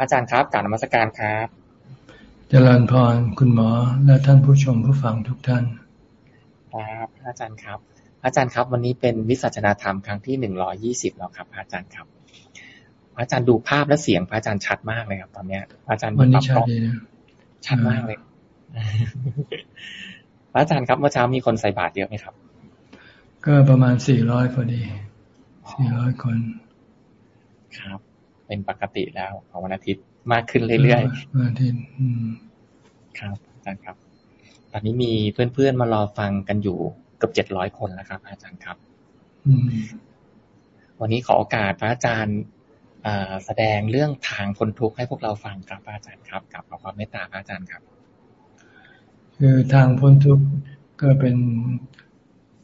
อาจารย์ครับกราบนมัสการครับเจริญพรคุณหมอและท่านผู้ชมผู้ฟังทุกท่าน ครับอาจารย์ครับ อาจารย์ครับ วันนี้เป็นวิสัชนาธรรมครั้งที่หนึ่งร้อยี่สิบแล้วครับ อาจารย์ครับ อาจารย์ดูภาพและเสียงพระอาจารย์ชัดมากเลยครับ ตอนเนี้ย อาจารย์วันนี้ชัดเลยนะชัดมากเลยพระอาจารย์ครับเมื่อเช้ามีคนใส่บาตรเยอะไหมครับ ก็ประมาณสี่ร้อยพอดีสี่ร้อยคน ครับ เป็นปกติแล้วของวันอาทิตย์มากขึ้นเรื่อยๆวันอาทิตย์ครับอาจารย์ครับ ตอนนี้มีเพื่อนๆมารอฟังกันอยู่เกือบเจ็ดร้อยคนแล้วครับ อาจารย์ครับวันนี้ขอโอกาสพระอาจารย์แสดงเรื่องทางพ้นทุกข์ให้พวกเราฟังครับอาจารย์ครับกับขอความเมตตาพระอาจารย์ครับ คือทางพ้นทุกข์ก็เป็น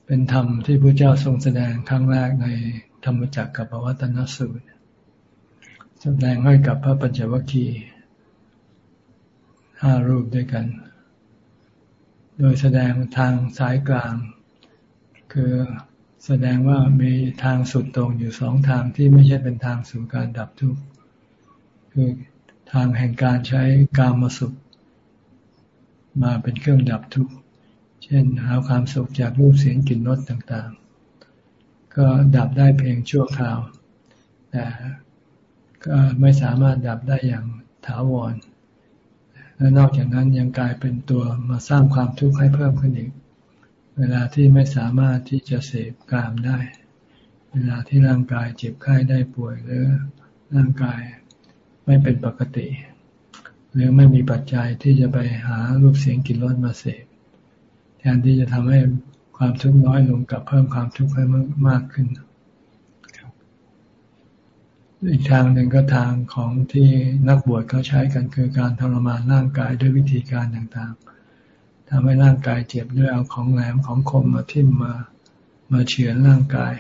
เป็นธรรมที่พระเจ้าทรงแสดงครั้งแรกในธรรมจักรกับวัตนสูตร แสดงให้กับพระปัญจวัคคีย์ห้ารูปด้วยกัน โดยแสดงทางสายกลาง คือแสดงว่ามีทางสุดตรงอยู่สองทางที่ไม่ใช่เป็นทางสู่การดับทุกข์คือทางแห่งการใช้กามสุข มาเป็นเครื่องดับทุกข์ เช่นหาความสุขจากรูปเสียงกลิ่นรสต่างๆ ก็ดับได้เพียงชั่วคราว แต่ ก็ไม่สามารถดับได้อย่างถาวร และนอกจากนั้นยังกลายเป็นตัวมาสร้างความทุกข์ให้เพิ่มขึ้นอีก เวลาที่ไม่สามารถที่จะเสพกามได้ เวลาที่ร่างกายเจ็บไข้ได้ป่วยหรือร่างกายไม่เป็นปกติ หรือไม่มีปัจจัยที่จะไปหารูปเสียงกลิ่นรสมาเสพแทนที่จะทำให้ความทุกข์น้อยลงกับเพิ่มความทุกข์ให้มากขึ้น อีกทางหนึ่งก็ทางของที่นักบวชเขาใช้กันคือการทรมานร่างกายด้วยวิธีการต่างๆทำให้ร่างกายเจ็บด้วยเอาของแหลมของคมมาทิ่มมามาเฉือนร่างกาย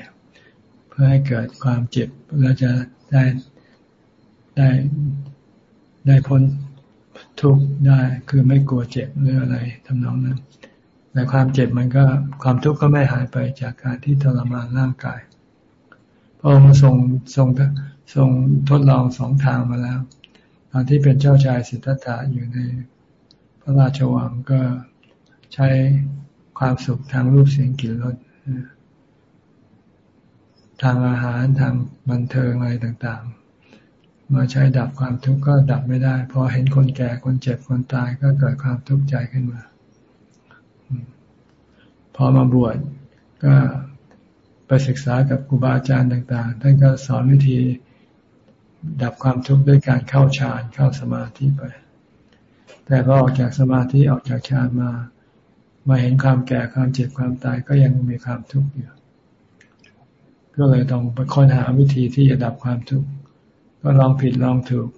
เพื่อให้เกิดความเจ็บแล้วจะได้ได้ได้พ้นทุกข์ได้คือไม่กลัวเจ็บหรืออะไรทำนองนั้นแต่ความเจ็บมันก็ความทุกข์ก็ไม่หายไปจากการที่ทรมานร่างกายพระองค์ทรงทรง ทรงทดลองสองทางมาแล้ว ตอนที่เป็นเจ้าชายสิทธัตถะอยู่ในพระราชวังก็ใช้ความสุขทางรูปเสียงกลิ่นรสทางอาหารทางบันเทิงอะไรต่างๆ มาใช้ดับความทุกข์ก็ดับไม่ได้ พอเห็นคนแก่คนเจ็บคนตายก็เกิดความทุกข์ใจขึ้นมา พอมาบวชก็ไปศึกษากับครูบาอาจารย์ต่าง ๆ ท่านก็สอนวิธี ดับความทุกข์ด้วยการเข้าฌานเข้าสมาธิไป แต่พอออกจากสมาธิออกจากฌานมา มาเห็นความแก่ความเจ็บความตายก็ยังมีความทุกข์อยู่ ก็เลยต้องไปค้นหาวิธีที่จะดับความทุกข์ ก็ลองผิดลองถูก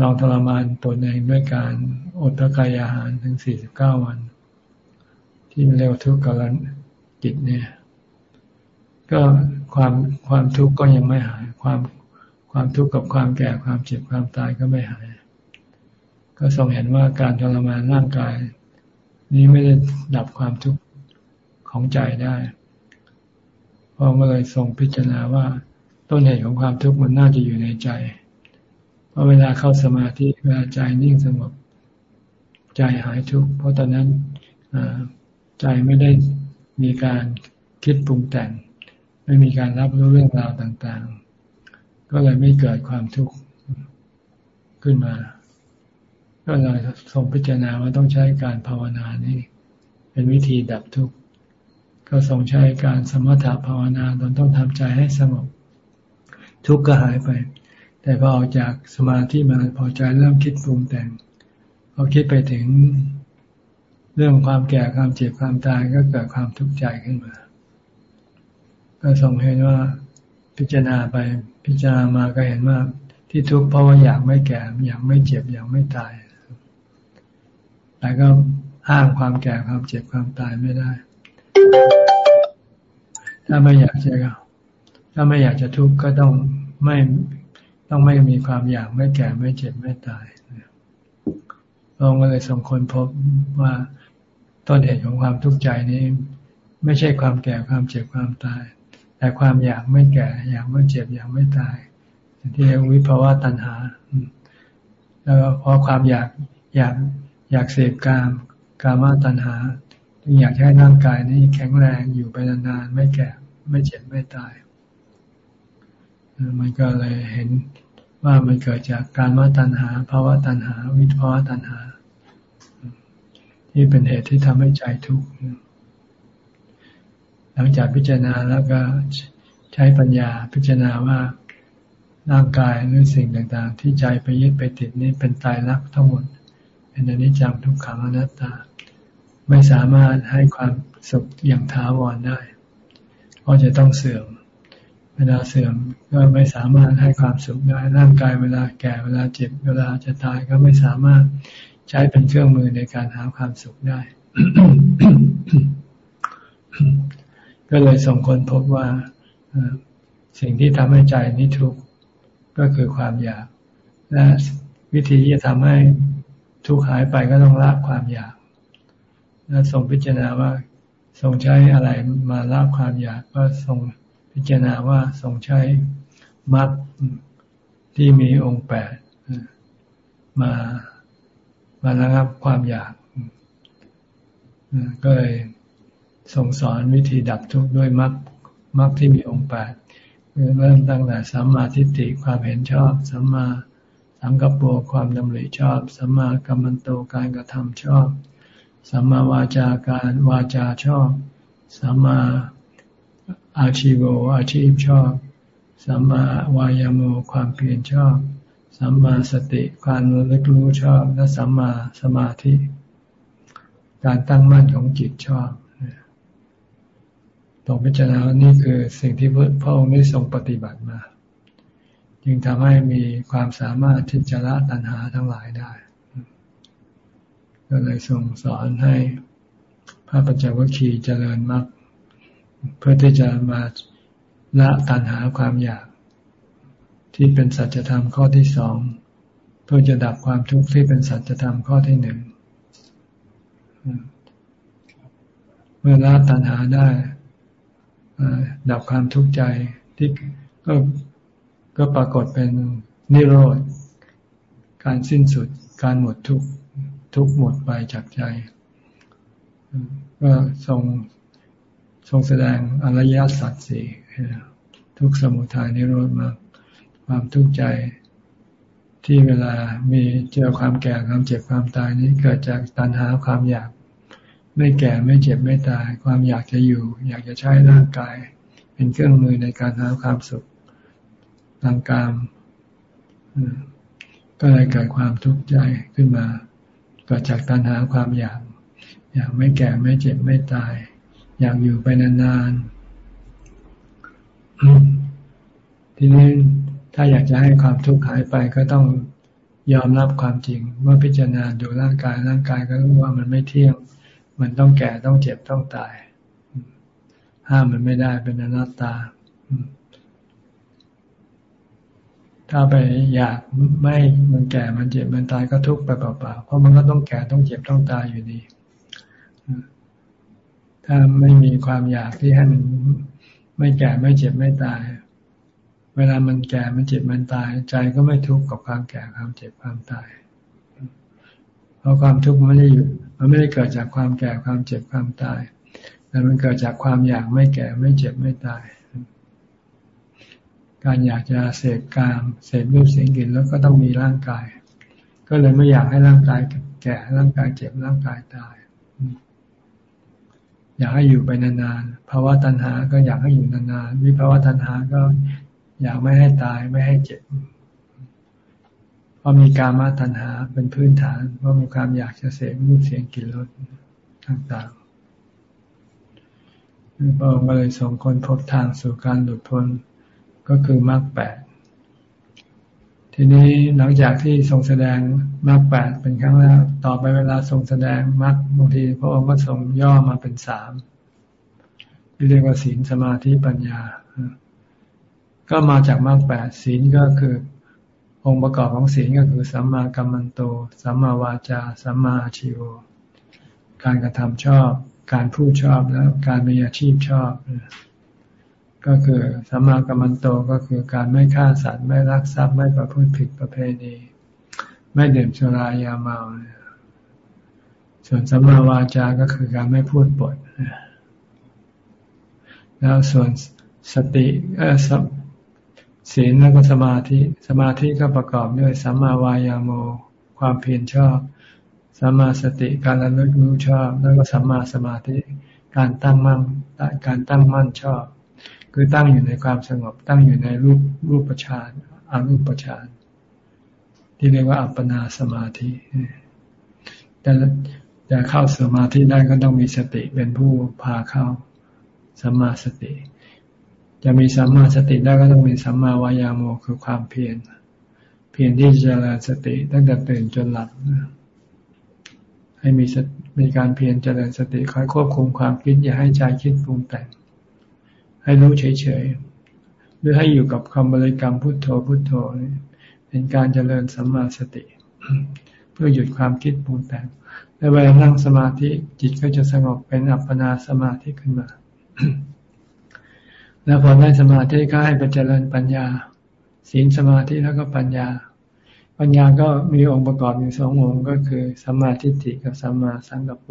ลองทรมานตนเองด้วยการอดพระกายอาหารถึงสี่สิบเก้าวัน ที่มันเร็วทุกข์กับจิตเนี่ย ก็ความความทุกข์ก็ยังไม่หายความ ความทุกข์กับความแก่ความเจ็บความตายก็ไม่หาย ก็ทรงเห็นว่าการทรมานร่างกาย นี้ไม่ได้ดับความทุกข์ของใจได้พระองค์ก็เลยทรงพิจารณาว่า ต้นเหตุของความทุกข์มันน่าจะอยู่ในใจ เพราะเวลาเข้าสมาธิเวลาใจนิ่งสงบใจหายทุกข์เพราะตอนนั้นใจไม่ได้มีการคิดปรุงแต่ง ไม่มีการรับรู้เรื่องราวต่าง ก็เลยไม่เกิดความทุกข์ขึ้นมา ก็เลยทรงพิจารณาว่าต้องใช้การภาวนานี่เป็นวิธีดับทุกข์ ก็ทรงใช้การสมถะภาวนาตอนต้องทำใจให้สงบ ทุกข์ก็หายไป แต่พอออกจากสมาธิมาพอใจเริ่มคิดปรุงแต่งพอคิดไปถึงเรื่องความแก่ความเจ็บความตายก็เกิดความทุกข์ใจขึ้นมา ก็ทรงเห็นว่า พิจารณาไปพิจารณามาก็เห็นว่าที่ทุกข์เพราะว่าอยากไม่แก่อยากไม่เจ็บอยากไม่ตายแต่ก็ห้ามความแก่ความเจ็บความตายไม่ได้ ถ้าไม่อยากจะถ้าไม่อยากจะทุกข์ก็ต้องไม่ต้องไม่มีความอยากไม่แก่ไม่เจ็บไม่ตายลองก็เลยสมคนพบว่าต้นเหตุของความทุกข์ใจนี้ ไม่ใช่ความแก่ความเจ็บความตาย แต่ความอยากไม่แก่ อยากไม่เจ็บ อยากไม่ตายที่เรียกวิภาวะตัณหา แล้วพอความอยากอยากอยากเสพกามกามาตัณหาึงอยากให้ร่างกายนี้แข็งแรงอยู่ไปนานๆไม่แก่ ไม่เจ็บไม่ตายมันก็เลยเห็นว่ามันเกิดจากการมาตัณหาภาวะตัณหา วิภาวะตัณหา ที่เป็นเหตุที่ทำให้ใจทุกข์ หลังจากพิจารณาแล้วก็ใช้ปัญญาพิจารณาว่าร่างกายหรือสิ่งต่างๆ ที่ใจไปยึดไปติดนี้เป็นตายรักทั้งหมดเป็นอนิจจังทุกขังอนัตตา ไม่สามารถให้ความสุขอย่างท้าวรได้เพราะจะต้องเสื่อม เวลาเสื่อมก็ไม่สามารถให้ความสุขได้ร่างกายเวลาแก่เวลาเจ็บ เวลาจะตายก็ไม่สามารถใช้เป็นเครื่องมือในการหาความสุขได้ ก็เลยส่งคนพบว่าสิ่งที่ทำให้ใจนี้ทุกข์ก็คือความอยาก และวิธีที่จะทำให้ทุกข์หายไปก็ต้องละความอยาก และทรงพิจารณาว่าทรงใช้อะไรมาละความอยากก็ทรงพิจารณาว่าทรงใช้มรรคที่มีองค์แปดมามาระงับความอยากก็เลย ส่งสอนวิธีดับทุกข์ด้วยมรรคมรรคที่มีองค์แปดคือเริ่มตั้งแต่สัมมาทิฏฐิความเห็นชอบสัมมาสังกัปโปความดำริชอบสัมมากัมมันโตการกระทำชอบสัมมาวาจาการวาจาชอบสัมมาอาชีโวอาชีพชอบสัมมาวายโมความเพียรชอบสัมมาสติความระลึกรู้ชอบและสัมมาสมาธิ การตั้งมั่นของจิตชอบ ตรงพิจารณานี่คือสิ่งที่พระองค์ได้ทรงปฏิบัติมา จึงทำให้มีความสามารถที่จะละตัณหาทั้งหลายได้ ก็เลยทรงสอนให้พระปัญจวัคคีย์เจริญมรรคเพื่อที่จะมาละตัณหาความอยาก ที่เป็นสัจธรรมข้อที่สองเพื่อจะดับความทุกข์ที่เป็นสัจธรรมข้อที่หนึ่งเมื่อละตัณหาได้ ดับความทุกข์ใจที่ก็ก็ปรากฏเป็นนิโรธ การสิ้นสุด การหมดทุกทุกหมดไปจากใจ ก็ทรงทรงแสดงอริยสัจสี่ทุกสมุทัยนิโรธมาความทุกข์ใจที่เวลามีเจอความแก่ความเจ็บความตายนี้เกิดจากตัณหาความอยาก ไม่แก่ไม่เจ็บไม่ตาย ความอยากจะอยู่ อยากจะใช้ร่างกาย เป็นเครื่องมือในการหาความสุขทางกามก็เลยเกิดความทุกข์ใจขึ้นมาเกิดจากตัณหาความอยาก อยากไม่แก่ไม่เจ็บไม่ตาย อยากอยู่ไปนานๆทีนี้ถ้าอยากจะให้ความทุกข์หายไปก็ต้องยอมรับความจริง เมื่อพิจารณาดูร่างกายร่างกายก็รู้ว่ามันไม่เที่ยง มันต้องแก่ต้องเจ็บต้องตาย ห้ามมันไม่ได้เป็นอนัตตา ถ้าไปอยากไม่มันแก่มันเจ็บมันตายก็ทุกข์ไปเปล่าๆเพราะมันก็ต้องแก่ต้องเจ็บต้องตายอยู่ดีถ้าไม่มีความอยากที่ให้มันไม่แก่ไม่เจ็บไม่ตาย เวลามันแก่มันเจ็บมันตาย ใจก็ไม่ทุกข์กับความแก่ความเจ็บความตาย เพราะความทุกข์มันไม่ได้อยู่ มันไม่ได้เกิดจากความแก่ความเจ็บความตาย แต่มันเกิดจากความอยากไม่แก่ไม่เจ็บไม่ตาย การอยากจะเสพกามเสพรูปเสียงกลิ่นแล้วก็ต้องมีร่างกาย ก็เลยไม่อยากให้ร่างกายแก่ร่างกายเจ็บร่างกายตาย อยากให้อยู่ไปนานๆภาวะตัณหาก็อยากให้อยู่นานๆวิภาวะตัณหาก็อยากไม่ให้ตายไม่ให้เจ็บ ราะมีการมาตัณหาเป็นพื้นฐานเพรามีความอยากจะเสพรูปเสียงกลิ่นรสต่างๆพระองค์ก็เลยส่งคนพบทางสู่การหลุดพ้นก็คือมรรคแปดทีนี้หลังจากที่ทรงแสดงมรรคแปดเป็นครั้งแล้วต่อไปเวลาทรงแสดงมรรคบางทีพระองค์ก็ทรงย่อมาเป็นสามที่เรียกว่าศีลสมาธิปัญญา ก็มาจากมรรคแปดศีลก็คือ องค์ประกอบของศีลก็คือสัมมากัมมันโต สัมมาวาจา สัมมาอาชิวการกระทำชอบ การพูดชอบแล้วการมีอาชีพชอบ ก็คือสัมมากัมมันโตก็คือการไม่ฆ่าสัตว์ไม่รักทรัพย์ไม่ประพฤติผิดประเพณีไไม่ดื่มสุรายาเมา ส่วนสัมมาวาจาก็คือการไม่พูดปดแล้วส่วนสติเออ ศีลแล้วก็สมาธิ สมาธิก็ประกอบด้วยสัมมาวายาโม ความเพียรชอบสัมมาสติการระลึกรู้ชอบ แล้วก็สัมมาสมาธิการตั้งมั่นการตั้งมั่นชอบ คือตั้งอยู่ในความสงบ ตั้งอยู่ในรูปรูปฌานอารูปฌานที่เรียกว่าอัปปนาสมาธิ แต่จะเข้าสมาธิได้ก็ต้องมีสติเป็นผู้พาเข้าสัมมาสติ จะมีสัมมาสติได้ก็ต้องมีสัมมาวายาโมคือความเพียรเพียรที่จะเจริญสติตั้งแต่ตื่นจนหลับให้มีมีการเพียรเจริญสติคอยควบคุมความคิดอย่าให้ใจคิดปรุงแต่ง ให้รู้เฉยๆหรือให้อยู่กับคำบริกรรมพุทโธพุทโธเป็นการเจริญสัมมาสติ เพื่อหยุดความคิดปรุงแต่งและเวลานั่งสมาธิจิตก็จะสงบเป็นอัปปนาสมาธิขึ้นมา แล้วพอได้สมาธิก็ให้ไปเจริญปัญญา ศีลสมาธิแล้วก็ปัญญา ปัญญาก็มีองค์ประกอบอยู่สององค์ก็คือสัมมาทิฏฐิกับสัมมาสังกัปโป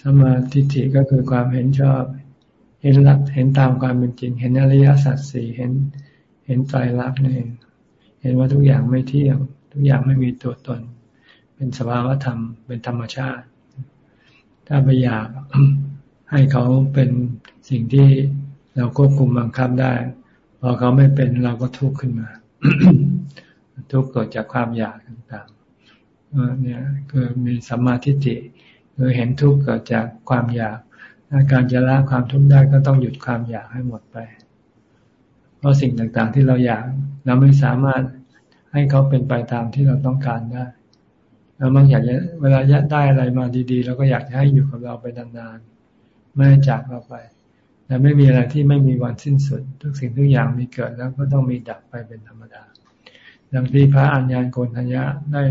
สัมมาทิฏฐิก็คือความเห็นชอบ เห็นรักเห็นตามความเป็นจริง เห็นอริยสัจสี่เห็น เห็นใจรักนี่เองเห็นว่าทุกอย่างไม่เที่ยงทุกอย่างไม่มีตัวตน เป็นสภาวธรรมเป็นธรรมชาติ ถ้าไปอยาก ให้เขาเป็นสิ่งที่เราควบคุมบังคับได้ พอเขาไม่เป็นเราก็ทุกข์ขึ้นมา ทุกข์เกิดจากความอยากต่างๆเนี่ยคือมีสัมมาทิฏฐิคือเห็นทุกข์เกิดจากความอยากการจะละความทุกข์ได้ก็ต้องหยุดความอยากให้หมดไป เพราะสิ่งต่างๆที่เราอยากเราไม่สามารถให้เขาเป็นไปตามที่เราต้องการได้เราบางอยากเวลาได้อะไรมาดีๆเราก็อยากจะให้อยู่กับเราไปนานๆ ไม่จากเราไปแต่ไม่มีอะไรที่ไม่มีวันสิ้นสุด ทุกสิ่งทุกอย่างมีเกิดแล้วก็ต้องมีดับไปเป็นธรรมดาดังที่พระอัญญาณโกณทัญญะได้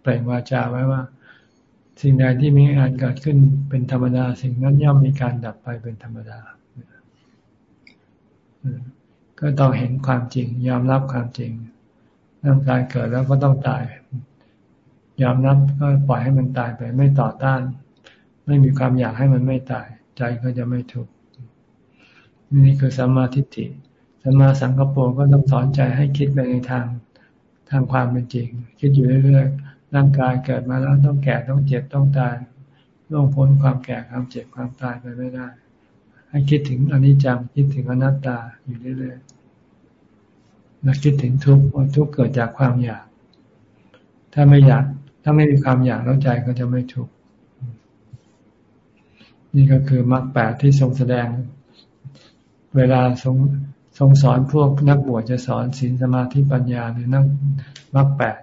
เปล่งวาจาไว้ว่า สิ่งใดที่มีการเกิดขึ้นเป็นธรรมดา สิ่งนั้นย่อมมีการดับไปเป็นธรรมดา ก็ต้องเห็นความจริง ยอมรับความจริงร่างกายเกิดแล้วก็ต้องตาย ยอมรับก็ปล่อยให้มันตายไป ไม่ต่อต้าน ไม่มีความอยากให้มันไม่ตาย ใจก็จะไม่ทุกข์นี่คือสัมมาทิฏฐิสัมมาสังกปรก็ต้องสอนใจให้คิดไปในทางทางความเป็นจริง คิดอยู่เรื่อยๆร่างกายเกิดมาแล้วต้องแก่ต้องเจ็บต้องตายล่วงพ้นความแก่ความเจ็บความตายไปไม่ได้ ให้คิดถึงอนิจจังคิดถึงอนัตตาอยู่เรื่อยๆและคิดถึงทุกข์ทุกข์เกิดจากความอยาก ถ้าไม่อยาก ถ้าไม่มีความอยากแล้วใจก็จะไม่ทุกข์ นี่ก็คือมรรคแปดที่ทรงแสดง เวลาทรงทรงสอนพวกนักบวชจะสอนศีลสมาธิปัญญาหรือนั่งมรรคแปด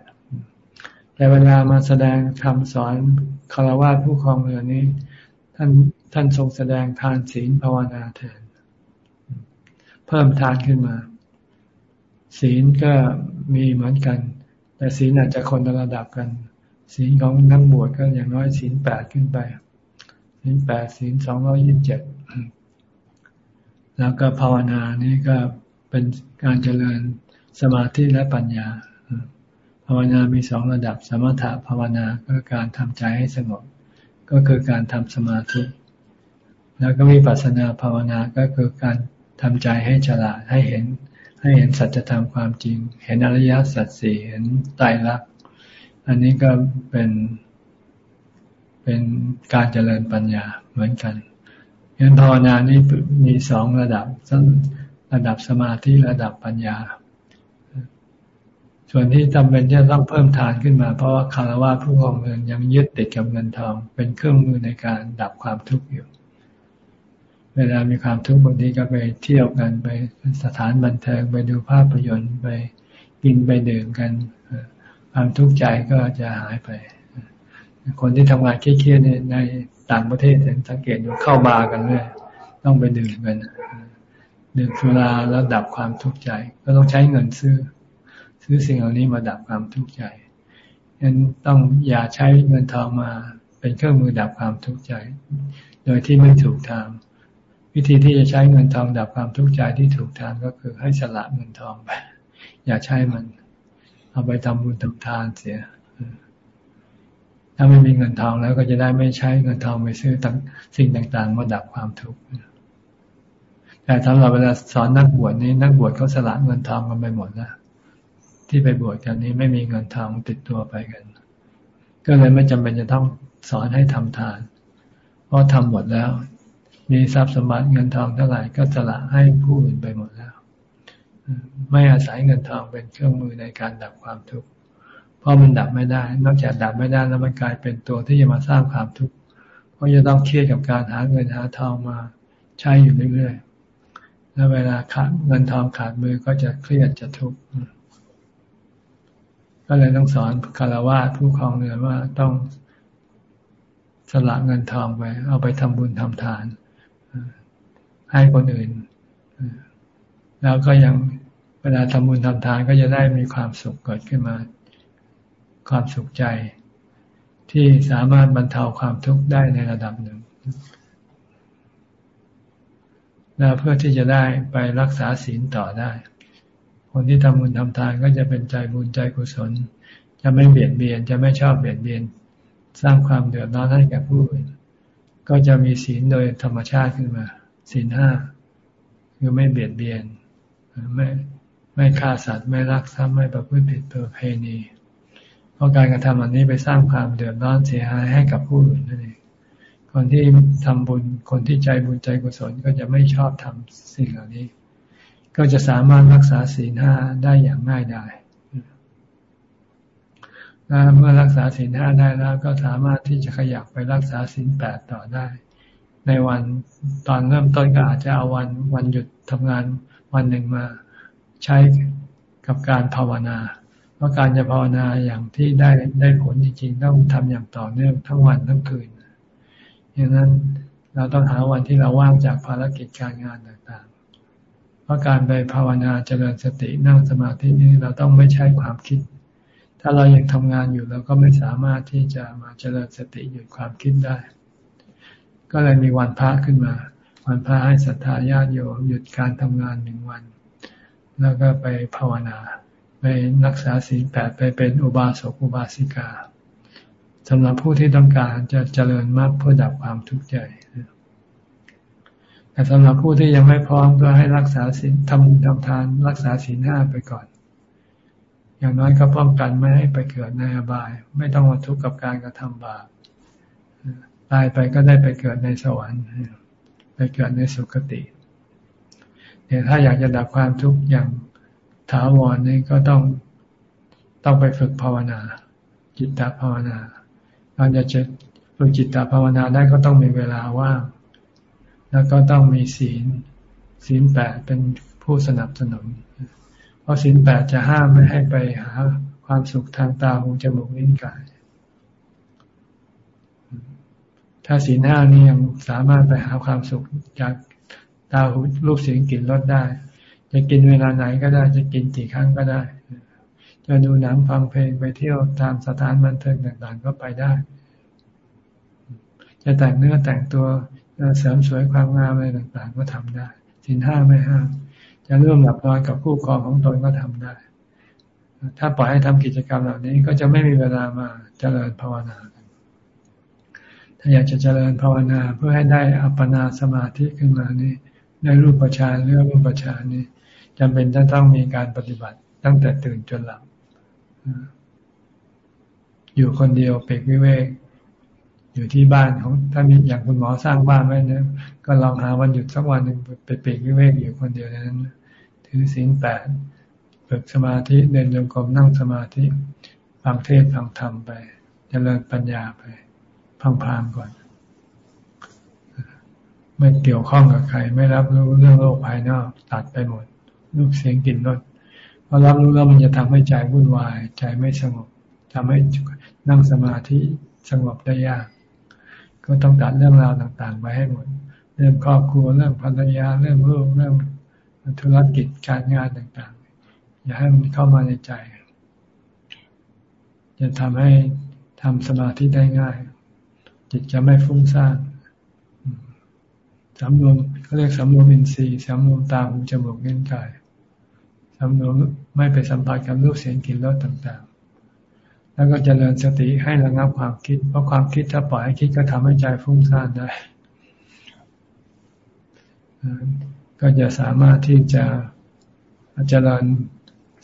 แต่เวลามาแสดงคำสอนคารวะผู้ครองเรือนนี้ ท่านท่านทรงแสดงทานศีลภาวนาแทน เพิ่มทานขึ้นมา ศีลก็มีเหมือนกัน แต่ศีลอาจจะคนละระดับกัน ศีลของนักบวชก็อย่างน้อยศีลแปดขึ้นไป ศีลแปดศีลสองร้อยี่สิบเจ็ดแล้วก็ภาวนานี่ก็เป็นการเจริญสมาธิและปัญญา ภาวนามีสองระดับ สมถะภาวนาก็การทำใจให้สงบ ก็คือการทำสมาธิ แล้วก็มีปัสนาภาวนาก็คือการทำใจให้ฉลาดให้เห็น ให้เห็นสัจธรรมความจริง เห็นอริยสัจสี่เห็นไตรลักษณ์อันนี้ก็เป็น เป็นการเจริญปัญญาเหมือนกันยันภาวนานี่มีสองระดับระดับสมาธิระดับปัญญา ส่วนที่จำเป็นจะต้องเพิ่มทานขึ้นมาเพราะว่าคารวะผู้ครองเงินยังยึดติดกับเงินทอง เป็นเครื่องมือในการดับความทุกข์อยู่ เวลามีความทุกข์บางทีก็ไปเที่ยวกันไปสถานบันเทิงไปดูภาพยนตร์ไปกินไปดื่มกัน ความทุกข์ใจก็จะหายไป คนที่ทำงานเครียดๆในต่างประเทศสังเกตดูเข้าบาร์กันเลยต้องไปดื่มกันดื่มสุราแล้วดับความทุกข์ใจ ก็ต้องใช้เงินซื้อ ซื้อสิ่งเหล่านี้มาดับความทุกข์ใจฉะนั้นต้องอย่าใช้เงินทองมาเป็นเครื่องมือดับความทุกข์ใจ โดยที่ไม่ถูกทาง วิธีที่จะใช้เงินทองดับความทุกข์ใจที่ถูกทางก็คือให้สละเงินทองไปอย่าใช้มัน เอาไปทำบุญทำทานเสีย ถ้าไม่มีเงินทองแล้วก็จะได้ไม่ใช้เงินทองไปซื้อสิ่งต่างๆมาดับความทุกข์แต่สำหรับเวลาสอนนักบวชนี้นักบวชเขาสละเงินทองกันไปหมดแล้วที่ไปบวชกันนี้ไม่มีเงินทองติดตัวไปกัน ก็เลยไม่จำเป็นจะต้องสอนให้ทำทาน เพราะทำหมดแล้ว มีทรัพย์สมบัติเงินทองเท่าไหร่ก็สละให้ผู้อื่นไปหมดแล้ว ไม่อาศัยเงินทองเป็นเครื่องมือในการดับความทุกข์ เพราะมันดับไม่ได้ นอกจากดับไม่ได้แล้วมันกลายเป็นตัวที่จะมาสร้างความทุกข์เพราะจะต้องเครียดกับการหาเงินหาทองมาใช้อยู่เรื่อยๆ แล้วเวลาขาดเงินทองขาดมือก็จะเครียดจะทุกข์ ก็เลยต้องสอนคารวะผู้ครองเรือนว่าต้องสละเงินทองไป เอาไปทำบุญทำทาน ให้คนอื่น แล้วก็ยังเวลาทำบุญทำทานก็จะได้มีความสุขเกิดขึ้นมา ความสุขใจ ที่สามารถบรรเทาความทุกข์ได้ในระดับหนึ่งและเพื่อที่จะได้ไปรักษาศีลต่อได้ คนที่ทำบุญทำทานก็จะเป็นใจบุญใจกุศล จะไม่เบียดเบียน จะไม่ชอบเบียดเบียน สร้างความเดือดร้อนให้แก่ผู้อื่นก็จะมีศีลโดยธรรมชาติขึ้นมา ศีลห้าคือไม่เบียดเบียน ไม่ไม่ฆ่าสัตว์ไม่รักทรัพย์ไม่ประพฤติผิดประเพณี เพราะการกระทำอันนี้ไปสร้างความเดือดร้อนเสียหายให้กับผู้อื่นนั่นเองคนที่ทำบุญคนที่ใจบุญใจกุศลก็จะไม่ชอบทำสิ่งเหล่านี้ ก็จะสามารถรักษาศีลห้าได้อย่างง่ายดายและเมื่อรักษาศีลห้าได้แล้ว ก็สามารถที่จะขยับไปรักษาศีลแปดต่อได้ ในวันตอนเริ่มต้นก็อาจจะเอาวันวันหยุดทำงานวันหนึ่งมาใช้กับการภาวนา เพราะการจะภาวนาอย่างที่ได้ได้ผลจริงๆต้องทำอย่างต่อเนื่องทั้งวันทั้งคืนอย่างนั้นเราต้องหาวันที่เราว่างจากภารกิจการงานต่างๆ เพราะการไปภาวนาเจริญสตินั่งสมาธินี้เราต้องไม่ใช้ความคิด ถ้าเรายังทำงานอยู่เราก็ไม่สามารถที่จะมาเจริญสติหยุดความคิดได้ ก็เลยมีวันพระขึ้นมา วันพระให้ศรัทธาญาติโยมหยุดการทำงานหนึ่งวัน แล้วก็ไปภาวนา รักษาศีลแปดไปเป็นอุบาสกอุบาสิกาสำหรับผู้ที่ต้องการจะเจริญมรรคเพื่อดับความทุกข์ใจแต่สำหรับผู้ที่ยังไม่พร้อมก็ให้รักษาศีลทำบุญทำทาน รักษาศีลห้าไปก่อน อย่างน้อยก็ป้องกันไม่ให้ไปเกิดในอบาย ไม่ต้องมาทุกข์กับการกระทำบาปตายไปก็ได้ไปเกิดในสวรรค์ ไปเกิดในสุคติเนี่ยถ้าอยากจะดับความทุกข์อย่าง ถาวรนี่ก็ต้องต้องไปฝึกภาวนา จิตตภาวนาการจะฝึกจิตตภาวนาได้ก็ต้องมีเวลาว่าง แล้วก็ต้องมีศีล ศีลแปดเป็นผู้สนับสนุน เพราะศีลแปดจะห้ามไม่ให้ไปหาความสุขทางตาหูจมูกลิ้นกาย ถ้าศีลห้านี้ยังสามารถไปหาความสุขจากตาหูรูปเสียงกลิ่นรสได้ จะกินเวลาไหนก็ได้จะกินกี่ครั้งก็ได้ จะดูหนังฟังเพลงไปเที่ยวตามสถานบันเทิงต่างๆ ก็ไปได้ จะแต่งเนื้อแต่งตัวเสริมสวยความงามอะไรต่างๆ ก็ทำได้สินห้าไม่ห้ามจะร่วมหลับนอนกับคู่ครองของตนก็ทำได้ ถ้าปล่อยให้ทำกิจกรรมเหล่านี้ก็จะไม่มีเวลามาเจริญภาวนาถ้าอยากจะเจริญภาวนาเพื่อให้ได้อัปปนาสมาธิขึ้นมานี่ได้รูปฌานเรื่องรูปฌานนี่ จำเป็นจะต้องมีการปฏิบัติตั้งแต่ตื่นจนหลับอยู่คนเดียวเปกวิเวก อยู่ที่บ้านของถ้ามีอย่างคุณหมอสร้างบ้านไว้นะก็ลองหาวันหยุดสักวันหนึ่งไปเปรกวิเวกอยู่คนเดียวนั้นถือศีลแปดฝึกสมาธิเดินจงกรมนั่งสมาธิฟังเทศฟังธรรมไปจเจริญปัญญาไปพังพามก่อน ไม่เกี่ยวข้องกับใคร ไม่รับรู้เรื่องโลกภายนอกตัดไปหมด ลูกเสียงกลิ่นรสพอรับรู้แล้วมันจะทำให้ใจวุ่นวาย ใจไม่สงบทำให้นั่งสมาธิสงบได้ยาก ก็ต้องตัดเรื่องราวต่างๆไปให้หมด เรื่องครอบครัวเรื่องภรรยาเรื่องลูกเรื่องธุรกิจการงานต่างๆ อย่าให้มันเข้ามาในใจ จะทำให้ทำสมาธิได้ง่าย จิตจะไม่ฟุ้งซ่านสำรวมเขาเรียกสำรวมอินทรีย์สำรวมตาหูจมูกเล่นกาย สำนวนไม่ไปสัมผัสกับรูปเสียงกลิ่นรสต่างๆ แล้วก็จเจริญสติให้ระงับความคิด เพราะความคิดถ้าปล่อยให้คิดก็ทำให้ใจฟุ้งซ่านได้ ก็จะสามารถที่จะเจริญ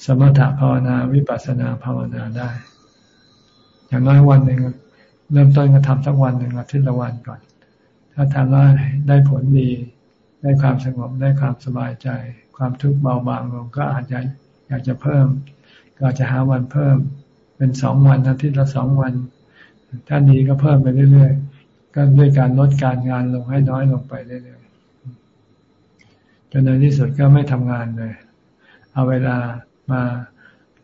สมถะภาวนาวิปัสสนาภาวนาได้ อย่างน้อยวันหนึ่งเริ่มต้นก็ทำสักวันหนึ่งอาทิตย์ละวันก่อน ถ้าทำได้ได้ผลดี ได้ความสงบได้ความสบายใจ ความทุกข์เบาบางลงก็อาจจะอยากจะเพิ่ม ก็จะหาวันเพิ่ม เป็นสองวันอาทิตย์ละสองวัน ถ้าดีก็เพิ่มไปเรื่อยๆก็ด้วยการลดการงานลงให้น้อยลงไปเรื่อยๆจนในที่สุดก็ไม่ทำงานเลย เอาเวลามา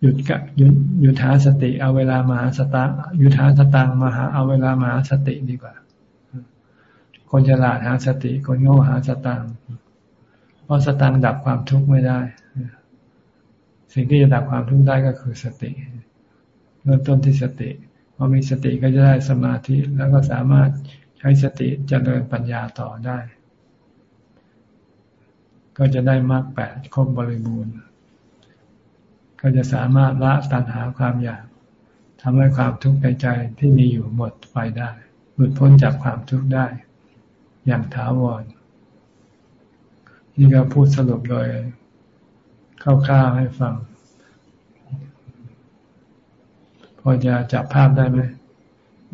หยุดกะหยุดหยุดหาสติ เอาเวลามาหาสตางหยุดหาสตังมาหาเอาเวลามาหาสติดีกว่า คนฉลาดหาสติ คนโง่หาสตัง เพราะสตังดับความทุกข์ไม่ได้ สิ่งที่จะดับความทุกข์ได้ก็คือสติเริ่มต้นที่สติพอมีสติก็จะได้สมาธิแล้วก็สามารถใช้สติจเจริญปัญญาต่อได้ ก็จะได้มรรคแปดครบบริบูรณ์ ก็จะสามารถละตัณหาความอยากทำให้ความทุกข์ในใจที่มีอยู่หมดไปได้หลุดพ้นจากความทุกข์ได้ อย่างถาวร นี่ก็พูดสรุปโดยคร่าวๆให้ฟัง พอจะจับภาพได้ไหม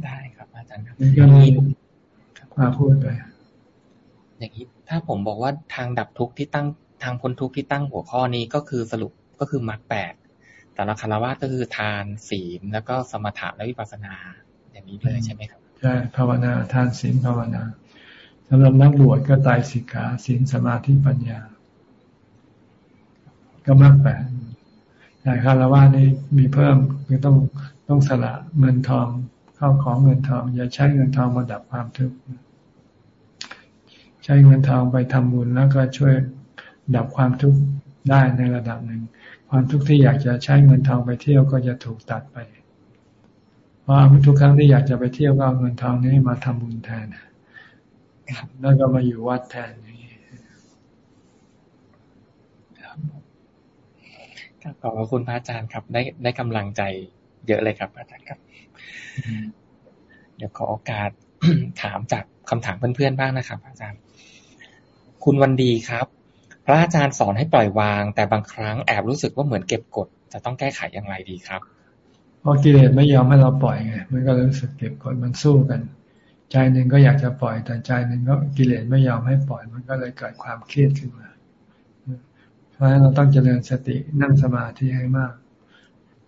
ได้ครับ อาจารย์ครับนี่ก็มีมาพูดไป อย่างนี้ถ้าผมบอกว่าทางดับทุกข์ที่ตั้งทางพ้นทุกข์ที่ตั้งหัวข้อนี้ก็คือสรุปก็คือมรรคแปดแต่ละคารวะก็คือทานศีลแล้วก็สมถะและวิปัสสนา อย่างนี้เลยใช่ไหมครับ ใช่ภาวนาทานศีลภาวนาสำหรับนักบวชก็ตายสิกขาศีลสมาธิปัญญา ก็มรรคแปดแต่คารวะนี้มีเพิ่มคือต้องต้องสละเงินทองเข้าของเงินทอง อย่าใช้เงินทองมาดับความทุกข์ใช้เงินทองไปทำบุญแล้วก็ช่วยดับความทุกข์ได้ในระดับหนึ่ง ความทุกข์ที่อยากจะใช้เงินทองไปเที่ยวก็จะถูกตัดไปเพราะทุกครั้งที่อยากจะไปเที่ยวก็เอาเงินทองนี้มาทำบุญแทน แล้วก็มาอยู่วัดแทนนี้ขอบคุณพระอาจารย์ครับ ได้ได้กำลังใจเยอะเลยครับอาจารย์ครับ เดี๋ยวขอโอกาสถามจากคำถามเพื่อนๆบ้างนะครับ อาจารย์ คุณวันดีครับ พระอาจารย์สอนให้ปล่อยวาง แต่บางครั้งแอบรู้สึกว่าเหมือนเก็บกด จะต้องแก้ไขอย่างไรดีครับเพราะกิเลสไม่ยอมให้เราปล่อยไงมันก็รู้สึกเก็บกดมันสู้กัน ใจหนึ่งก็อยากจะปล่อย แต่ใจหนึ่งก็กิเลสไม่ยอมให้ปล่อย มันก็เลยเกิดความเครียดขึ้นมา เพราะฉะนั้นเราต้องเจริญสตินั่งสมาธิให้มาก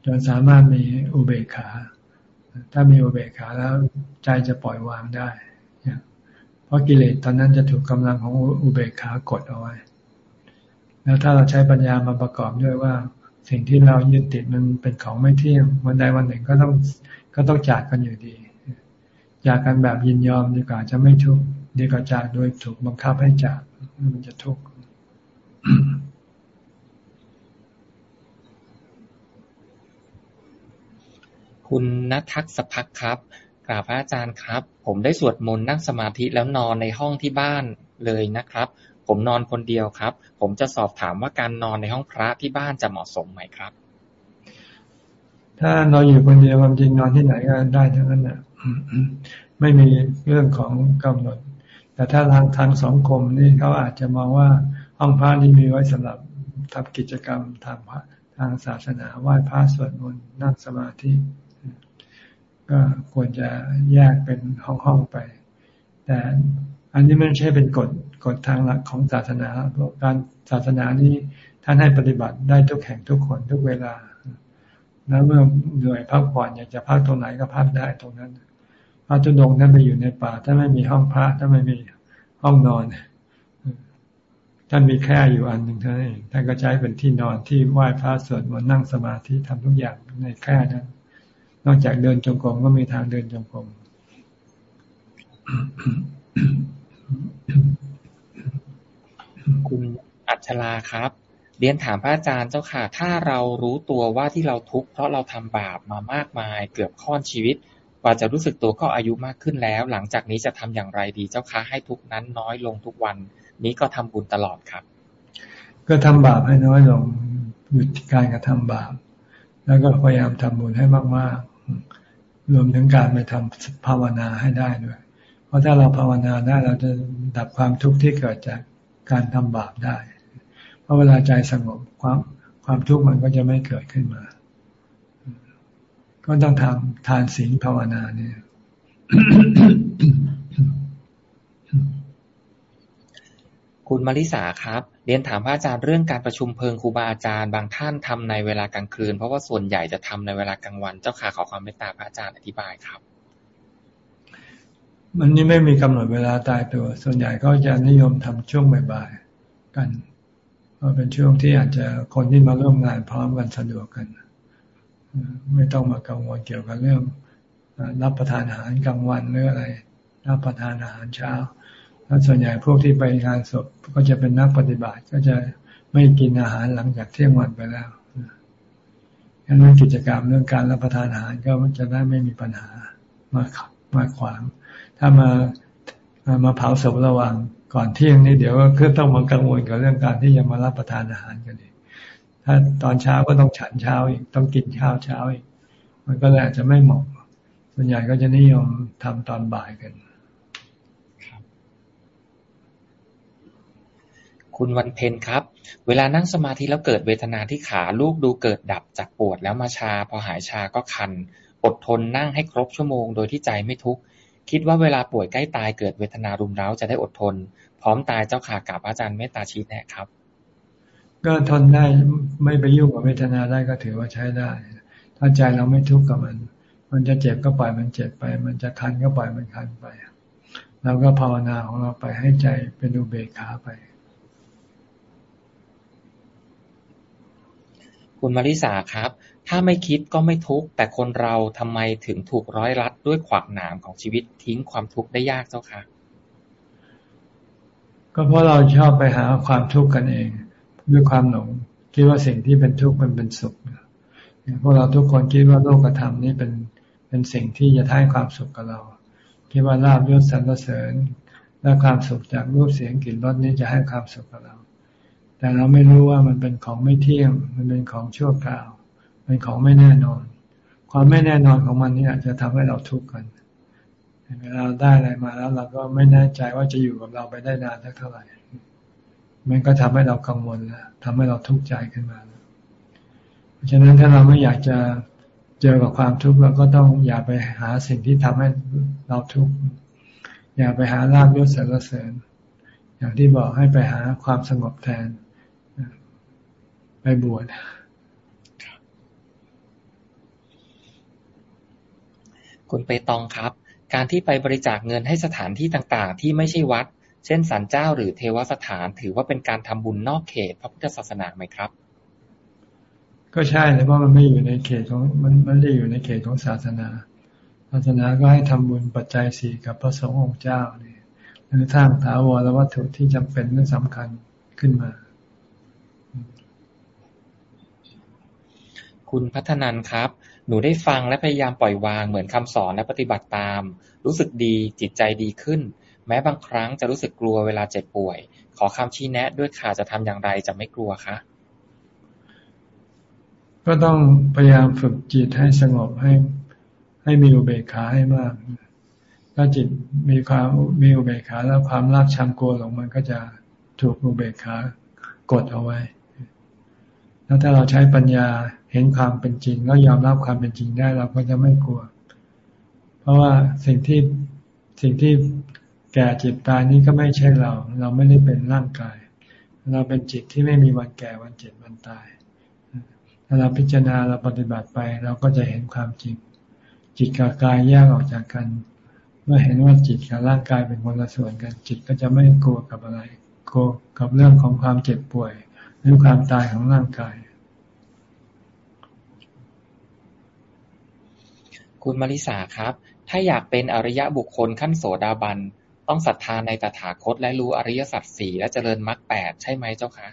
จนสามารถมีอุเบกขา ถ้ามีอุเบกขาแล้วใจจะปล่อยวางได้ เพราะกิเลสตอนนั้นจะถูกกำลังของอุเบกขากดเอาไว้ แล้วถ้าเราใช้ปัญญามาประกอบด้วยว่า สิ่งที่เรายึดติดมันเป็นของไม่เที่ยง วันใดวันหนึ่งก็ต้องก็ต้องจากกันอยู่ดี จากกันแบบยินยอมดีกว่าจะไม่ทุกข์ดีกว่าจากโดยถูกบังคับให้จากมันจะทุกข์คุณนัทักษพักครับกราบพระอาจารย์ครับ ผมได้สวดมนต์นั่งสมาธิแล้วนอนในห้องที่บ้านเลยนะครับ ผมนอนคนเดียวครับ ผมจะสอบถามว่าการนอนในห้องพระที่บ้านจะเหมาะสมไหมครับ ถ้านอนอยู่คนเดียวความจริงนอนที่ไหนก็ได้ทั้งนั้นนะ ไม่มีเรื่องของกำหนด แต่ถ้าทางทางสองคมนี่เขาอาจจะมองว่าห้องพระนี่มีไว้สำหรับทำกิจกรรมทางทางศาสนาไหว้พระสวดมนต์นั่งสมาธิก็ควรจะแยกเป็นห้องๆไป แต่อันนี้ไม่ใช่เป็นกฎกฎทางหลักของศาสนาเพราะการศาสนานี้ท่านให้ปฏิบัติได้ทุกแห่งทุกคนทุกเวลา แล้วเมื่อเหนื่อยพักผ่อนอยากจะพักตรงไหนก็พักได้ตรงนั้น พระจุดงท่านไปอยู่ในป่าถ้าไม่มีห้องพระถ้าไม่มีห้องนอน ท่านมีแค่อยู่อันหนึ่งเท่านั้นเองท่านก็ใช้เป็นที่นอนที่ไหว้พระสวดมนต์นั่งสมาธิทำทุกอย่างในแค่นั้น นอกจากเดินจงกรมก็มีทางเดินจงกรมคุณอัชลาครับ เรียนถามพระอาจารย์เจ้าค่ะ ถ้าเรารู้ตัวว่าที่เราทุกข์เพราะเราทำบาปมามากมายเกือบค่อนชีวิต ว่าจะรู้สึกตัวก็อายุมากขึ้นแล้ว หลังจากนี้จะทำอย่างไรดีเจ้าคะให้ทุกนั้นน้อยลงทุกวัน นี้ก็ทำบุญตลอดครับ ก็ทำบาปให้น้อยลงหยุดการกระทำบาป แล้วก็พยายามทำบุญให้มากๆ รวมถึงการไปทำภาวนาให้ได้ด้วย เพราะถ้าเราภาวนาได้เราจะดับความทุกข์ที่เกิดจากการทำบาปได้ เพราะเวลาใจสงบความความทุกข์มันก็จะไม่เกิดขึ้นมา ก็ต้องทำทานศีลภาวนาเนี่ยคุณมาริสาครับ เรียนถามพระอาจารย์เรื่องการประชุมเพลิงครูบาอาจารย์ บางท่านทำในเวลากลางคืน เพราะว่าส่วนใหญ่จะทำในเวลากลางวัน เจ้าค่ะขอความเมตตาพระอาจารย์อธิบายครับ มันนี่ไม่มีกำหนดเวลาตายตัว ส่วนใหญ่ก็จะนิยมทำช่วงบ่ายๆกันเพราะเป็นช่วงที่อาจจะคนที่มาร่วมงานพร้อมกันสะดวกกัน ไม่ต้องมากังวลเกี่ยวกับเรื่องรับประทานอาหารกลางวันหรืออะไร รับประทานอาหารเช้า แล้วส่วนใหญ่พวกที่ไปงานศพก็จะเป็นนักปฏิบัติก็จะไม่กินอาหารหลังจากเที่ยงวันไปแล้วดังนั้นกิจกรรมเรื่องการรับประทานอาหารก็จะได้ไม่มีปัญหามามาขวาง ถ้ามามาเผาศพระหว่างก่อนเที่ยงนี่เดี๋ยวก็ต้องมากังวลกับเรื่องการที่จะมารับประทานอาหารกันอีก ถ้าตอนเช้าก็ต้องฉันเช้าอีกต้องกินข้าวเช้าอีก มันก็เลยอาจจะไม่เหมาะส่วนใหญ่ก็จะนิยมทำตอนบ่ายกันคุณวันเพ็ญครับ เวลานั่งสมาธิแล้วเกิดเวทนาที่ขาลูกดูเกิดดับจากปวดแล้วมาชา พอหายชาก็คัน อดทนนั่งให้ครบชั่วโมงโดยที่ใจไม่ทุกข์คิดว่าเวลาป่วยใกล้ตายเกิดเวทนารุมเร้าจะได้อดทน พร้อมตายเจ้าขากับอาจารย์เมตตาชี้แนะครับ ก็ทนได้ไม่ไปยุ่งกับเวทนาได้ก็ถือว่าใช้ได้ ถ้าใจเราไม่ทุกข์กับมัน มันจะเจ็บก็ปล่อยมันเจ็บไป มันจะคันก็ปล่อยมันคันไปเราก็ภาวนาของเราไปให้ใจเป็นอุเบกขาไป คุณมาริสาครับ ถ้าไม่คิดก็ไม่ทุกข์แต่คนเราทำไมถึงถูกร้อยรัดด้วยขวากหนามของชีวิตทิ้งความทุกข์ได้ยากเจ้าค่ะก็เพราะเราชอบไปหาความทุกข์กันเอง ด้วยความหลงคิดว่าสิ่งที่เป็นทุกข์มันเป็นสุขพวกเราทุกคนคิดว่าโลกธรรมนี้เป็นเป็นสิ่งที่จะให้ความสุขกับเรา คิดว่าลาบยศสรรเสริญ และความสุขจากรูปเสียงกลิ่นรสนี้จะให้ความสุขกับเรา แต่เราไม่รู้ว่ามันเป็นของไม่เที่ยง มันเป็นของชั่วคราว เป็นของไม่แน่นอน ความไม่แน่นอนของมันนี่อาจจะทำให้เราทุกข์กันเวลาเราได้อะไรมาแล้วเราก็ไม่แน่ใจว่าจะอยู่กับเราไปได้นานสักเท่าไหร่ มันก็ทำให้เรากังวลแล้วทำให้เราทุกข์ใจขึ้นมา เพราะฉะนั้นถ้าเราไม่อยากจะเจอกับความทุกข์เราก็ต้องอย่าไปหาสิ่งที่ทำให้เราทุกข์อย่าไปหาลาบยศสรรเสริญ อย่างที่บอกให้ไปหาความสงบแทน ไปบวชคุณไปตองครับ การที่ไปบริจาคเงินให้สถานที่ต่าง ๆ ที่ไม่ใช่วัด เช่นศาลเจ้าหรือเทวสถาน ถือว่าเป็นการทำบุญนอกเขตพระพุทธศาสนาไหมครับ ก็ใช่แต่ว่ามันไม่อยู่ในเขตของมันมันได้อยู่ในเขตของศาสนาศาสนาก็ให้ทำบุญปัจจัยสี่กับพระสงฆ์องค์เจ้านี่หรือทางถาวรและวัตถุที่จำเป็นและสำคัญขึ้นมา คุณพัฒนันครับหนูได้ฟังและพยายามปล่อยวางเหมือนคำสอนและปฏิบัติตาม รู้สึกดีจิตใจดีขึ้น แม้บางครั้งจะรู้สึกกลัวเวลาเจ็บป่วย ขอคำชี้แนะด้วยค่ะจะทำอย่างไรจะไม่กลัวคะก็ต้องพยายามฝึกจิตให้สงบให้ ให้มีอุเบกขาให้มาก ถ้าจิตมีความมีอุเบกขาแล้วความรักชังกลัวลงมันก็จะถูกอุเบกขากดเอาไว้ แล้วถ้าเราใช้ปัญญาเห็นความเป็นจริงแล้วยอมรับความเป็นจริงได้เราก็จะไม่กลัว เพราะว่าสิ่งที่สิ่งที่ แก่เจิตตายนี้ก็ไม่ใช่เรา เราไม่ได้เป็นร่างกาย เราเป็นจิตที่ไม่มีวันแก่วันเจ็บวันตาย ถ้าเราพิจารณาเราปฏิบัติไป เราก็จะเห็นความจริง จิตกับกายแยกออกจากกัน เมื่อเห็นว่าจิตกับร่างกายเป็นคนละส่วนกัน จิตก็จะไม่กลัวกับอะไร กลัวกับเรื่องของความเจ็บป่วย หรือความตายของร่างกาย คุณมาริสาครับ ถ้าอยากเป็นอริยะบุคคลขั้นโสดาบัน ต้องศรัทธาในตถาคต และรู้อริยสัจสี่และเจริญมรรคแปดใช่ไหมเจ้าคะ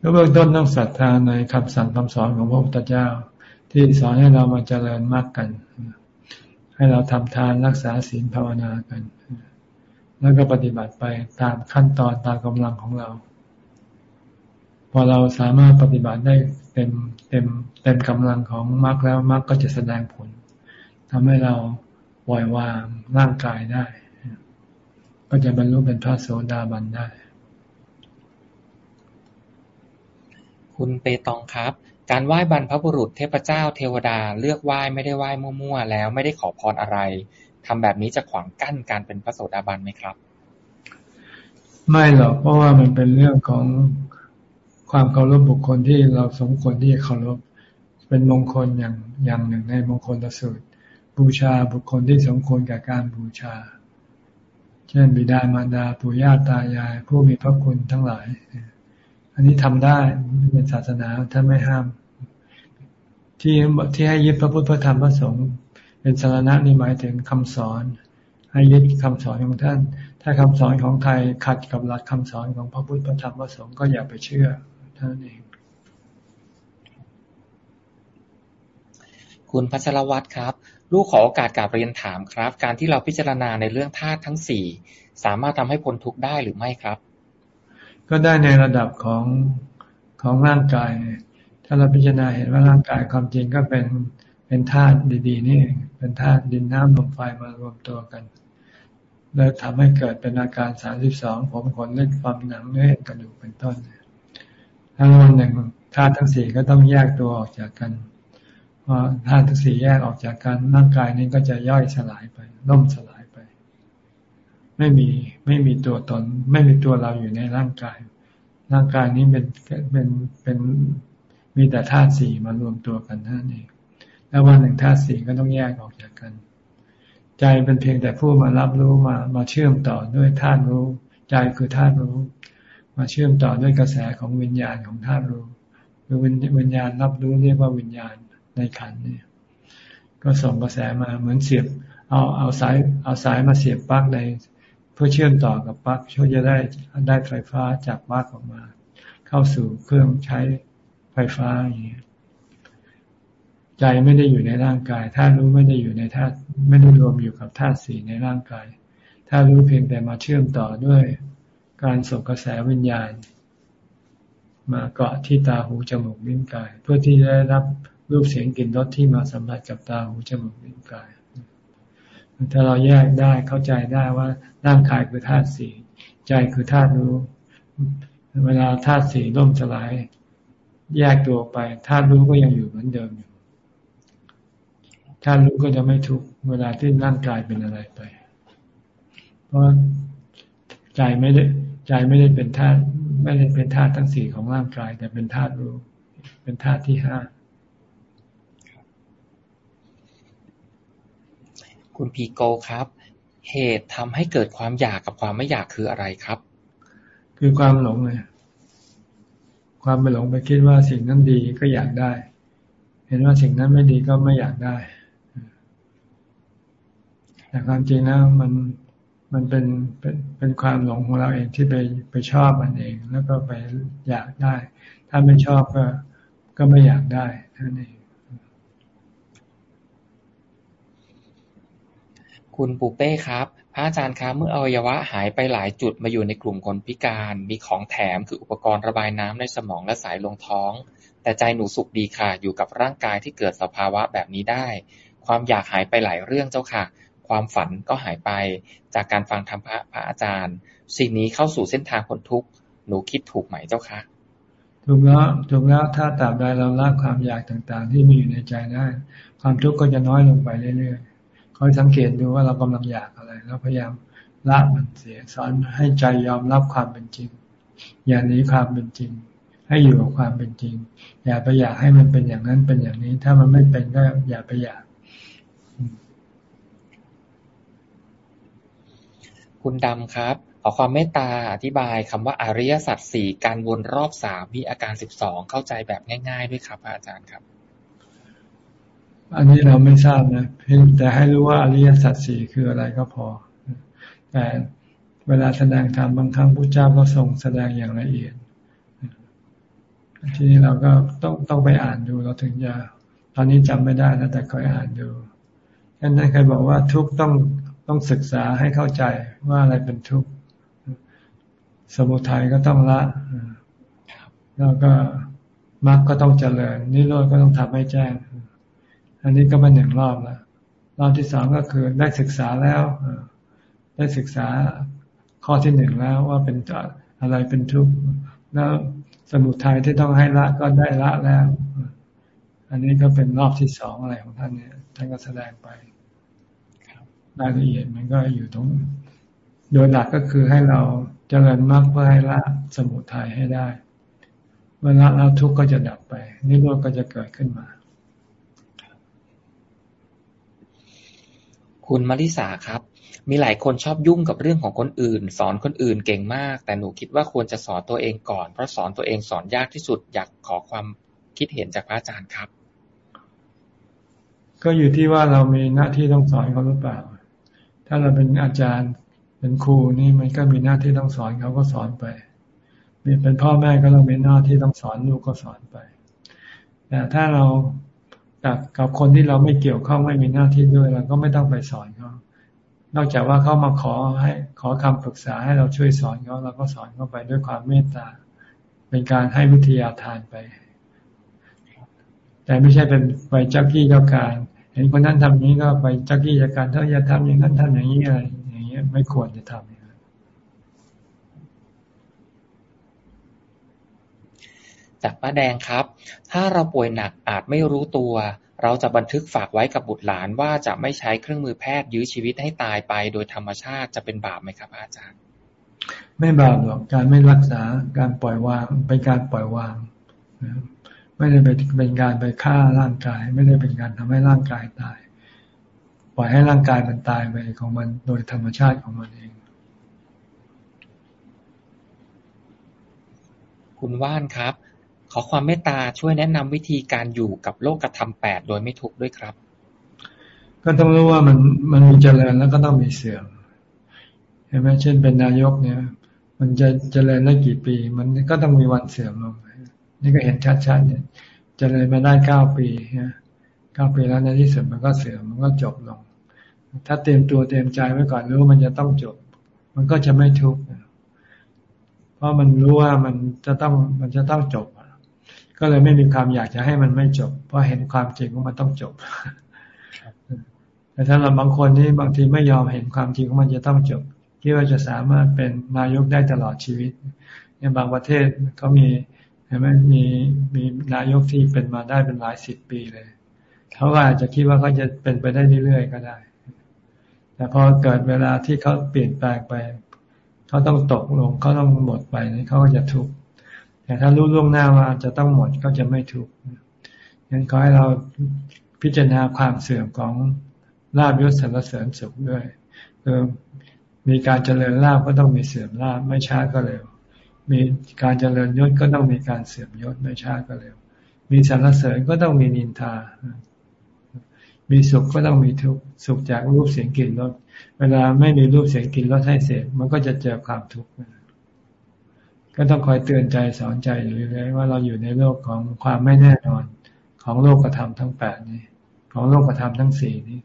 ก็เบื้องต้นต้องศรัทธาในคำสั่งคำสอนของพระพุทธเจ้า ที่สอนให้เรามาเจริญมรรคกัน ให้เราทำทานรักษาศีลภาวนากัน แล้วก็ปฏิบัติไปตามขั้นตอนตามกำลังของเรา พอเราสามารถปฏิบัติได้เต็มเต็มเต็มกำลังของมรรคแล้วมรรคก็จะแสดงผลทำให้เรา ล่อยวางร่างกายได้ ก็จะบรรลุเป็นพระโสดาบันได้ คุณเปตองครับ การไหว้บรรพบุรุษเทพเจ้าเทวดาเลือกไหว้ไม่ได้ไหว้มั่วๆแล้วไม่ได้ขอพรอะไรทำแบบนี้จะขวางกั้นการเป็นพระโสดาบันไหมครับ ไม่หรอกเพราะว่ามันเป็นเรื่องของความเคารพบุคคลที่เราสมควรที่จะเคารพเป็นมงคลอย่างอย่างหนึ่งในมงคลสูตร บูชาบุคคลที่สมควรกับการบูชา เช่นบิดามารดาปู่ย่าตายาย ผู้มีพระคุณทั้งหลาย อันนี้ทำได้เป็นศาสนาท่านไม่ห้าม ที่ที่ให้ยึดพระพุทธพระธรรมพระสงฆ์เป็นสารณะนี่หมายถึงคำสอน ให้ยึดคำสอนของท่าน ถ้าคำสอนของไทยขัดกับหลักคำสอนของพระพุทธพระธรรมพระสงฆ์ก็อย่าไปเชื่อท่านเองคุณพัชรวัตรครับ ลูกขอโอกาสกราบเรียนถามครับ การที่เราพิจารณาในเรื่องธาตุทั้งสี่สามารถทำให้พ้นทุกข์ได้หรือไม่ครับ ก็ได้ในระดับของของร่างกาย ถ้าเราพิจารณาเห็นว่าร่างกายความจริงก็เป็นเป็นธาตุดีๆนี่เป็นธาตุดินน้ำลมไฟมารวมตัวกัน แล้วทำให้เกิดเป็นอาการสามสิบสองผมขนเล็บฟันหนังเนื้อกระดูกเป็นต้นทั้งวันหนึ่งธาตุทั้งสี่ก็ต้องแยกตัวออกจากกัน ธาตุทั้งสี่แยกออกจากกันร่างกายนี้ก็จะย่อยสลายไปล่มสลายไป ไม่มีไม่มีตัวตน ไม่มีตัวเราอยู่ในร่างกาย ร่างกายนี้เป็นเป็นเป็นมีแต่ธาตุสี่มารวมตัวกันนั่นเองแล้ววันหนึ่งธาตุสี่ก็ต้องแยกออกจากกัน ใจเป็นเพียงแต่ผู้มารับรู้มามาเชื่อมต่อด้วยธาตุรู้ ใจคือธาตุรู้ มาเชื่อมต่อด้วยกระแสของวิญญาณของธาตุรู้คือวิญญาณรับรู้เรียกว่าวิญญาณ ในขันเนี่ย ก็ส่งกระแสมาเหมือนเสียบ เอาเอาสายเอาสายมาเสียบปลั๊กใน เพื่อเชื่อมต่อกับปลั๊กช่วยจะได้ได้ไฟฟ้าจากปลั๊กออกมา เข้าสู่เครื่องใช้ไฟฟ้าอย่างนี้ยใจไม่ได้อยู่ในร่างกายธาตุรู้ไม่ได้อยู่ในธาตุไม่ได้รวมอยู่กับธาตุสี่ในร่างกายธาตุรู้เพียงแต่มาเชื่อมต่อด้วย การส่งกระแสวิญญาณ มาเกาะที่ตาหูจมูกลิ้นกาย เพื่อที่จะได้รับ รูปเสียงกลิ่นรสที่มาสัมผัสกับตาหูจมูกลิ้นกายถ้าเราแยกได้เข้าใจได้ว่าร่างกายคือธาตุสี่ใจคือธาตุรู้ เวลาธาตุสี่ล่มสลาย แยกตัวไปธาตุรู้ก็ยังอยู่เหมือนเดิมอยู่ธาตุรู้ก็จะไม่ทุกเวลาที่ร่างกายเป็นอะไรไป เพราะใจไม่ได้ใจไม่ได้เป็นธาตุไม่ได้เป็นธาตุทั้งสี่ของร่างกาย แต่เป็นธาตุรู้ เป็นธาตุที่ห้า คุณพีโกครับ เหตุทำให้เกิดความอยากกับความไม่อยากคืออะไรครับ คือความหลงเลยความไปหลงไปคิดว่าสิ่งนั้นดีก็อยากได้ เห็นว่าสิ่งนั้นไม่ดีก็ไม่อยากได้แต่ความจริงแล้วมันมันเป็นเป็นเป็นความหลงของเราเองที่ไปไปชอบมันเอง แล้วก็ไปอยากได้ ถ้าไม่ชอบก็ก็ไม่อยากได้นั่นเอง คุณปูเป้ครับ พระอาจารย์ครับเมื่ออวัยวะหายไปหลายจุดมาอยู่ในกลุ่มคนพิการ มีของแถมคืออุปกรณ์ระบายน้ำในสมองและสายลงท้อง แต่ใจหนูสุขดีค่ะ อยู่กับร่างกายที่เกิดสภาวะแบบนี้ได้ ความอยากหายไปหลายเรื่องเจ้าค่ะ ความฝันก็หายไป จากการฟังธรรมพระพระอาจารย์ สิ่งนี้เข้าสู่เส้นทางคนทุกข์หนูคิดถูกไหมเจ้าค่ะถูกแล้วถูกแล้วถ้าตาบใดเราละความอยากต่างๆ ที่มีอยู่ในใจได้ ความทุกข์ก็จะน้อยลงไปเรื่อยๆ อยสังเกตดูว่าเรากำลังอยากอะไร แล้วพยายามละมันเสียสอนให้ใจยอมรับความเป็นจริง อย่าหนีความเป็นจริง ให้อยู่กับความเป็นจริง อย่าไปอยากให้มันเป็นอย่างนั้นเป็นอย่างนี้ ถ้ามันไม่เป็นก็อย่าไปอยาก คุณดำครับ ขอความเมตตาอธิบายคำว่าอริยสัจสี่การวนรอบสามมีอาการสิบสองเข้าใจแบบง่าย ๆ ด้วยครับอาจารย์ครับ อันนี้เราไม่ทราบนะเพียงแต่ให้รู้ว่าอริยสัจสี่คืออะไรก็พอ แต่เวลาแสดงธรรมบางครั้งพระเจ้าก็ทรงแสดงอย่างละเอียด ทีนี้เราก็ต้องต้องไปอ่านดูเราถึงจะตอนนี้จำไม่ได้นะแต่เคยอ่านดูท่านเคยบอกว่าทุกต้องต้องศึกษาให้เข้าใจว่าอะไรเป็นทุกข์สมุทัยก็ต้องละแล้วก็มรรคก็ต้องเจริญนิโรธก็ต้องทำให้แจ้ง อันนี้ก็มาหนึ่งรอบล้วรอบที่สองก็คือได้ศึกษาแล้วได้ศึกษาข้อที่หนึ่งแล้วว่าเป็นอะไรเป็นทุกข์แล้วสมุทัยที่ต้องให้ละก็ได้ละแล้ว อันนี้ก็เป็นรอบที่สองอะไรของท่านเนี่ยท่านก็แสดงไปรายละเอียดมันก็อยู่ตรง โดยหลักก็คือให้เราจเจริญมรรคเพื่อให้ละสมุทัยให้ได้เวลาเราทุกข์ก็จะดับไปนิโรธก็จะเกิดขึ้นมา คุณมาริสาครับ มีหลายคนชอบยุ่งกับเรื่องของคนอื่น สอนคนอื่นเก่งมาก แต่หนูคิดว่าควรจะสอนตัวเองก่อน เพราะสอนตัวเองสอนยากที่สุด อยากขอความคิดเห็นจากพระอาจารย์ครับ ก็อยู่ที่ว่าเรามีหน้าที่ต้องสอนเขาหรือเปล่า ถ้าเราเป็นอาจารย์เป็นครูนี่มันก็มีหน้าที่ต้องสอนเขาก็สอนไปเป็นพ่อแม่ก็ต้องมีหน้าที่ต้องสอนลูกก็สอนไปแต่ถ้าเรา กับกับคนที่เราไม่เกี่ยวข้องไม่มีหน้าที่ด้วยเราก็ไม่ต้องไปสอนเขานอกจากว่าเขามาขอให้ขอคำปรึกษาให้เราช่วยสอนเขาเราก็สอนเขาไปด้วยความเมตตา เป็นการให้วิทยาทานไป แต่ไม่ใช่เป็นไปจักกี้เจ้าการ เห็นคนนั้นทำนี้ก็ไปจักกี้เจ้าการถ้าอย่าทำอย่างนั้นทำอย่างนี้อะไรอย่างเงี้ยไม่ควรจะทำ จากป้าแดงครับ ถ้าเราป่วยหนักอาจไม่รู้ตัว เราจะบันทึกฝากไว้กับบุตรหลานว่าจะไม่ใช้เครื่องมือแพทย์ยื้อชีวิตให้ตายไป โดยธรรมชาติจะเป็นบาปไหมครับ อาจารย์ ไม่บาปหรอกการไม่รักษาการปล่อยวางเป็นการปล่อยวาง ไม่ได้เป็นการไปฆ่าร่างกาย ไม่ได้เป็นการทำให้ร่างกายตาย ปล่อยให้ร่างกายมันตายไปของมันโดยธรรมชาติของมันเองคุณว่านครับ ขอความเมตตาช่วยแนะนำวิธีการอยู่กับโลกธรรมแปดโดยไม่ทุกข์ด้วยครับ ก็ต้องรู้ว่ามันมันมีเจริญแล้วก็ต้องมีเสื่อมเห็นไหมเช่นเป็นนายกเนี่ย มันจะเจริญได้กี่ปี มันก็ต้องมีวันเสื่อมลงนี่ก็เห็นชัดๆเนี่ยเจริญมาได้เก้าปีนะเก้าปีแล้วในที่สุดมันก็เสื่อมมันก็จบลง ถ้าเตรียมตัวเตรียมใจไว้ก่อนรู้ว่ามันจะต้องจบ มันก็จะไม่ทุกข์เพราะมันรู้ว่ามันจะต้องมันจะต้องจบ ก็เลยไม่มีความอยากจะให้มันไม่จบ เพราะเห็นความจริงว่ามันต้องจบแต่ถ้าเราบางคนนี่บางทีไม่ยอมเห็นความจริงว่ามันจะต้องจบคิดว่าจะสามารถเป็นนายกได้ตลอดชีวิตในบางประเทศเขามีเห็นไหมมีมีนายกที่เป็นมาได้เป็นหลายสิบปีเลยเขาอาจจะคิดว่าเขาจะเป็นไปได้เรื่อยๆก็ได้ แต่พอเกิดเวลาที่เขาเปลี่ยนแปลงไป เขาต้องตกลงเขาต้องหมดไปนี่เขาก็จะทุกข์ แต่ถ้ารู้ล่วงหน้าว่าจะต้องหมดก็จะไม่ทุกข์งั้นขอให้เราพิจารณาความเสื่อมของลาบยศสรรเสริญสุขด้วยคือมีการเจริญลาบก็ต้องมีเสื่อมลาบไม่ช้าก็เร็ว มีการเจริญยศก็ต้องมีการเสื่อมยศไม่ช้าก็เร็ว มีสรรเสริญก็ต้องมีนินทา มีสุขก็ต้องมีทุกข์สุขจากรูปเสียงกลิ่นรสเวลาไม่มีรูปเสียงกลิ่นรสให้เสพมันก็จะเจอความทุกข์ ก็ต้องคอยเตือนใจสอนใจอยู่เรื่อยๆว่าเราอยู่ในโลกของความไม่แน่นอน ของโลกธรรมทั้งแปดนี้ ของโลกธรรมทั้งสี่นี้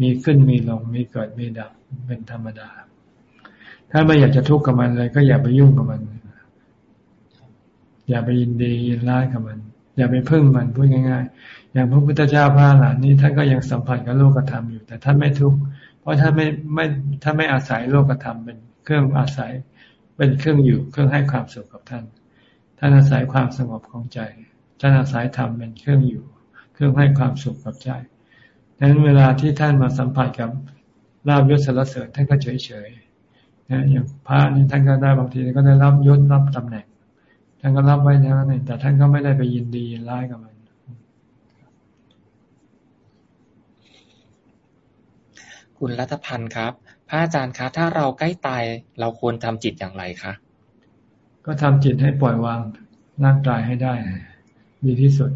มีขึ้นมีลงมีเกิดมีดับเป็นธรรมดา ถ้าไม่อยากจะทุกข์กับมันเลย ก็อย่าไปยุ่งกับมัน อย่าไปยินดียินร้ายกับมัน อย่าไปพึ่งมันพูดง่ายๆ อย่างพระพุทธเจ้าพระหลานนี้ท่านก็ยังสัมผัสกับโลกธรรมอยู่ แต่ท่านไม่ทุกข์เพราะท่านไม่ไม่ถ้านไม่อาศัยโลกธรรมเป็นเครื่องอาศัย เป็นเครื่องอยู่เครื่องให้ความสุขกับท่าน ท่านอาศัยความสงบของใจ ท่านอาศัยธรรมเป็นเครื่องอยู่ เครื่องให้ความสุขกับใจดังนั้นเวลาที่ท่านมาสัมผัสกับลาบยศสารเสริญท่านก็เฉยเฉยนะอย่างพระนี่ท่านก็ได้บางทีก็ได้รับยศรับตำแหน่ง ท่านก็รับไว้นะแต่ท่านก็ไม่ได้ไปยินดียินร้ายกับมันคุณรัตพันธ์ครับ ระอาจารย์คะ ถ้าเราใกล้ตาย เราควรทำจิตอย่างไรคะ ก็ทำจิตให้ปล่อยวางร่างกายให้ได้ ดีที่สุด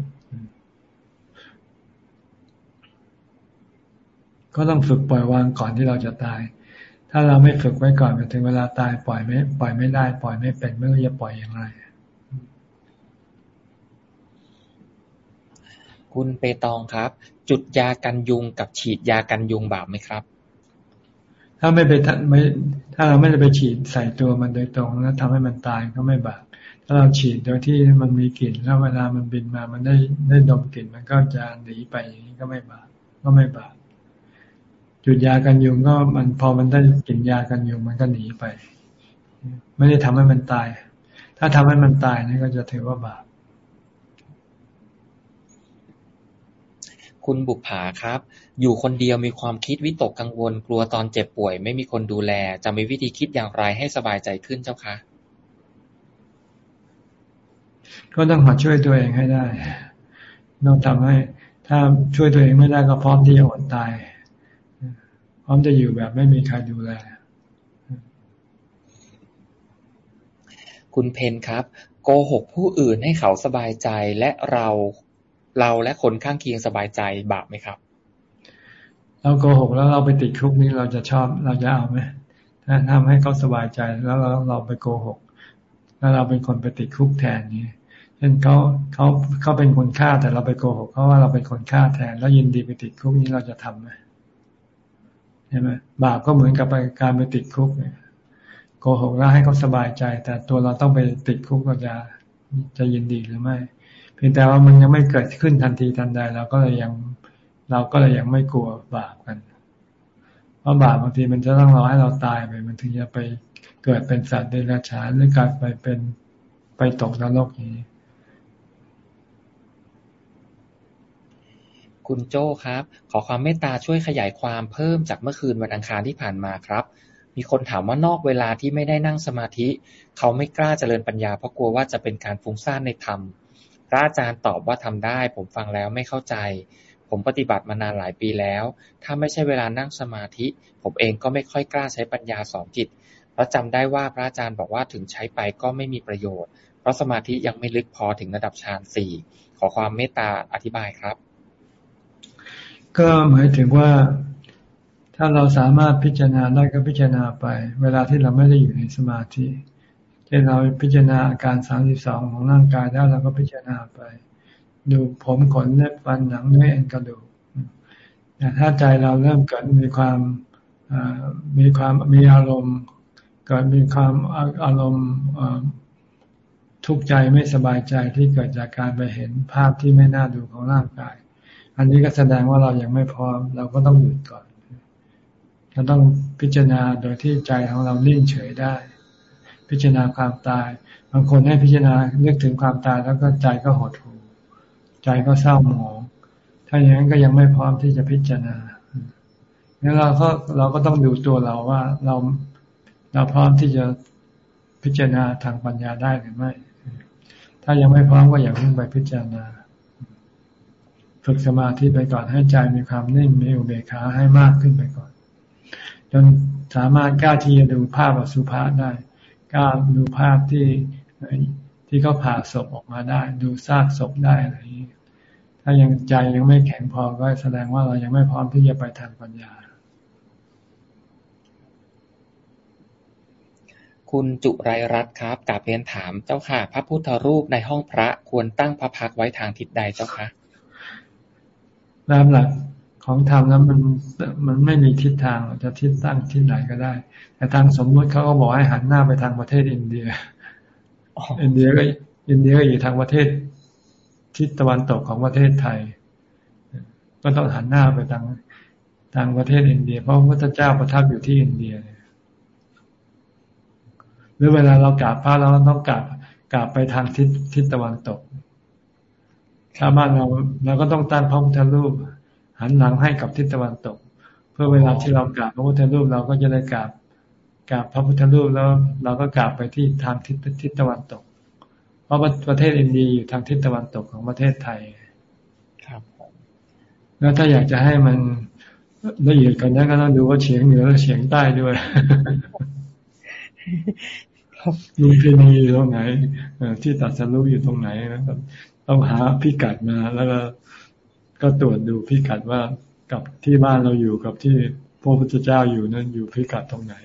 ก็ต้องฝึกปล่อยวางก่อนที่เราจะตาย ถ้าเราไม่ฝึกไว้ก่อนถึงเวลาตายปล่อยไม่ ปล่อยไม่ได้ ปล่อยไม่เป็นไม่รู้จะปล่อยอย่างไร คุณเปตองครับ จุดยากันยุงกับฉีดยากันยุงบาปไหมครับ ถ้าไม่ไปไม่ถ้าเราไม่ได้ไปฉีดใส่ตัวมันโดยตรงแล้วทำให้มันตายก็ไม่บาปถ้าเราฉีดโดยที่มันมีกลิ่นแล้วเวลามันบินมามันได้ได้ดมกลิ่นมันก็จะหนีไปอย่างนี้ก็ไม่บาปก็ไม่บาปจุดยากันยุงก็มันพอมันได้กลิ่นยากันยุงมันก็หนีไป ไม่ได้ทำให้มันตาย ถ้าทำให้มันตายนี่ก็จะถือว่าบาป คุณบุปผาครับ อยู่คนเดียวมีความคิดวิตกกังวล กลัวตอนเจ็บป่วย ไม่มีคนดูแล จะมีวิธีคิดอย่างไรให้สบายใจขึ้นเจ้าคะ ก็ต้องหัดช่วยตัวเองให้ได้ ต้องทำให้ ถ้าช่วยตัวเองไม่ได้ก็พร้อมที่จะอดตาย พร้อมจะอยู่แบบไม่มีใครดูแล คุณเพนครับ โกหกผู้อื่นให้เขาสบายใจและเรา เราและคนข้างเคียงสบายใจบาปไหมครับ เราโกหกแล้วเราไปติดคุกนี้เราจะชอบเราจะเอาไหมถ้าทำให้เขาสบายใจแล้วเราเราไปโกหก แล้วเราเป็นคนไปติดคุกแทนนี้เช่นเขาเขาเขาเป็นคนฆ่าแต่เราไปโกหกเขาว่าเราเป็นคนฆ่าแทน แล้วยินดีไปติดคุกนี้เราจะทำไหมใช่ไหมบาปก็เหมือนกับการไปติดคุกเนี่ยโกหกแล้วให้เขาสบายใจ แต่ตัวเราต้องไปติดคุกเราจะจะยินดีหรือไม่ เพียงแต่ว่ามันยังไม่เกิดขึ้นทันทีทันใดเราก็เลยยังเราก็เลยยังไม่กลัวบาปกัน เพราะบาปบางทีมันจะต้องรอให้เราตายไป มันถึงจะไปเกิดเป็นสัตว์เดรัจฉานหรือการไปเป็นไปตกนรกอย่างนี้ คุณโจ้ครับ ขอความเมตตาช่วยขยายความเพิ่มจากเมื่อคืนวันอังคารที่ผ่านมาครับ มีคนถามว่านอกเวลาที่ไม่ได้นั่งสมาธิ เขาไม่กล้าเจริญปัญญาเพราะกลัวว่าจะเป็นการฟุ้งซ่านในธรรม พระอาจารย์ตอบว่าทำได้ ผมฟังแล้วไม่เข้าใจ ผมปฏิบัติมานานหลายปีแล้ว ถ้าไม่ใช่เวลานั่งสมาธิ ผมเองก็ไม่ค่อยกล้าใช้ปัญญาสอนจิต เพราะจำได้ว่าพระอาจารย์บอกว่าถึงใช้ไปก็ไม่มีประโยชน์ เพราะสมาธิยังไม่ลึกพอถึงระดับฌานสี่ขอความเมตตาอธิบายครับ ก็หมายถึงว่าถ้าเราสามารถพิจารณาได้ก็พิจารณาไป เวลาที่เราไม่ได้อยู่ในสมาธิ เช่นเราพิจารณาอาการสามสิบสองของร่างกายแล้วเราก็พิจารณาไป ดูผมขนเล็บฟันหนังเนื้อเอ็นกระดูกแต่ถ้าใจเราเริ่มเกิดมีความมีความมีอารมณ์ เกิดมีความอารมณ์ทุกข์ใจไม่สบายใจที่เกิดจากการไปเห็นภาพที่ไม่น่าดูของร่างกาย อันนี้ก็แสดงว่าเรายังไม่พร้อม เราก็ต้องหยุดก่อนเราต้องพิจารณาโดยที่ใจของเรานิ่งเฉยได้ พิจารณาความตาย บางคนให้พิจารณาเนึกถึงความตายแล้วก็ใจก็หดหู่ใจก็เศร้าหมองถ้าอย่างนั้นก็ยังไม่พร้อมที่จะพิจารณางั้นเราก็เราก็ต้องดูตัวเราว่าเราเราพร้อมที่จะพิจารณาทางปัญญาได้หรือไม่ ถ้ายังไม่พร้อมก็อย่าเพิ่งไปพิจารณา ฝึกสมาธิไปก่อนให้ใจมีความนิ่งมีอุเบกขาให้มากขึ้นไปก่อน จนสามารถกล้าที่จะดูภาพอสุภาษได้ ก็ดูภาพที่ที่เขาผ่าศพออกมาได้ ดูซากศพได้อะไรอย่างนี้ถ้ายังใจยังไม่แข็งพอก็แสดงว่าเรายังไม่พร้อมที่จะไปทางปัญญา คุณจุไรรัตน์ครับกลับเรียนถามเจ้าค่ะ พระพุทธรูปในห้องพระควรตั้งพระพักไว้ทางทิศใดเจ้าคะตามหลัก ของธรรมนั้นมันมันไม่มีทิศทางจะทิศตั้งที่ไหนก็ได้ แต่ทางสมมุติเขาก็บอกให้หันหน้าไปทางประเทศอินเดียอินเดียก็อินเดียก็อยู่ทางประเทศทิศตะวันตกของประเทศไทย ก็ต้องหันหน้าไปทางทางประเทศอินเดีย เพราะพระพุทธเจ้าประทับอยู่ที่อินเดียหรือเวลาเรากราบพระเราต้องกราบกราบไปทางทิศทิศตะวันตกชาวบ้านเราเราก็ต้องตั้งพระพุทธรูป หันหลังให้กับทิศตะวันตก เพื่อเวลาที่เรากราบพระพุทธรูปเราก็จะได้กราบกราบพระพุทธรูปแล้วเราก็กราบไปที่ทางทิศทิศตะวันตก เพราะประเทศอินเดียอยู่ทางทิศตะวันตกของประเทศไทย ครับแล้วถ้าอยากจะให้มันละเอียดกันนั้นก็ต้องดูว่าเฉียงเหนือและเฉียงใต้ด้วยลุงพินีอยู่ตรงไหนที่ตัดสรุปอยู่ตรงไหนนะครับต้องหาพิกัดมาแล้วก็ ก็ตรวจดูพิกัดว่ากับที่บ้านเราอยู่กับที่พระพุทธเจ้าอยู่นั้นอยู่พิกัดตรงไหน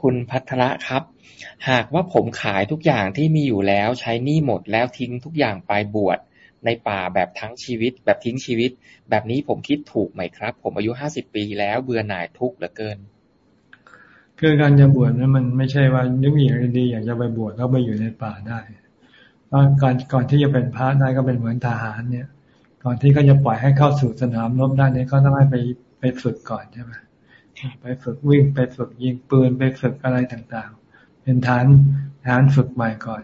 คุณพัทระครับ หากว่าผมขายทุกอย่างที่มีอยู่แล้วใช้หนี้หมดแล้วทิ้งทุกอย่างไปบวชในป่าแบบทั้งชีวิต แบบทิ้งชีวิต แบบนี้ผมคิดถูกไหมครับ ผมอายุห้าสิบปีแล้วเบื่อหน่ายทุกข์เหลือเกิน คือการจะบวชนั้นมันไม่ใช่ว่านึกอย่างดีอยากจะไปบวชแล้วไปอยู่ในป่าได้ตอนก่อนก่อนที่จะเป็นพระได้ก็เป็นเหมือนทหารเนี่ย ก่อนที่เขาจะปล่อยให้เข้าสู่สนามรบได้เนี่ยเขาต้องให้ไปไปฝึกก่อนใช่ไหมไปฝึกวิ่งไปฝึกยิงปืนไปฝึกอะไรต่างๆ เป็นฐานฐานฝึกใหม่ก่อน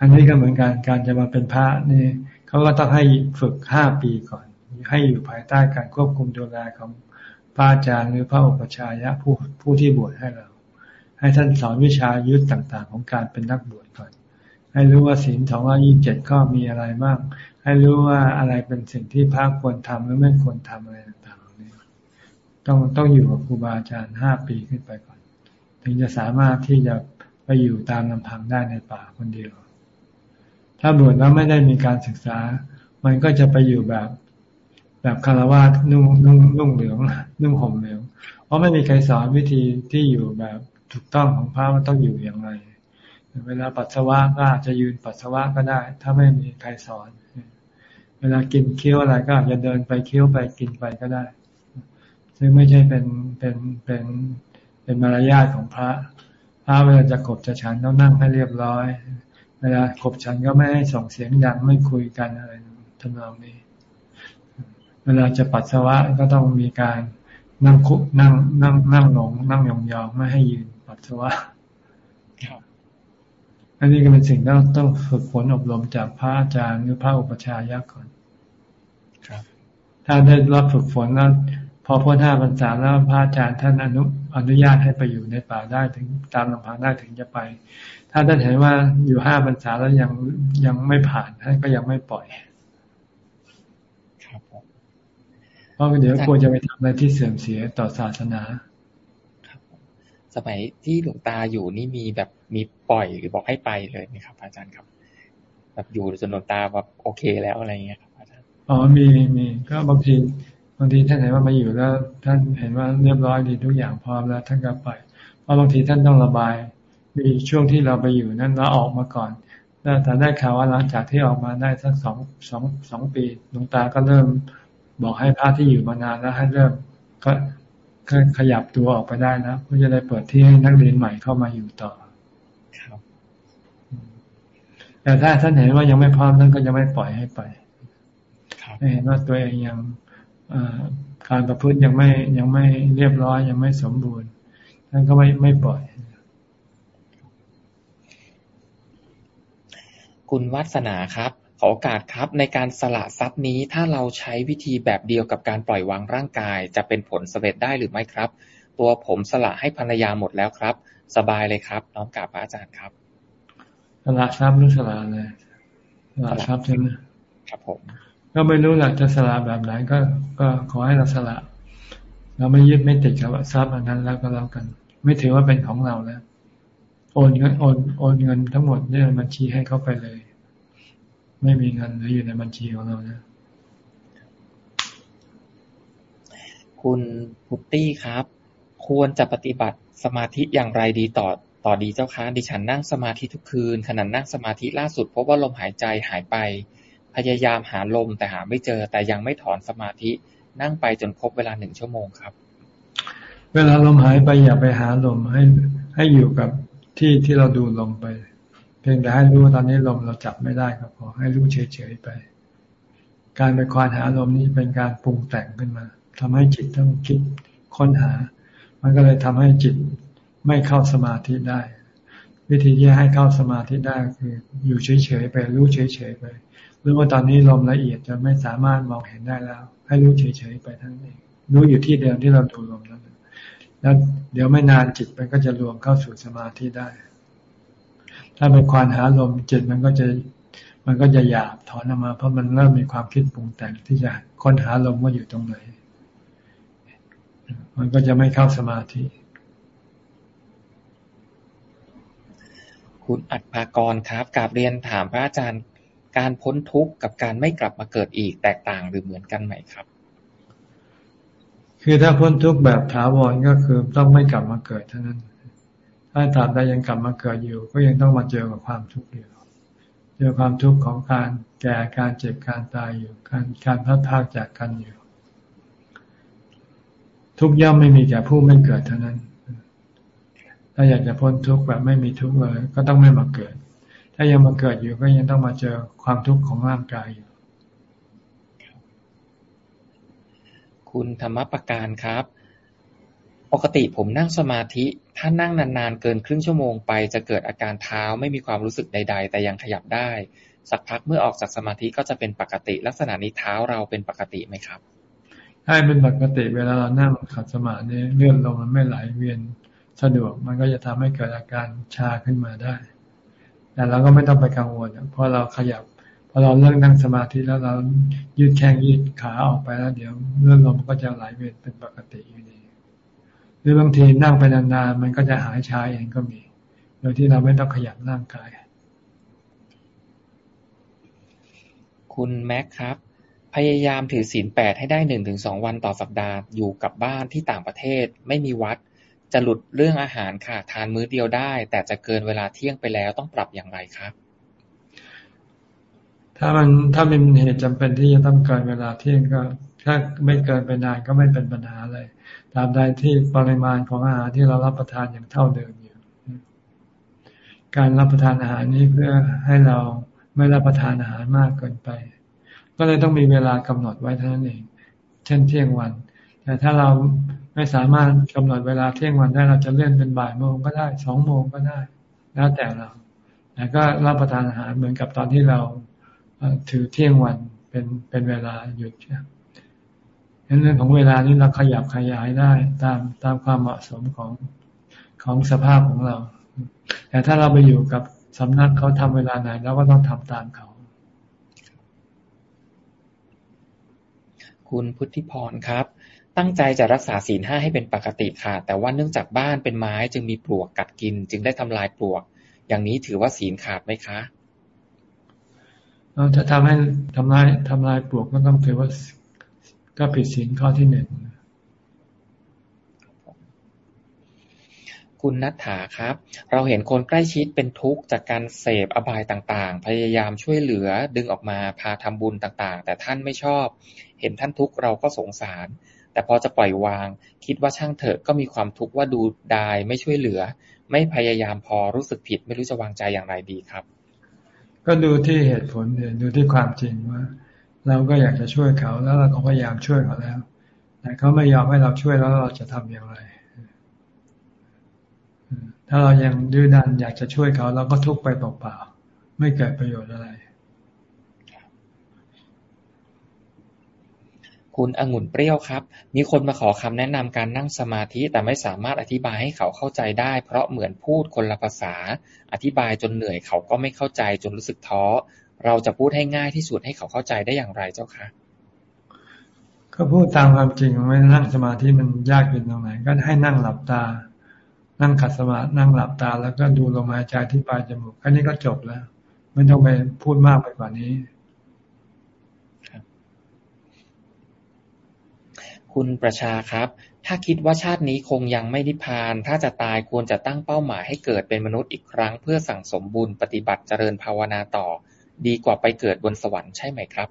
อันนี้ก็เหมือนกันการจะมาเป็นพระนี่เขาก็ต้องให้ฝึกห้าปีก่อน ให้อยู่ภายใต้การควบคุมดูแลของ พระอาจารย์หรือพระอุปชายะผู้ผู้ที่บวชให้เรา ให้ท่านสอนวิชายุทธต่างๆ ของการเป็นนักบวชก่อน ให้รู้ว่าศีลสองร้อยี่สิบเจ็ดข้อมีอะไรบ้าง ให้รู้ว่าอะไรเป็นสิ่งที่พระควรทำหรือไม่ควรทำอะไรต่างๆนี่ต้องต้องอยู่กับครูบาอาจารย์ห้าปีขึ้นไปก่อน ถึงจะสามารถที่จะไปอยู่ตามลำพังได้ในป่าคนเดียว ถ้าบวชแล้วไม่ได้มีการศึกษา มันก็จะไปอยู่แบบ แบบคารวะนุ่งนุ่งนุ่งเหลืองนุ่งห่มเหลือง เพราะไม่มีใครสอนวิธีที่อยู่แบบถูกต้องของพระมันต้องอยู่อย่างไร เวลาปัสสาวะก็อาจจะยืนปัสสาวะก็ได้ ถ้าไม่มีใครสอน เวลากินเคี้ยวอะไรก็อาจจะเดินไปเคี้ยวไปกินไปก็ได้ ซึ่งไม่ใช่เป็นเป็นเป็นเป็นมารยาทของพระ พระเวลาจะขบจะฉันต้องนั่งให้เรียบร้อย เวลาขบฉันก็ไม่ให้ส่งเสียงดังไม่คุยกันอะไรทำนองนี้ เวลาจะปัสสาวะก็ต้องมีการนั่งคุนั่งนั่งนั่งลงนั่งยองๆไม่ให้ยืนปัสสาวะอันนี้ก็เป็นสิ่งที่ต้องฝึกฝนอบรมจากพระอาจารย์หรือพระอุปชายะก่อนครับถ้าได้รับฝึกฝนแล้วพอพ้นห้าพรรษาแล้วพระอาจารย์ท่านอนุอนุญาตให้ไปอยู่ในป่าได้ถึงตามลำพังได้ถึงจะไป ถ้าท่านเห็นว่าอยู่ห้าพรรษาแล้วยังยังไม่ผ่านท่านก็ยังไม่ปล่อย ราะเดี๋ยวกลัวจะไปทำอะไรที่เสื่อมเสียต่อศาสนาครับสมัยที่หลวงตาอยู่นี่มีแบบมีปล่อยหรือบอกให้ไปเลยไหมครับ อาจารย์ครับ แบบอยู่จนหลวงตาแบบโอเคแล้วอะไรเงี้ยครับอาจารย์อ๋อมีมีก็บางทีบางทีท่านเห็นว่ามาอยู่แล้ว ท่านเห็นว่าเรียบร้อยดีทุกอย่างพร้อมแล้ว ท่านก็ไปเพราะบางทีท่านต้องระบาย มีช่วงที่เราไปอยู่นั้นเราออกมาก่อนแต่ได้ข่าวว่าหลังจากที่ออกมาได้สักสองสองสองปีหลวงตาก็เริ่ม บอกให้พระที่อยู่มานานแล้วให้เริ่มก็ขยับตัวออกไปได้นะเพื่อจะได้เปิดที่ให้นักเรียนใหม่เข้ามาอยู่ต่อครับ แต่ถ้าท่านเห็นว่ายังไม่พร้อมท่านก็จะไม่ปล่อยให้ไปเห็นว่าตัวเองยังการประพฤติยังไม่ยังไม่เรียบร้อยยังไม่สมบูรณ์ท่านก็ไม่ไม่ปล่อย คุณวัฒนาครับขอ โอกาสครับในการสละทรัพย์นี้ ถ้าเราใช้วิธีแบบเดียวกับการปล่อยวางร่างกาย จะเป็นผลสำเร็จได้หรือไม่ครับ ตัวผมสละให้ภรรยาหมดแล้วครับ สบายเลยครับ น้องกราบพระอาจารย์ครับ สละทรัพย์หรือสละอะไรสละทรัพย์ใช่ไหมครับผมก็ไม่รู้แหละจะสละแบบไหนก็ก็ขอให้เราสละ เราไม่ยึดไม่ติดกับทรัพย์อันนั้นแล้วก็แล้วกัน ไม่ถือว่าเป็นของเราแล้ว โอนเงินโอนโอนเงินทั้งหมดเนี่ยบัญชีให้เขาไปเลย ไม่มีเงินเหลืออยู่ในบัญชีของเรานะคุณพุตตี้ครับ ควรจะปฏิบัติสมาธิอย่างไรดีต่อต่อดีเจ้าคะดิฉันนั่งสมาธิทุกคืนขณะนั่งสมาธิล่าสุดพบว่าลมหายใจหายไป พยายามหาลมแต่หาไม่เจอ แต่ยังไม่ถอนสมาธินั่งไปจนครบเวลาหนึ่งชั่วโมงครับ เวลาลมหายไปอย่าไปหาลมให้ให้อยู่กับที่ที่เราดูลมไป เพียงแต่ให้รู้ว่าตอนนี้ลมเราจับไม่ได้ก็พอ ให้รู้เฉยๆไป การไปควานหาลมนี้เป็นการปรุงแต่งขึ้นมาทำให้จิตต้องคิดค้นหา มันก็เลยทำให้จิตไม่เข้าสมาธิได้ วิธีที่ให้เข้าสมาธิได้คืออยู่เฉยๆไป รู้เฉยๆไปรู้ว่าตอนนี้ลมละเอียดจะไม่สามารถมองเห็นได้แล้ว ให้รู้เฉยๆไปทั้งนี้รู้อยู่ที่เดิมที่เราดูลมแล้วแล้วเดี๋ยวไม่นานจิตมันก็จะรวมเข้าสู่สมาธิได้ ถ้าไปควานหาลมจิตมันก็จะมันก็จะหยาบถอนออกมา เพราะมันเริ่มมีความคิดปรุงแต่งที่จะค้นหาลมว่าอยู่ตรงไหน มันก็จะไม่เข้าสมาธิ คุณอัดภากรครับกาบเรียนถามพระอาจารย์การพ้นทุกข์กับการไม่กลับมาเกิดอีกแตกต่างหรือเหมือนกันไหมครับ คือถ้าพ้นทุกข์แบบถาวรก็คือต้องไม่กลับมาเกิดเท่านั้น ถ้าตราบใดยังกลับมาเกิดอยู่ ก็ยังต้องมาเจอกับความทุกข์อยู่เจอความทุกข์ของการแก่การเจ็บการตายอยู่การการพัดพากจากกันอยู่ ทุกย่อมไม่มีแก่ผู้ไม่เกิดเท่านั้น ถ้าอยากจะพ้นทุกข์แบบไม่มีทุกข์เลย ก็ต้องไม่มาเกิด ถ้ายังมาเกิดอยู่ก็ยังต้องมาเจอความทุกข์ของร่างกายอยู่ คุณธรรมประการครับ ปกติผมนั่งสมาธิ ถ้านั่งนาน ๆ เกินครึ่งชั่วโมงไปจะเกิดอาการเท้าไม่มีความรู้สึกใด ๆ แต่ยังขยับได้ สักพักเมื่อออกจากสมาธิก็จะเป็นปกติ ลักษณะนี้เท้าเราเป็นปกติไหมครับใช่เป็นปกติเวลาเรานั่งขัดสมาธิเลื่อนลงมันไม่ไหลเวียนสะดวก มันก็จะทำให้เกิดอาการชาขึ้นมาได้ แต่เราก็ไม่ต้องไปกังวลเพราะเราขยับพอเราเลิกนั่งสมาธิแล้วเรายืดแข้งยืดขาออกไปแล้ว เดี๋ยวเลื่อนลมก็จะไหลเวียนเป็นปกติอยู่ดี หรือบางทีนั่งไปนานๆมันก็จะหายชาเองก็มี โดยที่เราไม่ต้องขยับร่างกาย คุณแม็กครับ พยายามถือศีลแปดให้ได้หนึ่งถึงสองวันต่อสัปดาห์อยู่กับบ้านที่ต่างประเทศ ไม่มีวัด จะหลุดเรื่องอาหารค่ะทานมื้อเดียวได้ แต่จะเกินเวลาเที่ยงไปแล้วต้องปรับอย่างไรครับถ้ามันถ้าเป็นเหตุจำเป็นที่จะต้องเกินเวลาเที่ยงก็ ถ้าไม่เกินไปนานก็ไม่เป็นปัญหาเลย ตามใดที่ปริมาณของอาหารที่เรารับประทานอย่างเท่าเดิมอยู่ การรับประทานอาหารนี้เพื่อให้เราไม่รับประทานอาหารมากเกินไป ก็เลยต้องมีเวลากำหนดไว้เท่านั้นเอง เช่นเที่ยงวัน แต่ถ้าเราไม่สามารถกำหนดเวลาเที่ยงวันได้เราจะเลื่อนเป็นบ่ายโมงก็ได้สองโมงก็ได้ แล้วแต่เราแต่ก็รับประทานอาหารเหมือนกับตอนที่เราถือเที่ยงวันเป็นเป็นเวลาหยุด เรื่องของเวลานี้เราขยับขยายได้ตามตามความเหมาะสมของของสภาพของเรา แต่ถ้าเราไปอยู่กับสำนักเขาทำเวลาไหนเราก็ต้องทำตามเขา คุณพุทธิพรครับตั้งใจจะรักษาศีลห้าให้เป็นปกติค่ะ แต่ว่าเนื่องจากบ้านเป็นไม้จึงมีปลวกกัดกิน จึงได้ทำลายปลวก อย่างนี้ถือว่าศีลขาดไหมคะเราจะทำให้ทำลายทำลายปลวกก็ต้องถือว่า ก็ผิดศีลข้อที่หนึ่งคุณนัทธาครับ เราเห็นคนใกล้ชิดเป็นทุกข์จากการเสพอบายต่างๆ พยายามช่วยเหลือดึงออกมาพาทำบุญต่างๆ แต่ท่านไม่ชอบ เห็นท่านทุกข์เราก็สงสาร แต่พอจะปล่อยวาง คิดว่าช่างเถอะก็มีความทุกข์ว่าดูดายไม่ช่วยเหลือ ไม่พยายามพอรู้สึกผิด ไม่รู้จะวางใจอย่างไรดีครับ ก็ดูที่เหตุผลดูที่ความจริงว่า เราก็อยากจะช่วยเขาแล้วเราก็พยายามช่วยเขาแล้ว แต่เขาไม่ยอมให้เราช่วยแล้วเราจะทำอย่างไร ถ้าเรายังดื้อดันอยากจะช่วยเขาเราก็ทุกไปเปล่าๆไม่เกิดประโยชน์อะไร คุณองุ่นเปรี้ยวครับ มีคนมาขอคำแนะนำการนั่งสมาธิแต่ไม่สามารถอธิบายให้เขาเข้าใจได้ เพราะเหมือนพูดคนละภาษา อธิบายจนเหนื่อยเขาก็ไม่เข้าใจจนรู้สึกท้อ เราจะพูดให้ง่ายที่สุดให้เขาเข้าใจได้อย่างไรเจ้าคะก็พูดตามความจริงไม่นั่งสมาธิมันยากเป็นตรงไหน ก็ให้นั่งหลับตา นั่งขัดสมาธินั่งหลับตา แล้วก็ดูลมหายใจที่ปลายจมูกแค่นี้ก็จบแล้ว ไม่ต้องไปพูดมากไปกว่านี้คุณประชาครับ ถ้าคิดว่าชาตินี้คงยังไม่นิพพาน ถ้าจะตายควรจะตั้งเป้าหมายให้เกิดเป็นมนุษย์อีกครั้ง เพื่อสั่งสมบุญปฏิบัติเจริญภาวนาต่อ ดีกว่าไปเกิดบนสวรรค์ใช่ไหมครับ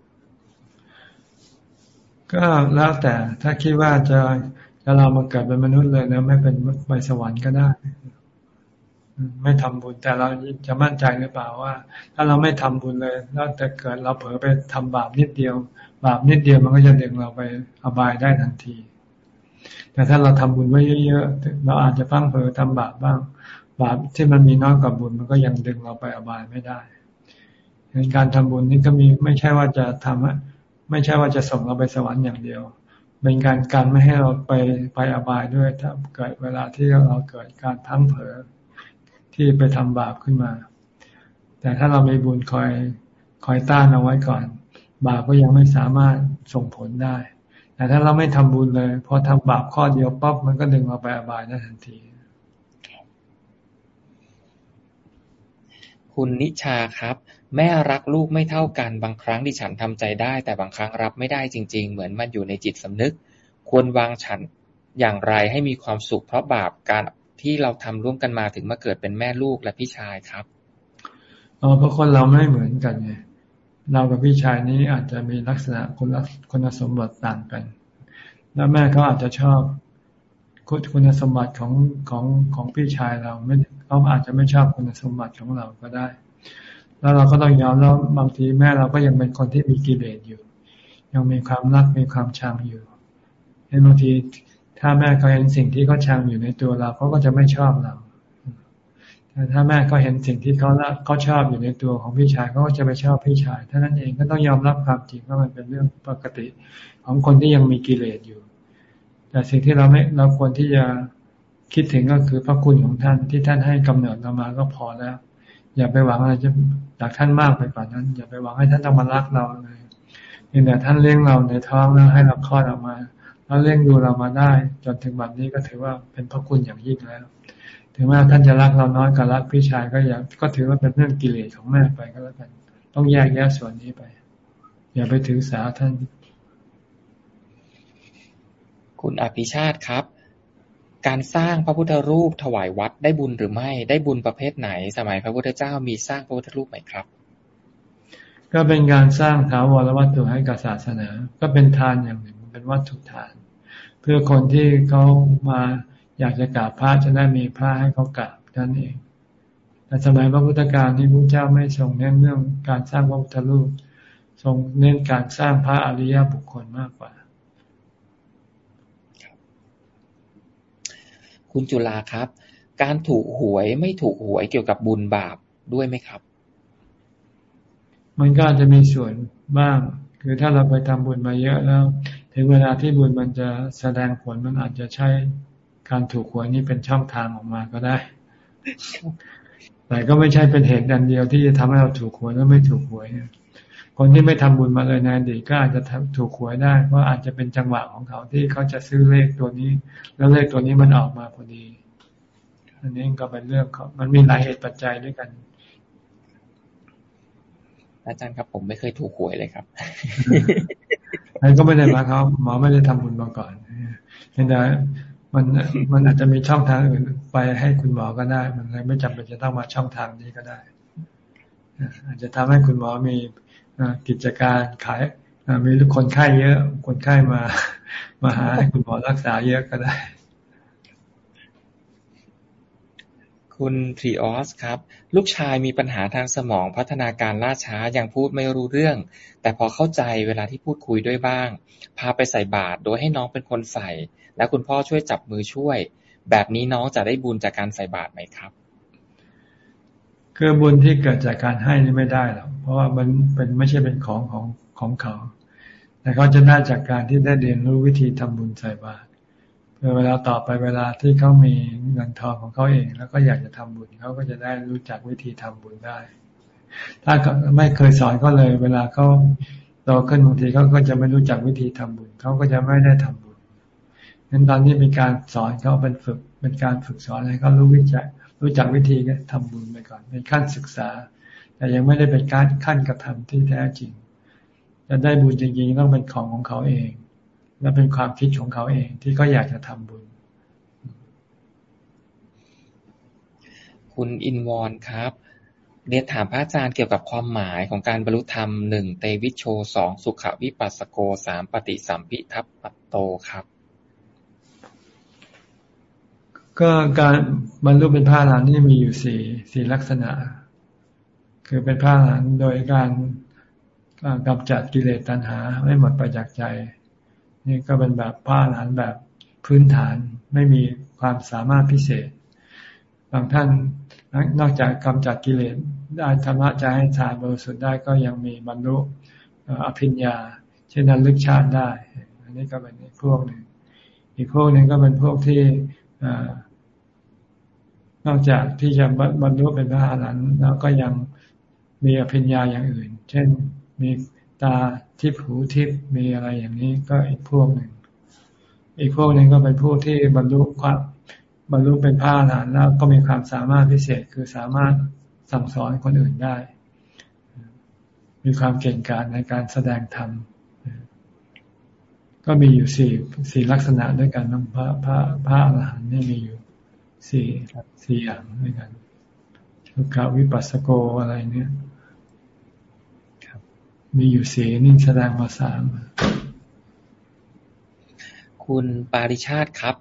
ก็แล้วแต่ถ้าคิดว่าจะถ้าเรามาเกิดเป็นมนุษย์เลยนะไม่เป็นไปสวรรค์ก็ได้ ไม่ทำบุญแต่เราจะมั่นใจหรือเปล่าว่า ถ้าเราไม่ทำบุญเลยแล้วแต่เกิดเราเผลอไปทำบาปนิดเดียว บาปนิดเดียวมันก็จะดึงเราไปอบายได้ทันที แต่ถ้าเราทำบุญไว้เยอะๆเราอาจจะพังเผลอทำบาปบ้าง บาปที่มันมีน้อยกว่าบุญมันก็ยังดึงเราไปอบายไม่ได้ การทำบุญนี่ก็มีไม่ใช่ว่าจะทำไม่ใช่ว่าจะส่งเราไปสวรรค์อย่างเดียว เป็นการกันไม่ให้เราไปไปอบายด้วย ถ้าเกิดเวลาที่เราเกิดการพังเผลอที่ไปทำบาปขึ้นมา แต่ถ้าเรามีบุญคอยคอยต้านเอาไว้ก่อน บาปก็ยังไม่สามารถส่งผลได้ แต่ถ้าเราไม่ทำบุญเลยพอทำบาปข้อเดียวปั๊บมันก็ดึงเราไปอบายได้ทันที คุณนิชาครับ แม่รักลูกไม่เท่ากัน บางครั้งดิฉันทำใจได้ แต่บางครั้งรับไม่ได้จริง ๆ เหมือนมันอยู่ในจิตสำนึก ควรวางฉันอย่างไรให้มีความสุขเพราะบาปการที่เราทำร่วมกันมาถึงมาเกิดเป็นแม่ลูกและพี่ชายครับอ๋อเพราะคนเราไม่เหมือนกันไงเรากับพี่ชายนี้อาจจะมีลักษณะคุณคุณสมบัติต่างกัน แล้วแม่เขาอาจจะชอบคุณสมบัติของของของพี่ชายเราไม่เขาอาจจะไม่ชอบคุณสมบัติของเราก็ได้ แล้วเราก็ต้องยอมแล้วบางทีแม่เราก็ยังเป็นคนที่มีกิเลสอยู่ ยังมีความรักมีความชังอยู่เห็นบางทีถ้าแม่เขาเห็นสิ่งที่เขาชังอยู่ในตัวเราเขาก็จะไม่ชอบเราแต่ถ้าแม่เขาเห็นสิ่งที่เขาเขาชอบอยู่ในตัวของพี่ชายเขาก็จะไปชอบพี่ชายท่านั้นเองก็ต้องยอมรับความจริงว่ามันเป็นเรื่องปกติของคนที่ยังมีกิเลสอยู่ แต่สิ่งที่เราไม่เราควรที่จะคิดถึงก็คือพระคุณของท่านที่ท่านให้กำเนิดเรามาก็พอแล้ว อย่าไปหวังอะไรจะจากท่านมากไปกว่านั้น อย่าไปหวังให้ท่านต้องมารักเราเลยเพียงแต่ท่านเลี้ยงเราในท้องแล้วให้เราคลอดออกมา แล้วเลี้ยงดูเรามาได้ จนถึงวันนี้ก็ถือว่าเป็นพระคุณอย่างยิ่งแล้ว ถึงแม้ท่านจะรักเราน้อยกับรักพี่ชายก็อย่าก็ถือว่าเป็นเรื่องกิเลสของแม่ไปก็แล้วกัน ต้องแยกแยะส่วนนี้ไป อย่าไปถือสาท่าน คุณอภิชาติครับ การสร้างพระพุทธรูปถวายวัดได้บุญหรือไม่ ได้บุญประเภทไหน สมัยพระพุทธเจ้ามีสร้างพระพุทธรูปไหมครับ ก็เป็นการสร้างถาวรวัตถุให้กับศาสนา ก็เป็นทานอย่างหนึ่งเป็นวัตถุทาน เพื่อคนที่เขามาอยากจะกราบพระจะได้มีพระให้เขากราบนั่นเองแต่สมัยพระพุทธการที่พระเจ้าไม่ทรงเน้นเรื่องการสร้างพระพุทธรูปทรงเน้นการสร้างพระอริยบุคคลมากกว่า คุณจุลาครับ การถูกหวยไม่ถูกหวยเกี่ยวกับบุญบาปด้วยไหมครับ มันก็อาจจะมีส่วนบ้าง คือถ้าเราไปทำบุญมาเยอะแล้ว ถึงเวลาที่บุญมันจะแสดงผลมันอาจจะใช้การถูกหวยนี่เป็นช่องทางออกมาก็ได้ แต่ก็ไม่ใช่เป็นเหตุดันเดียวที่จะทำให้เราถูกหวยแล้วไม่ถูกหวย คนที่ไม่ทำบุญมาเลยในอดีตก็อาจจะถูกหวยได้เพราะอาจจะเป็นจังหวะของเขาที่เขาจะซื้อเลขตัวนี้ แล้วเลขตัวนี้มันออกมาพอดี อันนี้ก็เป็นเรื่องเขามันมีหลายเหตุปัจจัยด้วยกัน อาจารย์ครับผมไม่เคยถูกหวยเลยครับอันก็ไม่ได้มาเขาหมอไม่ได้ทำบุญมาก่อนเห็นไหมมันมันอาจจะมีช่องทางอื่นไปให้คุณหมอก็ได้ มันเลยไม่จำเป็นจะต้องมาช่องทางนี้ก็ได้อาจจะทำให้คุณหมอมี กิจการขายมีคนไข้เยอะ คนไข้มา มาหาให้คุณหมอรักษาเยอะก็ได้ คุณทรีออสครับ ลูกชายมีปัญหาทางสมองพัฒนาการล่าช้ายังพูดไม่รู้เรื่อง แต่พอเข้าใจเวลาที่พูดคุยด้วยบ้าง พาไปใส่บาตรโดยให้น้องเป็นคนใส่ แล้วคุณพ่อช่วยจับมือช่วย แบบนี้น้องจะได้บุญจากการใส่บาตรไหมครับ คือบุญที่เกิดจากการให้นี่ไม่ได้หรอกเพราะว่ามันเป็นไม่ใช่เป็นของของของเขา แต่เขาจะได้จากการที่ได้เรียนรู้วิธีทำบุญใส่บาตรเพื่อเวลาต่อไปเวลาที่เขามีเงินทองของเขาเอง แล้วก็อยากจะทำบุญเขาก็จะได้รู้จักวิธีทำบุญได้ ถ้าไม่เคยสอนก็เลย เวลาเขาโตขึ้นบางทีเขาก็จะไม่รู้จักวิธีทำบุญเขาก็จะไม่ได้ทำบุญนั้นตอนนี้เป็นการสอนเขาเป็นฝึกเป็นการฝึกสอนให้เขารู้วิจัย รู้จักวิธีทำบุญไปก่อนเป็นขั้นศึกษา แต่ยังไม่ได้เป็นการขั้นกระทำที่แท้จริงจะได้บุญจริงๆต้องเป็นของของเขาเอง และเป็นความคิดของเขาเองที่เขาอยากจะทำบุญ คุณอินวอนครับเรียนถามพระอาจารย์เกี่ยวกับความหมายของการบรรลุธรรมหนึ่งเตวิชโชสองสุขวิปัสสโกสามปฏิสัมพิทัพปโตครับ ก็การบรรลุเป็นพระอรหันต์นี่มีอยู่สี่สี่ลักษณะ คือเป็นพระอรหันต์โดยการกำจัดกิเลสตัณหาไม่หมดไปจากใจ นี่ก็เป็นแบบพระอรหันต์แบบพื้นฐานไม่มีความสามารถพิเศษบางท่านนอกจากกำจัดกิเลสได้ธรรมะใจให้ทานบริสุทธิ์ได้ก็ยังมีบรรลุอภิญญา เช่นนั้นลึกชาติได้ อันนี้ก็เป็นพวกหนึ่ง อีกพวกหนึ่งก็เป็นพวกที่ นอกจากที่จะบรรลุเป็นพระอรหันต์แล้วก็ยังมีอภิญญาอย่างอื่น เช่นมีตาทิพหูทิพมีอะไรอย่างนี้ก็อีกพวกหนึ่ง อีกพวกหนึ่งก็เป็นผู้ที่บรรลุความบรรลุเป็นพระอรหันต์แล้วก็มีความสามารถพิเศษคือสามารถสั่งสอนคนอื่นได้ มีความเก่งกาจในการแสดงธรรมก็มีอยู่สี่สี่ลักษณะด้วยกันน้องพระพระพระอรหันต์นี่มีอยู่ สี่สี่อย่างด้วยกันทุกขวิปัสสโกอะไรเนี่ยมีอยู่สี่นี่แสดงมาสามคุณปาริชาติครับ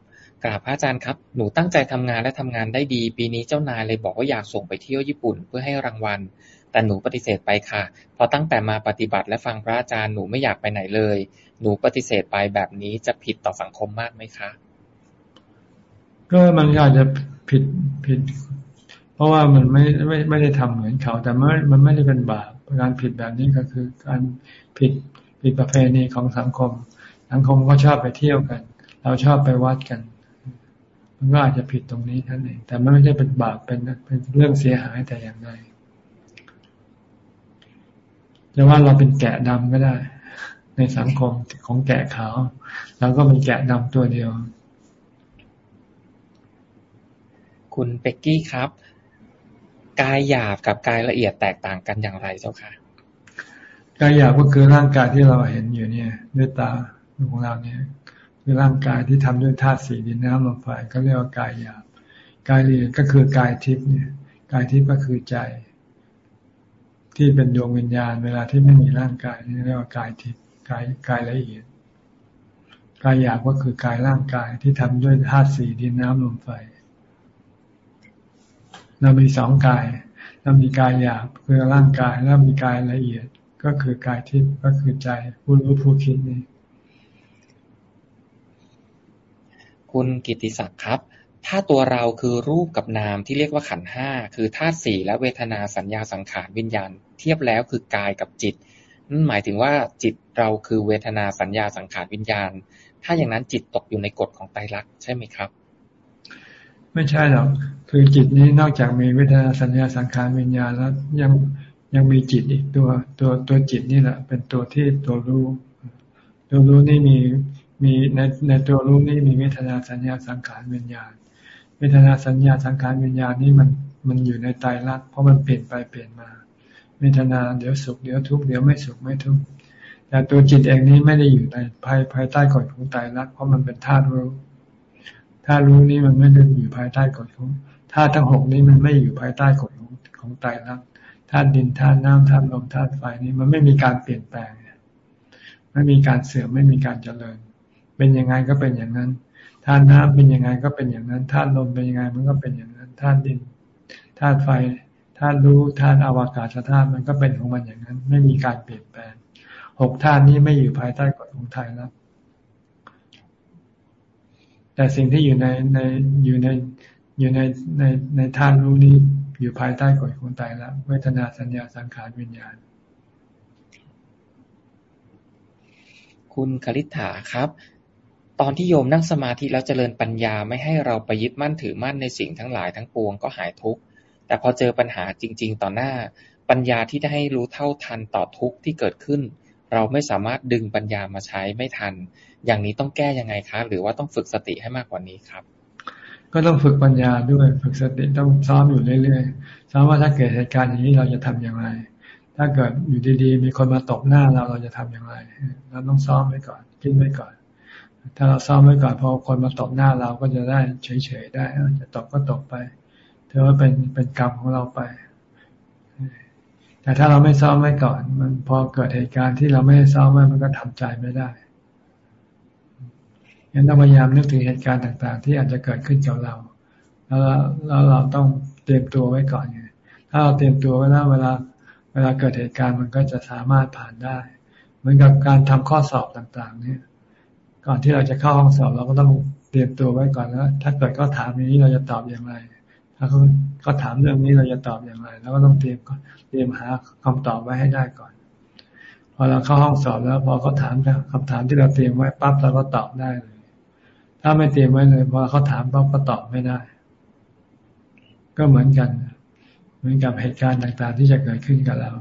กราบพระอาจารย์ครับ หนูตั้งใจทำงานและทำงานได้ดี ปีนี้เจ้านายเลยบอกว่าอยากส่งไปเที่ยวญี่ปุ่นเพื่อให้รางวัล แต่หนูปฏิเสธไปค่ะ พอตั้งแต่มาปฏิบัติและฟังพระอาจารย์หนูไม่อยากไปไหนเลย หนูปฏิเสธไปแบบนี้จะผิดต่อสังคมมากไหมคะ ก็มันอาจจะผิดผิด เพราะว่ามันไม่ไม่ไม่ได้ทำเหมือนเขา แต่ไม่มันไม่ได้เป็นบาปการผิดแบบนี้ก็คือการผิดผิดประเพณีของสังคม สังคมก็ชอบไปเที่ยวกัน เราชอบไปวัดกัน มันก็อาจจะผิดตรงนี้ท่านเองแต่ไม่ใช่เป็นบาปเป็นเป็นเรื่องเสียหายแต่อย่างใดจะว่าเราเป็นแกะดำก็ได้ ในสังคมของแกะขาวเราก็เป็นแกะดำตัวเดียว คุณเป็กกี้ครับ กายหยาบกับกายละเอียดแตกต่างกันอย่างไรเจ้าค่ะกายหยาบก็คือร่างกายที่เราเห็นอยู่เนี่ย ด้วยตาของเราเนี่ย คือร่างกายที่ทำด้วยธาตุสีดินน้ำลมไฟก็เรียกว่ากายหยาบกายละเอียดก็คือกายทิพย์เนี่ย กายทิพย์ก็คือใจ ที่เป็นดวงวิญญาณ เวลาที่ไม่มีร่างกายนี่เรียกว่ากายทิพย์กายกายละเอียดกายหยาบก็คือกายร่างกายที่ทำด้วยธาตุสี่ดินน้ำลมไฟ เรามีสองกายเรามีกายหยาบคือร่างกายแล้วมีกายละเอียดก็คือกายทิพย์ก็คือใจผู้รู้ผู้คิดนี่คุณกิติศักดิ์ครับ ถ้าตัวเราคือรูปกับนามที่เรียกว่าขันห้าคือธาตุสี่และเวทนาสัญญาสังขารวิญญาณ เทียบแล้วคือกายกับจิตนั่นหมายถึงว่าจิตเราคือเวทนาสัญญาสังขารวิญญาณ ถ้าอย่างนั้นจิตตกอยู่ในกฎของไตรลักษณ์ใช่ไหมครับ ไม่ใช่หรอก คือจิตนี้นอกจากมีเวทนาสัญญาสังขารวิญญาณแล้วยังยังมีจิตอีกตัวตัวตัวจิตนี่แหละ เป็นตัวที่ตัวรู้ ตัวรู้นี่มีมีในในตัวรู้นี่มีเวทนาสัญญาสังขารวิญญาณ เวทนาสัญญาสังขารวิญญาณนี่มันมันอยู่ในใจรักเพราะมันเปลี่ยนไปเปลี่ยนมา เวทนาเดี๋ยวสุขเดี๋ยวทุกข์เดี๋ยวไม่สุขไม่ทุกข์แต่ตัวจิตเองนี้ไม่ได้อยู่ในภายภายใต้กฎของใจรักเพราะมันเป็นธาตุรู้ ธาตุรู้นี่มันไม่ได้อยู่ภายใต้กฎของธาตุทั้งหกนี้มันไม่อยู่ภายใต้กฎของของใจรักธาตุดินธาตุน้ำธาตุลมธาตุไฟนี้มันไม่มีการเปลี่ยนแปลงไม่มีการเสื่อมไม่มีการเจริญ เป็นยังไงก็เป็นอย่างนั้นธาตุน้ำเป็นยังไงก็เป็นอย่างนั้นธาตุลมเป็นยังไงมันก็เป็นอย่างนั้นธาตุดินธาตุไฟธาตุรู้ธาตุอวกาศธาตุมันก็เป็นของมันอย่างนั้น ไม่มีการเปลี่ยนแปลงหกธาตุนี้ไม่อยู่ภายใต้กฎของไทยแล้ว แต่สิ่งที่อยู่ในในอยู่ในอยู่ในในในธาตุรู้นี้อยู่ภายใต้กฎของตายล้วเวทนาสัญญาสังขารวิญญาณ คุณคลิษฐาครับ ตอนที่โยมนั่งสมาธิแล้วเจริญปัญญาไม่ให้เราไปยึดมั่นถือมั่นในสิ่งทั้งหลายทั้งปวงก็หายทุกข์แต่พอเจอปัญหาจริง ๆ ต่อหน้า ปัญญาที่ได้ให้รู้เท่าทันต่อทุกข์ที่เกิดขึ้น เราไม่สามารถดึงปัญญามาใช้ไม่ทัน อย่างนี้ต้องแก้ยังไงคะ หรือว่าต้องฝึกสติให้มากกว่านี้ครับ ก็ต้องฝึกปัญญาด้วย ฝึกสติต้องซ้อมอยู่เรื่อยๆซ้อมว่าถ้าเกิดเหตุการณ์อย่างนี้เราจะทำอย่างไร ถ้าเกิดอยู่ดีๆ มีคนมาตบหน้าเราเราจะทำอย่างไร เราต้องซ้อมไว้ก่อน คิดไว้ก่อน ถ้าเราซ้อมไว้ก่อนพอคนมาตบหน้าเราก็จะได้เฉยๆได้จะตบก็ตบไปถือว่าเป็นเป็นกรรมของเราไปแต่ถ้าเราไม่ซ้อมไว้ก่อน มันพอเกิดเหตุการณ์ที่เราไม่ได้ซ้อมไว้มันก็ทำใจไม่ได้ ยังต้องพยายามนึกถึงเหตุการณ์ต่าง ๆ ที่อาจจะเกิดขึ้นกับเรา แล้วแล้วเราต้องเตรียมตัวไว้ก่อนไงถ้าเราเตรียมตัวไว้แล้วเวลา เวลาเกิดเหตุการณ์มันก็จะสามารถผ่านได้ เหมือนกับการทำข้อสอบต่างๆ เนี่ย ก่อนที่เราจะเข้าห้องสอบเราก็ต้องเตรียมตัวไว้ก่อนแล้วถ้าเกิดก็ถามอย่างนี้เราจะตอบอย่างไร ถ้าเขาก็ถามเรื่องนี้เราจะตอบอย่างไรแล้วก็ต้องเตรียมเตรียมหาคำตอบไว้ให้ได้ก่อน พอเราเข้าห้องสอบแล้ว พอเขาถามคำถามที่เราเตรียมไว้ปั๊บเราก็ตอบได้เลย ถ้าไม่เตรียมไว้เลยพอเขาถามปั๊บก็ตอบไม่ได้ ก็เหมือนกัน เหมือนกับเหตุการณ์ต่างๆ ที่จะเกิดขึ้นกับเรา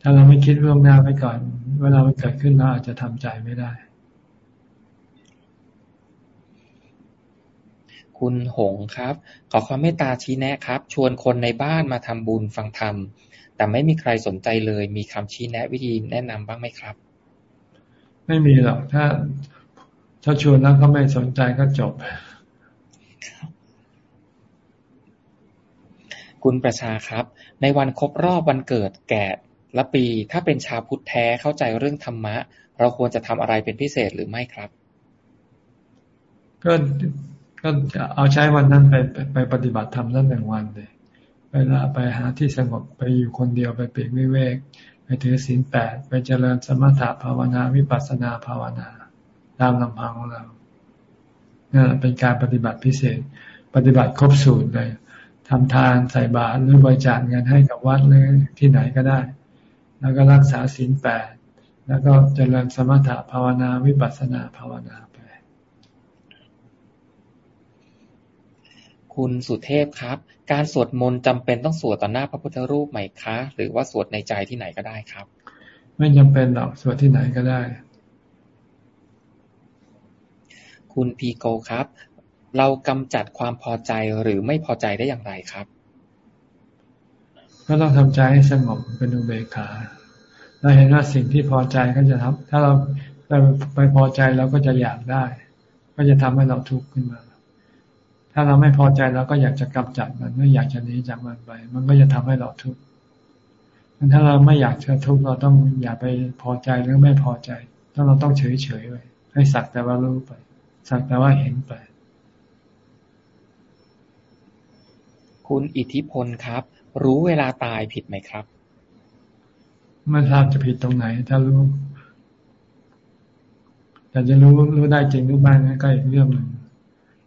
ถ้าเราไม่คิดล่วงหน้าไว้ก่อน เวลามันเกิดขึ้นเราอาจจะทำใจไม่ได้ คุณหงครับ ขอความเมตตาชี้แนะครับ ชวนคนในบ้านมาทำบุญฟังธรรมแต่ไม่มีใครสนใจเลย มีคำชี้แนะวิธีแนะนำบ้างไหมครับ ไม่มีหรอกถ้า ถ้าชวนแล้วเขาไม่สนใจก็จบคุณประชาครับ ในวันครบรอบวันเกิดแก่ละปี ถ้าเป็นชาวพุทธแท้เข้าใจเรื่องธรรมะ เราควรจะทำอะไรเป็นพิเศษหรือไม่ครับ ก็ก็เอาใช้วันนั้นไปไปปฏิบัติธรรมนั่นหนึ่งวันเลยไปละไปหาที่สงบไปอยู่คนเดียวไปเปรกวิเวก ไปถือศีลแปดไปเจริญสมถะภาวนาวิปัสสนาภาวนา ตามลำพังของเรานี่เป็นการปฏิบัติพิเศษ ปฏิบัติครบสูตรเลยทำทานใส่บาตรหรือบริจาคเงินให้กับวัดหรือที่ไหนก็ได้ แล้วก็รักษาศีลแปดแล้วก็เจริญสมถะภาวนาวิปัสสนาภาวนาไป คุณสุเทพครับ การสวดมนต์จำเป็นต้องสวดต่อหน้าพระพุทธรูปไหมคะ หรือว่าสวดในใจที่ไหนก็ได้ครับ ไม่จำเป็นหรอกสวดที่ไหนก็ได้ คุณพีโกครับ เรากำจัดความพอใจหรือไม่พอใจได้อย่างไรครับ ก็ต้องทำใจให้สงบเป็นอุเบกขาเราเห็นว่าสิ่งที่พอใจก็จะทำถ้าเราไปพอใจเราก็จะอยากได้ ก็จะทำให้เราทุกข์ขึ้นมา ถ้าเราไม่พอใจเราก็อยากจะกำจัดมันไม่อยากจะหนีจากมันไป มันก็จะทำให้เราทุกข์ถ้าเราไม่อยากจะทุกข์เราต้องอย่าไปพอใจหรือไม่พอใจ ถ้าเราต้องเฉยเฉยไปให้สักแต่ว่ารู้ไป สักแต่ว่าเห็นไป คุณอิทธิพลครับ รู้เวลาตายผิดไหมครับไม่ทราบจะผิดตรงไหน ถ้ารู้แต่จะรู้รู้ได้จริงรู้บ้างก็อีกเรื่องหนึ่ง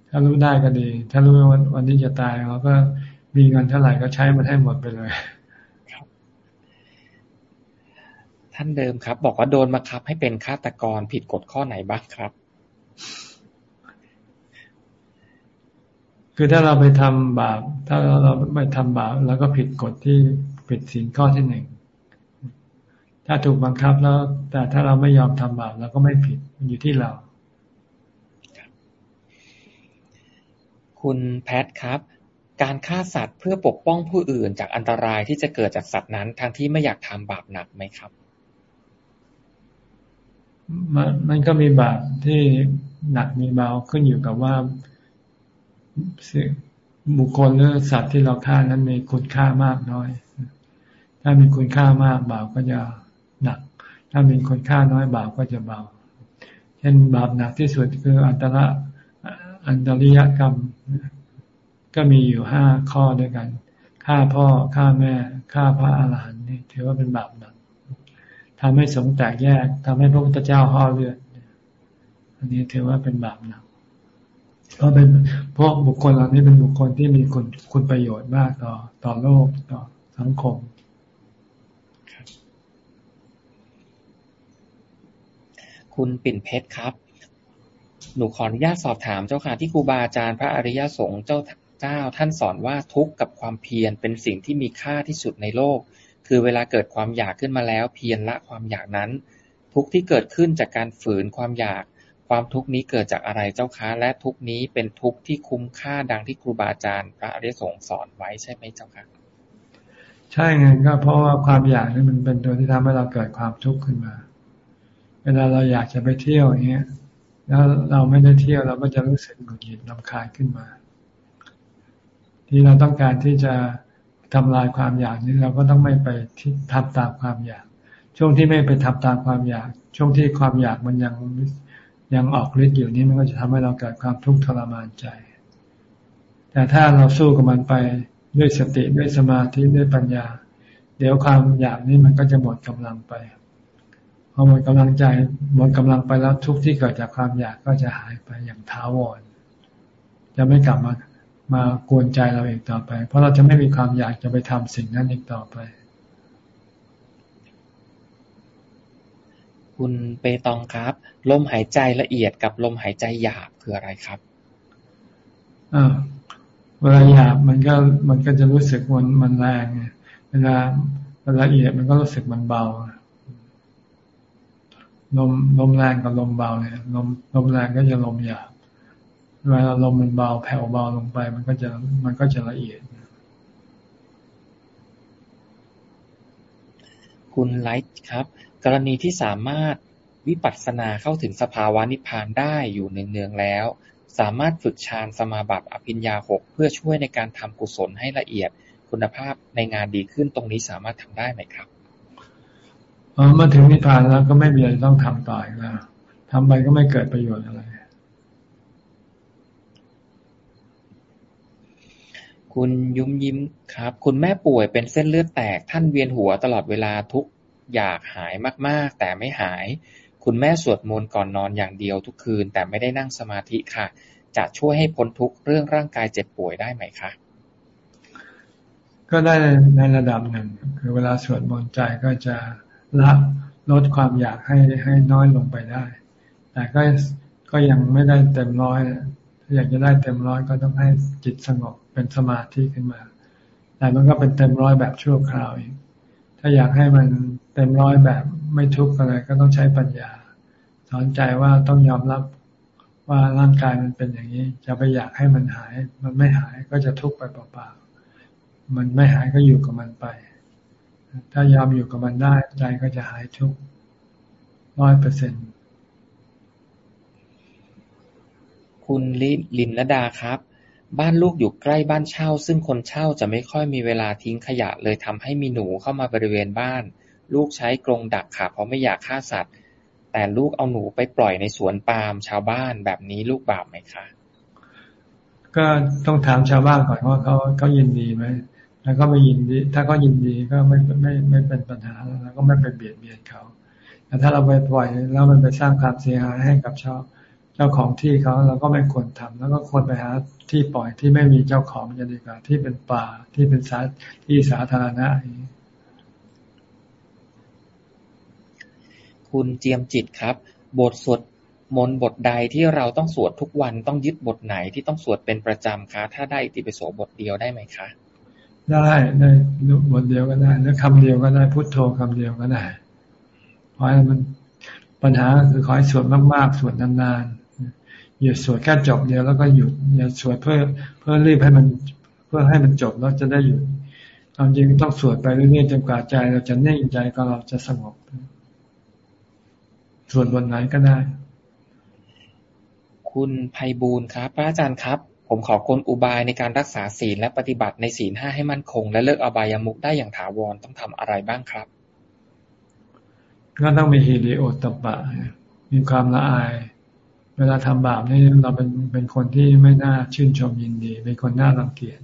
ถ้ารู้ได้ก็ดี ถ้ารู้ว่าวันนี้จะตายเราก็มีเงินเท่าไหร่ก็ใช้มันให้หมดไปเลยครับท่านเดิมครับ บอกว่าโดนมาคับให้เป็นฆาตกรผิดกฎข้อไหนบ้างครับ คือถ้าเราไปทำบาป ถ้าเราไปทำบาปแล้วก็ผิดกฎที่ผิดศีลข้อที่หนึ่งถ้าถูกบังคับแล้ว แต่ถ้าเราไม่ยอมทำบาปเราก็ไม่ผิดมันอยู่ที่เราคุณแพทครับ การฆ่าสัตว์เพื่อปกป้องผู้อื่นจากอันตรายที่จะเกิดจากสัตว์นั้นทางที่ไม่อยากทำบาปหนักไหมครับมันมันก็มีบาปที่หนักมีเบาขึ้นอยู่กับว่า บุคคลหรือสัตว์ที่เราฆ่านั้นมีคุณค่ามากน้อย ถ้ามีคุณค่ามากบาปก็จะหนัก ถ้ามีคนฆ่าน้อยบาปก็จะเบา เช่นบาปหนักที่สุดคืออันตระอันตริยกรรม ก็มีอยู่ห้าข้อด้วยกันฆ่าพ่อฆ่าแม่ฆ่าพระอาหารหันต์นี่ถือว่าเป็นบาปหนักทำให้สงแตกแยกทำให้พระพุทธเจ้าห่อเลือดอันนี้ถือว่าเป็นบาปหนัก เพราะเป็นพราะบุคคลเหล่านี้เป็นบุคคลที่มีคุณคุณประโยชน์มากต่อต่อโลกต่อสังคมคุณปิ่นเพชรครับ หนูขออนุญาตสอบถามเจ้าค่ะที่ครูบาอาจารย์พระอริยสงฆ์เจ้าเจ้าท่านสอนว่าทุกข์กับความเพียรเป็นสิ่งที่มีค่าที่สุดในโลก คือเวลาเกิดความอยากขึ้นมาแล้ว เพียรละความอยากนั้น ทุกข์ที่เกิดขึ้นจากการฝืนความอยาก ความทุกข์นี้เกิดจากอะไรเจ้าคะ และทุกข์นี้เป็นทุกข์ที่คุ้มค่าดังที่ครูบาอาจารย์ พระอริยสงฆ์สอนไว้ใช่ไหมเจ้าค่ะใช่ไงก็เพราะว่าความอยากนี่มันเป็นตัวที่ทำให้เราเกิดความทุกข์ขึ้นมา เวลาเราอยากจะไปเที่ยวอย่างเงี้ย แล้วเราไม่ได้เที่ยวเราก็จะรู้สึกหงุดหงิดลำคาญขึ้นมา ที่เราต้องการที่จะทำลายความอยากนี้เราก็ต้องไม่ไปทำตามความอยาก ช่วงที่ไม่ไปทำตามความอยาก ช่วงที่ความอยากมันยัง ยังออกฤทธิ์อยู่นี้มันก็จะทำให้เราเกิดความทุกข์ทรมานใจ แต่ถ้าเราสู้กับมันไปด้วยสติด้วยสมาธิด้วยปัญญา เดี๋ยวความอยากนี้มันก็จะหมดกำลังไปพอหมดกำลังใจหมดกำลังไปแล้วทุกที่เกิดจากความอยากก็จะหายไปอย่างท้าวร จะไม่กลับมามากวนใจเราอีกต่อไป เพราะเราจะไม่มีความอยากจะไปทำสิ่งนั้นอีกต่อไป คุณเปตองครับ ลมหายใจละเอียดกับลมหายใจหยาบคืออะไรครับอ่าเวลาหยาบมันก็มันก็จะรู้สึกมันมันแรงเวลาเวลาละเอียดมันก็รู้สึกมันเบาลมลมแรงกับลมเบาเนี่ยลมลมแรงก็จะลมหยาบเวลาลมมันเบาแผ่วเบาลงไป มันก็จะมันก็จะละเอียด คุณไลท์ครับ กรณีที่สามารถวิปัสสนาเข้าถึงสภาวะนิพพานได้อยู่เนืองๆแล้ว สามารถฝึกฌานสมาบัติอภิญญาหกเพื่อช่วยในการทำกุศลให้ละเอียดคุณภาพในงานดีขึ้นตรงนี้สามารถทำได้ไหมครับเมื่อถึงนิพพานแล้วก็ไม่มีอะไรต้องทำต่ออีกแล้วทำไปก็ไม่เกิดประโยชน์อะไร คุณยุ้มยิ้มครับ คุณแม่ป่วยเป็นเส้นเลือดแตก ท่านเวียนหัวตลอดเวลาทุกอยากหายมาก ๆ แต่ไม่หาย คุณแม่สวดมนต์ก่อนนอนอย่างเดียวทุกคืน แต่ไม่ได้นั่งสมาธิค่ะ จะช่วยให้พ้นทุกเรื่องร่างกายเจ็บป่วยได้ไหมคะ ก็ได้ในระดับหนึ่ง คือเวลาสวดมนต์ใจก็จะละลดความอยากให้ให้น้อยลงไปได้ แต่ก็ก็ยังไม่ได้เต็มร้อยถ้าอยากจะได้เต็มร้อยก็ต้องให้จิตสงบ เป็นสมาธิขึ้นมา แต่มันก็เป็นเต็มร้อยแบบชั่วคราวเองถ้าอยากให้มันเต็มร้อยแบบไม่ทุกข์อะไรก็ต้องใช้ปัญญา สอนใจว่าต้องยอมรับว่าร่างกายมันเป็นอย่างนี้ จะไปอยากให้มันหาย มันไม่หายก็จะทุกข์ไปเปล่าๆมันไม่หายก็อยู่กับมันไป ถ้ายอมอยู่กับมันได้ใจก็จะหายทุกข์ร้อยเปอร์เซ็นต์คุณลิลินลดาครับ บ้านลูกอยู่ใกล้บ้านเช่า ซึ่งคนเช่าจะไม่ค่อยมีเวลาทิ้งขยะเลยทำให้มีหนูเข้ามาบริเวณบ้าน ลูกใช้กรงดักค่ะ เพราะไม่อยากฆ่าสัตว์ แต่ลูกเอาหนูไปปล่อยในสวนปาล์มชาวบ้านแบบนี้ลูกบาปไหมคะ ก็ต้องถามชาวบ้านก่อนว่าเขาเขายินดีไหมแล้วก็ไม่ยินดี ถ้าเขายินดีก็ไม่ไม่ไม่เป็นปัญหาแล้วก็ไม่ไปเบียดเบียนเขาแต่ถ้าเราไปปล่อยแล้วมันไปสร้างความเสียหายให้กับชาว จ้าของที่เขาเราก็ไม่ควรทำแล้วก็ควรไปหาที่ปล่อยที่ไม่มีเจ้าของจะดีกว่า ที่เป็นป่าที่เป็นสาที่สาธารณะคุณเจียมจิตครับ บทสวดมนต์บทใดที่เราต้องสวดทุกวันต้องยึดบทไหนที่ต้องสวดเป็นประจำคะถ้าได้ติปิโสบทเดียวได้ไหมคะ ได้ได้บทเดียวก็ได้หรือคำเดียวก็ได้พุทโธคำเดียวก็ได้เพราะมันปัญหาคือขอให้สวดมากๆสวดนานๆ หยุดสวดแค่จบเดียวแล้วก็หยุดอย่าสวดเพื่อเพื่อรีบให้มันเพื่อให้มันจบแล้วจะได้หยุดความจริงต้องสวดไปเรื่อยๆจนกว่าใจ เราจะนิ่งใจก็เราจะสงบสวดบนไหนก็ได้ คุณภัยบูลครับพระอาจารย์ครับ ผมขอคนอุบายในการรักษาศีลและปฏิบัติในศีลห้าให้มั่นคง และเลิกอบายามุกได้อย่างถาวรต้องทำอะไรบ้างครับก็ต้องมีฮีริโอตปะ มีความละอาย เวลาทำบาปนี่เราเป็นเป็นคนที่ไม่น่าชื่นชมยินดี เป็นคนน่ารังเกียจ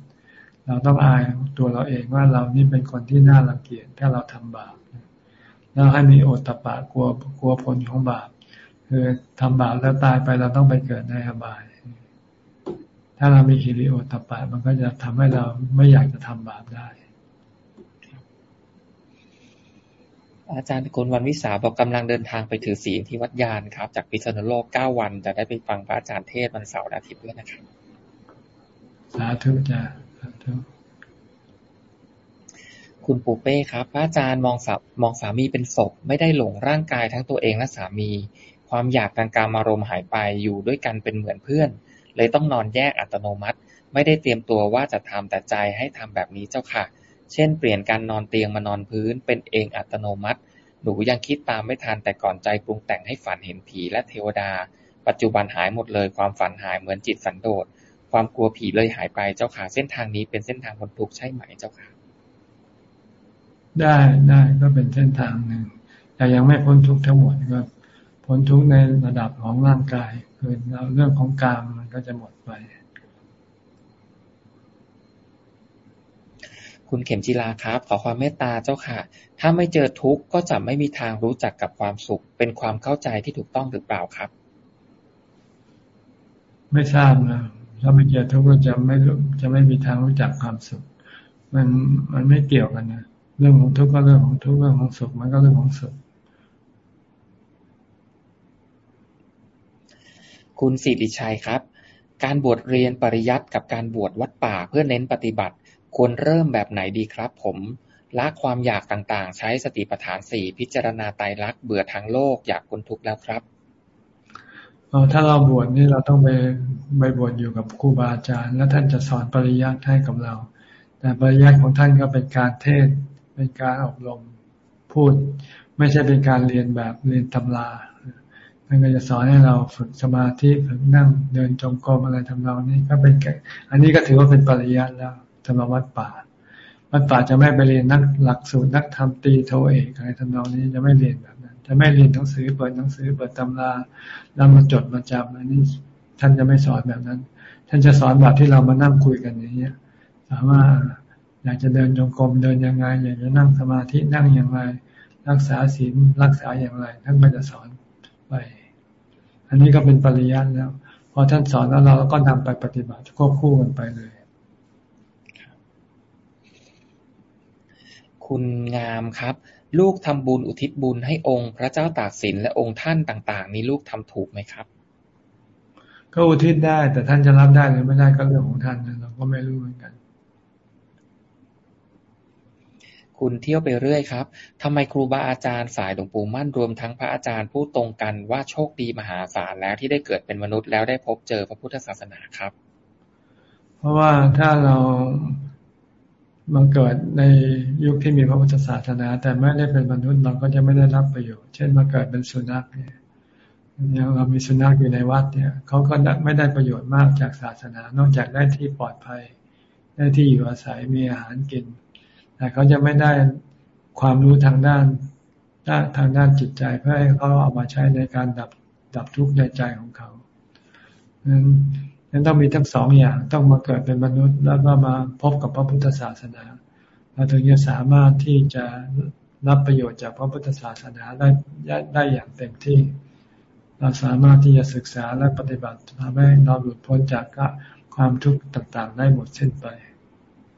เราต้องอายตัวเราเองว่าเรานี่เป็นคนที่น่ารังเกียจถ้าเราทำบาปแล้วให้มีโอตตะปะกลัวกลัวผลของบาปคือทำบาปแล้วตายไปเราต้องไปเกิดในอบาย ถ้าเรามีฮิริโอตตะปะมันก็จะทำให้เราไม่อยากจะทำบาปได้ อาจารย์คุณวันวิสาบอกกำลังเดินทางไปถือศีลที่วัดยานครับ จากพิษณุโลกเก้าวัน จะได้ไปฟังพระอาจารย์เทศวันเสาร์อาทิตย์ด้วยนะครับสาธุจ้าสาธุคุณปูเป้ครับพระอาจารย์มองสามองสามีเป็นศพ ไม่ได้หลงร่างกายทั้งตัวเองและสามี ความอยากทางการอารมณ์หายไปอยู่ด้วยกันเป็นเหมือนเพื่อน เลยต้องนอนแยกอัตโนมัติ ไม่ได้เตรียมตัวว่าจะทำแต่ใจให้ทำแบบนี้เจ้าค่ะ เช่น เปลี่ยนการนอนเตียงมานอนพื้น เป็นเองอัตโนมัติ หนูยังคิดตามไม่ทันแต่ก่อนใจปรุงแต่งให้ฝันเห็นผีและเทวดา ปัจจุบันหายหมดเลย ความฝันหายเหมือนจิตสันโดษ ความกลัวผีเลยหายไปเจ้าค่ะ เส้นทางนี้เป็นเส้นทางคนทุกข์ใช่ไหมเจ้าค่ะ ได้ได้ก็เป็นเส้นทางหนึ่งแต่ยังไม่พ้นทุกข์ทั้งหมดก็พ้นทุกข์ในระดับของร่างกายคือเรื่องของกามมันก็จะหมดไป คุณเข็มจีลาครับ ขอความเมตตาเจ้าค่ะ ถ้าไม่เจอทุกข์ก็จะไม่มีทางรู้จักกับความสุข เป็นความเข้าใจที่ถูกต้องหรือเปล่าครับ ไม่ทราบนะถ้าไม่เจอทุกข์ก็จะไม่จะไม่มีทางรู้จักความสุข มันมันไม่เกี่ยวกันนะเรื่องของทุกข์ก็เรื่องของทุกข์เรื่องของสุขมันก็เรื่องของสุขคุณสิริชัยครับ การบวชเรียนปริยัติกับการบวชวัดป่าเพื่อเน้นปฏิบัติ ควรเริ่มแบบไหนดีครับผมละความอยากต่างๆ ใช้สติปัฏฐานสี่พิจารณาไตรลักษณ์เบื่อทางโลกอยากคนทุกข์แล้วครับถ้าเราบวชนี่เราต้องไปไปบวชอยู่กับครูบาอาจารย์ แล้วท่านจะสอนปริยัติให้กับเรา แต่ปริยัติของท่านก็เป็นการเทศเป็นการอบรมพูด ไม่ใช่เป็นการเรียนแบบเรียนตำราท่านก็จะสอนให้เราฝึกสมาธิฝึกนั่งเดินจงกรมอะไรทำนองนี้ก็เป็นอันนี้ก็ถือว่าเป็นปริยัติแล้ว สำหรับวัดป่า วัดป่าจะไม่ไปเรียนนักหลักสูตรนักธรรมตีโทเอกอะไรทำนองนี้จะไม่เรียนแบบนั้น จะไม่เรียนหนังสือเปิดหนังสือเปิดตำราแล้วมาจดมาจำอันนี้ท่านจะไม่สอนแบบนั้น ท่านจะสอนแบบที่เรามานั่งคุยกันอย่างเงี้ยถามว่าอยากจะเดินจงกรมเดินยังไง อยากจะนั่งสมาธินั่งอย่างไร รักษาศีลรักษาอย่างไรท่านก็จะสอนไป อันนี้ก็เป็นปริยัติแล้วพอท่านสอนแล้วเราก็นำไปปฏิบัติควบคู่กันไปเลย คุณงามครับ ลูกทำบุญอุทิศบุญให้องค์พระเจ้าตากสินและองค์ท่านต่างๆ นี้ลูกทำถูกไหมครับ ก็อุทิศได้ แต่ท่านจะรับได้หรือไม่ได้ก็เรื่องของท่านเราก็ไม่รู้เหมือนกัน คุณเที่ยวไปเรื่อยครับทำไมครูบาอาจารย์สายหลวงปู่มั่นรวมทั้งพระอาจารย์พูดตรงกันว่าโชคดีมหาศาลแล้วที่ได้เกิดเป็นมนุษย์แล้วได้พบเจอพระพุทธศาสนาครับ เพราะว่าถ้าเรา มาเกิดในยุคที่มีพระพุทธศาสนา แต่ไม่ได้เป็นมนุษย์เราก็จะไม่ได้รับประโยชน์ เช่นมาเกิดเป็นสุนัขเนี่ยอย่างเรามีสุนัขอยู่ในวัดเนี่ยเขาก็ไม่ได้ประโยชน์มากจากศาสนา นอกจากได้ที่ปลอดภัย ได้ที่อยู่อาศัยมีอาหารกิน แต่เขาจะไม่ได้ความรู้ทางด้านด้านทางด้านจิตใจเพื่อให้เขาเอามาใช้ในการดับดับทุกข์ในใจของเขานั้น นั้นต้องมีทั้งสองอย่างต้องมาเกิดเป็นมนุษย์ แล้วก็มาพบกับพระพุทธศาสนาเราถึงจะสามารถที่จะรับประโยชน์จากพระพุทธศาสนาได้ได้อย่างเต็มที่ เราสามารถที่จะศึกษาและปฏิบัติทำให้เราหลุดพ้นจากความทุกข์ต่างๆ ได้หมดสิ้นไป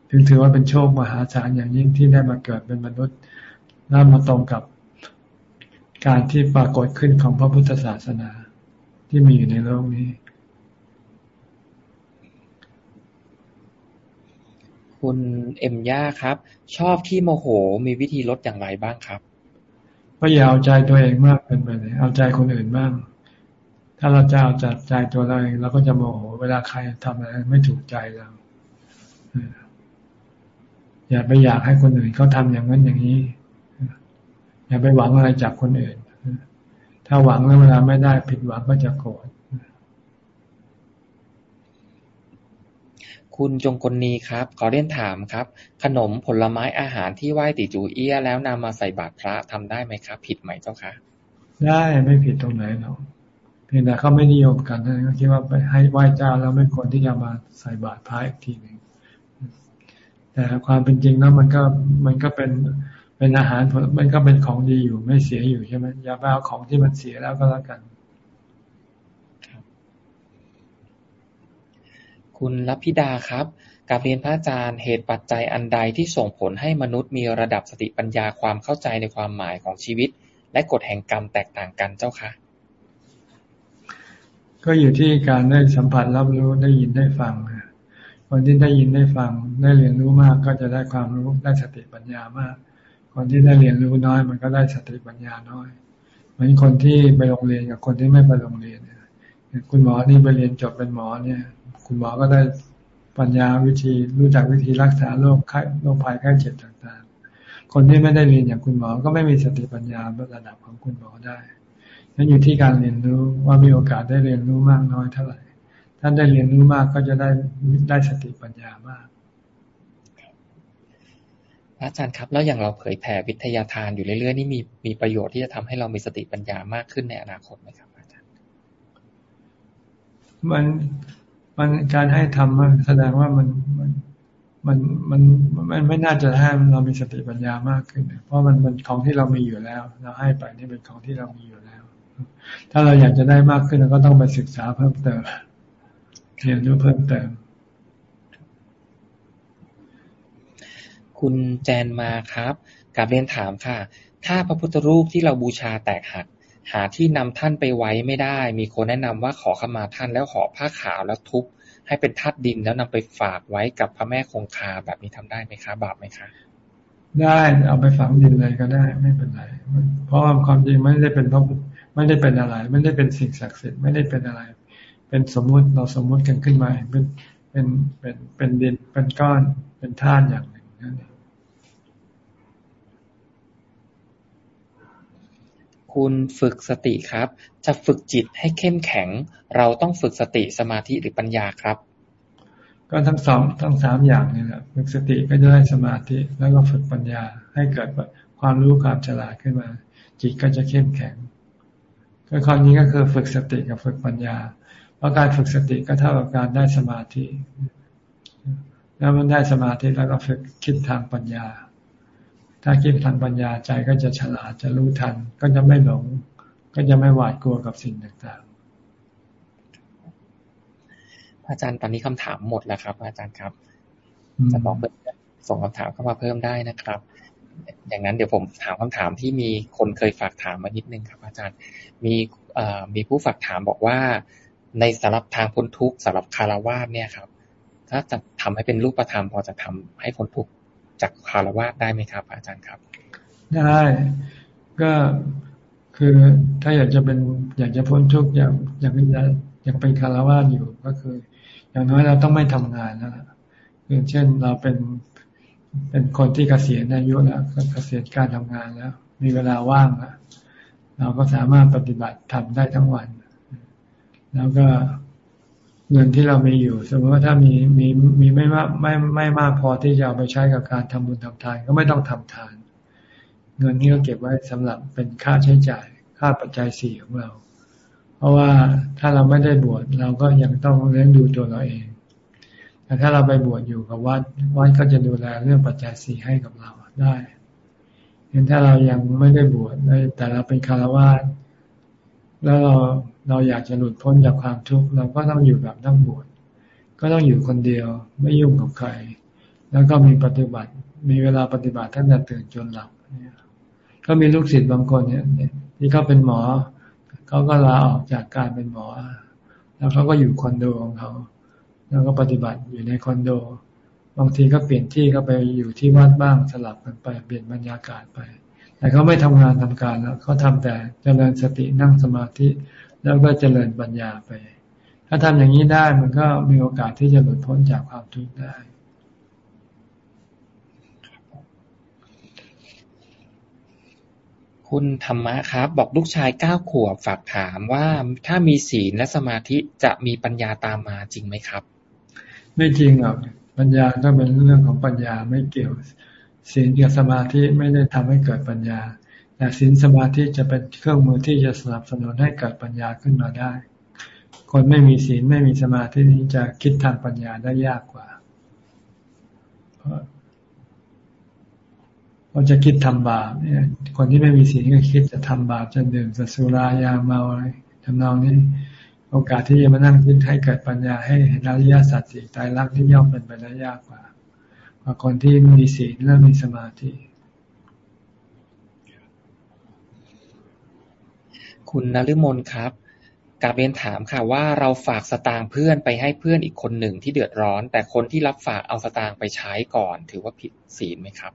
ถึงถือว่าเป็นโชคมหาศาลอย่างยิ่งที่ได้มาเกิดเป็นมนุษย์น่ามาตรงกับการที่ปรากฏขึ้นของพระพุทธศาสนาที่มีอยู่ในโลกนี้ คุณเอ็มย่าครับ ชอบที่โมโหมีวิธีลดอย่างไรบ้างครับ ก็อย่าเอาใจตัวเองมากเป็นไปเลยเอาใจคนอื่นบ้าง ถ้าเราจะเอาจัดใจตัวเราเองเราก็จะโมโห เวลาใครทำอะไรไม่ถูกใจเราอย่าไปอยากให้คนอื่นเขาทำอย่างนั้นอย่างนี้ อย่าไปหวังอะไรจากคนอื่น ถ้าหวังแล้วเวลาไม่ได้ผิดหวังก็จะโกรธ คุณจงกลนีครับ ขอเรียนถามครับ ขนมผลไม้อาหารที่ไหว้ติจูเอี้ยแล้วนำมาใส่บาตรพระทำได้ไหมครับ ผิดไหมเจ้าคะได้ไม่ผิดตรงไหนหรอกเพียงแต่เขาไม่นิยมกันนะเขาคิดว่าไปให้ไหว้เจ้าแล้วไม่ควรที่จะมาใส่บาตรพระอีกทีหนึ่งแต่ความเป็นจริงแล้วมันก็มันก็เป็นเป็นอาหารมันก็เป็นของดีอยู่ไม่เสียอยู่ใช่ไหมอย่าไปเอาของที่มันเสียแล้วก็แล้วกัน คุณลัพิดาครับกับเรียนพระอาจารย์ เหตุปัจจัยอันใดที่ส่งผลให้มนุษย์มีระดับสติปัญญาความเข้าใจในความหมายของชีวิต และกฎแห่งกรรมแตกต่างกันเจ้าคะก็อยู่ที่การได้สัมผัสรับรู้ได้ยินได้ฟังคนที่ได้ยินได้ฟังได้เรียนรู้มากก็จะได้ความรู้ได้สติปัญญามาก คนที่ได้เรียนรู้น้อย มันก็ได้สติปัญญาน้อยเหมือนคนที่ไปโรงเรียนกับคนที่ไม่ไปโรงเรียนคุณหมอนี่ไปเรียนจบเป็นหมอเนี่ย คุณหมอก็ได้ปัญญาวิธีรู้จักวิธีรักษาโรคไข้โรคภัยไข้เจ็บต่างๆ คนที่ไม่ได้เรียนอย่างคุณหมอก็ไม่มีสติปัญญาระดับของคุณหมอได้นั่นอยู่ที่การเรียนรู้ว่ามีโอกาสได้เรียนรู้มากน้อยเท่าไหร่ท่านได้เรียนรู้มากก็จะได้ได้สติปัญญามากอาจารย์ครับ แล้วอย่างเราเผยแผ่วิทยาทานอยู่เรื่อยๆนี่มีมีประโยชน์ที่จะทำให้เรามีสติปัญญามากขึ้นในอนาคตไหมครับอาจารย์ มัน มันการให้ทำมันแสดงว่ามันมันมันมันมันไม่น่าจะให้เรามีสติปัญญามากขึ้น เพราะมันมันของที่เรามีอยู่แล้ว เราให้ไปนี่เป็นของที่เรามีอยู่แล้ว ถ้าเราอยากจะได้มากขึ้นเราก็ต้องไปศึกษาเพิ่มเติมเรียนรู้เพิ่มเติม คุณแจนมาครับกับเรียนถามค่ะ ถ้าพระพุทธรูปที่เราบูชาแตกหัก หาที่นำท่านไปไว้ไม่ได้ มีคนแนะนำว่าขอขมาท่านแล้วขอผ้าขาวแล้วทุบให้เป็นทัดดินแล้วนำไปฝากไว้กับพระแม่คงคาแบบนี้ทำได้ไหมคะบาปไหมคะ ได้เอาไปฝังดินเลยก็ได้ไม่เป็นไร เพราะความจริงไม่ได้เป็นพระไม่ได้เป็นอะไร ไม่ได้เป็นสิ่งศักดิ์สิทธิ์ไม่ได้เป็นอะไร เป็นสมมุติเราสมมุติกันขึ้นมาเป็นเป็นเป็นเป็นดินเป็นก้อนเป็นธาตุอย่างหนึ่งนั่นเอง คุณฝึกสติครับ จะฝึกจิตให้เข้มแข็ง เราต้องฝึกสติสมาธิหรือปัญญาครับ ก็ทั้งสองทั้งสามอย่างนี่แหละฝึกสติก็จะได้สมาธิแล้วก็ฝึกปัญญาให้เกิดความรู้ความฉลาดขึ้นมา จิตก็จะเข้มแข็งก็ข้อนี้ก็คือฝึกสติกับฝึกปัญญา เพราะการฝึกสติก็เท่ากับการได้สมาธิ แล้วมันได้สมาธิแล้วก็ฝึกคิดทางปัญญา ถ้าคิดทางปัญญาใจก็จะฉลาดจะรู้ทัน ก็จะไม่หลง ก็จะไม่หวาดกลัวกับสิ่งต่างๆ อาจารย์ตอนนี้คำถามหมดแล้วครับ อาจารย์ครับ จะบอกเพื่อนส่งคำถามเข้ามาเพิ่มได้นะครับ อย่างนั้นเดี๋ยวผมถามคำถามที่มีคนเคยฝากถามมานิดนึงครับ อาจารย์มีมีผู้ฝากถามบอกว่า ในสำหรับทางพ้นทุกข์สำหรับคารวาสเนี่ยครับ ถ้าจะทำให้เป็นรูปธรรมพอจะทำให้พ้นทุกข์ จากคารวาสได้ไหมครับ อาจารย์ครับ ได้ก็คือถ้าอยากจะเป็นอยากจะพ้นทุกข์อยากอยากจะอยากเป็นคารวาสอยู่ก็คือ อย่างน้อยเราต้องไม่ทำงานแล้วคือเช่นเราเป็นเป็นคนที่เกษียณอายุแล้วเกษียณการทำงานแล้ว มีเวลาว่างแล้วเราก็สามารถปฏิบัติทำได้ทั้งวัน แล้วก็ เงินที่เรามีอยู่ สมมติว่าถ้ามีมีมีไม่มากไม่ไม่มากพอที่จะเอาไปใช้กับการทำบุญทำทานก็ไม่ต้องทำทาน เงินนี้ก็เก็บไว้สำหรับเป็นค่าใช้จ่าย ค่าปัจจัยสี่ของเรา เพราะว่าถ้าเราไม่ได้บวชเราก็ยังต้องเลี้ยงดูตัวเราเองแต่ถ้าเราไปบวชอยู่กับวัดวัดก็จะดูแลเรื่องปัจจัยสี่ให้กับเราได้เห็นถ้าเรายังไม่ได้บวชแต่เราเป็นคารวะ แล้วเราเราอยากจะหลุดพ้นจากความทุกข์เราก็ต้องอยู่แบบต้องบวชก็ต้องอยู่คนเดียวไม่ยุ่งกับใคร แล้วก็มีปฏิบัติ มีเวลาปฏิบัติตั้งแต่ตื่นจนหลับก็มีลูกศิษย์บางคนเนี่ยที่เขาเป็นหมอเขาก็ลาออกจากการเป็นหมอ แล้วเขาก็อยู่คอนโดของเขา แล้วก็ปฏิบัติอยู่ในคอนโด บางทีก็เปลี่ยนที่ก็ไปอยู่ที่วัดบ้างสลับกันไปเปลี่ยนบรรยากาศไป แต่เขาไม่ทำงานทำการแล้วเขาทำแต่เจริญสตินั่งสมาธิ แล้วก็เจริญปัญญาไป ถ้าทำอย่างนี้ได้มันก็มีโอกาสที่จะหลุดพ้นจากความทุกข์ได้คุณธรรมะครับ บอกลูกชายเก้าขวบฝากถามว่าถ้ามีศีลและสมาธิจะมีปัญญาตามมาจริงไหมครับ ไม่จริงหรอกปัญญาก็เป็นเรื่องของปัญญาไม่เกี่ยว ศีลกับสมาธิไม่ได้ทำให้เกิดปัญญา แต่ศีลสมาธิจะเป็นเครื่องมือที่จะสนับสนุนให้เกิดปัญญาขึ้นมาได้ คนไม่มีศีลไม่มีสมาธินี้จะคิดทางปัญญาได้ยากกว่าเราจะคิดทำบาปเนี่ย คนที่ไม่มีศีลก็คิดจะทำบาปจะดื่มจะสุรายาเมาอะไรทำนองนี้โอกาสที่จะมานั่งคิดให้เกิดปัญญาให้เห็นอริยสัจสี่ตายรักที่ย่อมเป็นไปได้ยากกว่า ว่าคนที่มีศีลและมีสมาธิ คุณนฤมลครับกาเบนถามค่ะว่าเราฝากสตางค์เพื่อนไปให้เพื่อนอีกคนหนึ่งที่เดือดร้อน แต่คนที่รับฝากเอาสตางค์ไปใช้ก่อน ถือว่าผิดศีลไหมครับ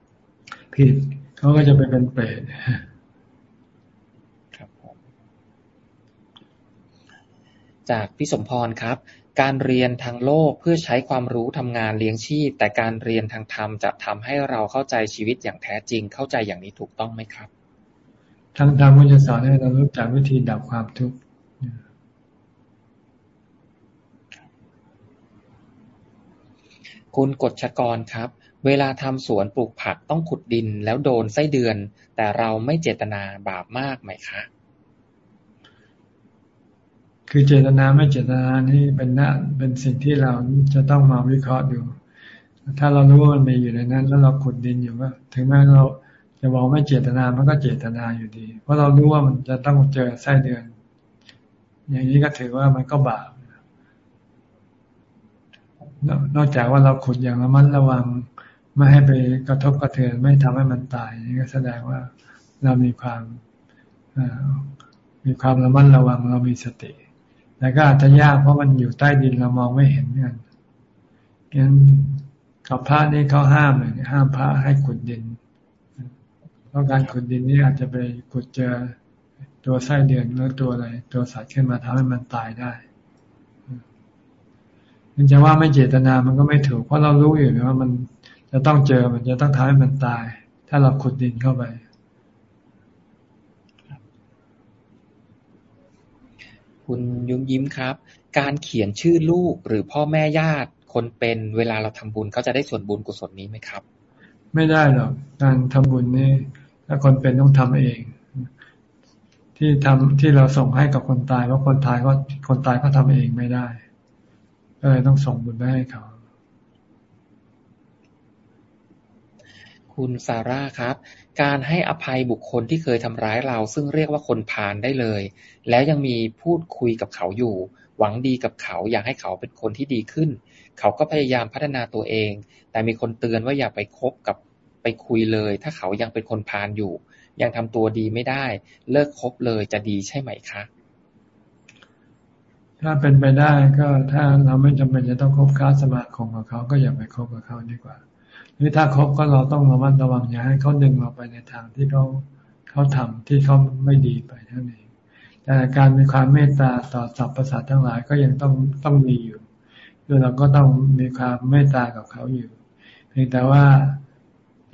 ผิดเขาก็จะไปเป็นเปรตจากพี่สมพรครับ การเรียนทางโลกเพื่อใช้ความรู้ทำงานเลี้ยงชีพ แต่การเรียนทางธรรมจะทำให้เราเข้าใจชีวิตอย่างแท้จริง เข้าใจอย่างนี้ถูกต้องไหมครับ ทางธรรมก็จะสอนให้เรารู้จักวิธีดับความทุกข์คุณกฎชกรครับ เวลาทำสวนปลูกผักต้องขุดดินแล้วโดนไส้เดือน แต่เราไม่เจตนาบาปมากไหมคะ คือเจตนาไม่เจตนานี่เป็นหน้าเป็นสิ่งที่เราจะต้องมาวิเคราะห์ดู ถ้าเรารู้ว่ามันมีอยู่ในนั้น แล้วเราขุดดินอยู่ว่า ถึงแม้เราจะบอกไม่เจตนา มันก็เจตนาอยู่ดี เพราะเรารู้ว่ามันจะต้องเจอไส้เดือน อย่างนี้ก็ถือว่ามันก็บาปนอกจากว่าเราขุดอย่างระมัดระวัง ไม่ให้ไปกระทบกระเทือนไม่ทำให้มันตายนี่ก็แสดงว่าเรามีความมีความระมัดระวังเรามีสติ แต่ก็อาจจะยากเพราะมันอยู่ใต้ดินเรามองไม่เห็นกันงั้นกับพระนี่เขาห้ามเลยห้ามพระให้ขุดดิน เพราะการขุดดินนี่อาจจะไปขุดเจอตัวไส้เดือนหรือตัวอะไร ตัวสัตว์ขึ้นมาทำให้มันตายได้มันจะว่าไม่เจตนามันก็ไม่ถูกเพราะเรารู้อยู่ว่ามันจะต้องเจอมันจะต้องทำให้มันตาย ถ้าเราขุดดินเข้าไป คุณยุ้มยิ้มครับ การเขียนชื่อลูกหรือพ่อแม่ญาติคนเป็นเวลาเราทำบุญเขาจะได้ส่วนบุญกุศลนี้ไหมครับ ไม่ได้หรอกการทำบุญนี่ถ้าคนเป็นต้องทำเอง ที่ทำที่เราส่งให้กับคนตายเพราะคนตายก็คนตายก็ทำเองไม่ได้ก็เลยต้องส่งบุญไปให้เขาคุณซาร่าครับ การให้อภัยบุคคลที่เคยทำร้ายเรา ซึ่งเรียกว่าคนพาลได้เลย แล้วยังมีพูดคุยกับเขาอยู่ หวังดีกับเขาอยากให้เขาเป็นคนที่ดีขึ้น เขาก็พยายามพัฒนาตัวเอง แต่มีคนเตือนว่าอย่าไปคบกับไปคุยเลย ถ้าเขายังเป็นคนพาลอยู่ ยังทำตัวดีไม่ได้ เลิกคบเลยจะดีใช่ไหมคะ ถ้าเป็นไปได้ก็ถ้าเราไม่จำเป็นจะต้องคบค้าสมาคมกับเขาก็อย่าไปคบกับเขาดีกว่า รือถ้าคบก็เราต้องระมัดระวังอย่าให้เขาดึงเราไปในทางที่เขาเขาทำที่เขาไม่ดีไปนั่นเองแต่การมีความเมตตาต่อสรรพสัตว์ทั้งหลายก็ยังต้องต้องมีอยู่คือเราก็ต้องมีความเมตตากับเขาอยู่ เพียงแต่ว่า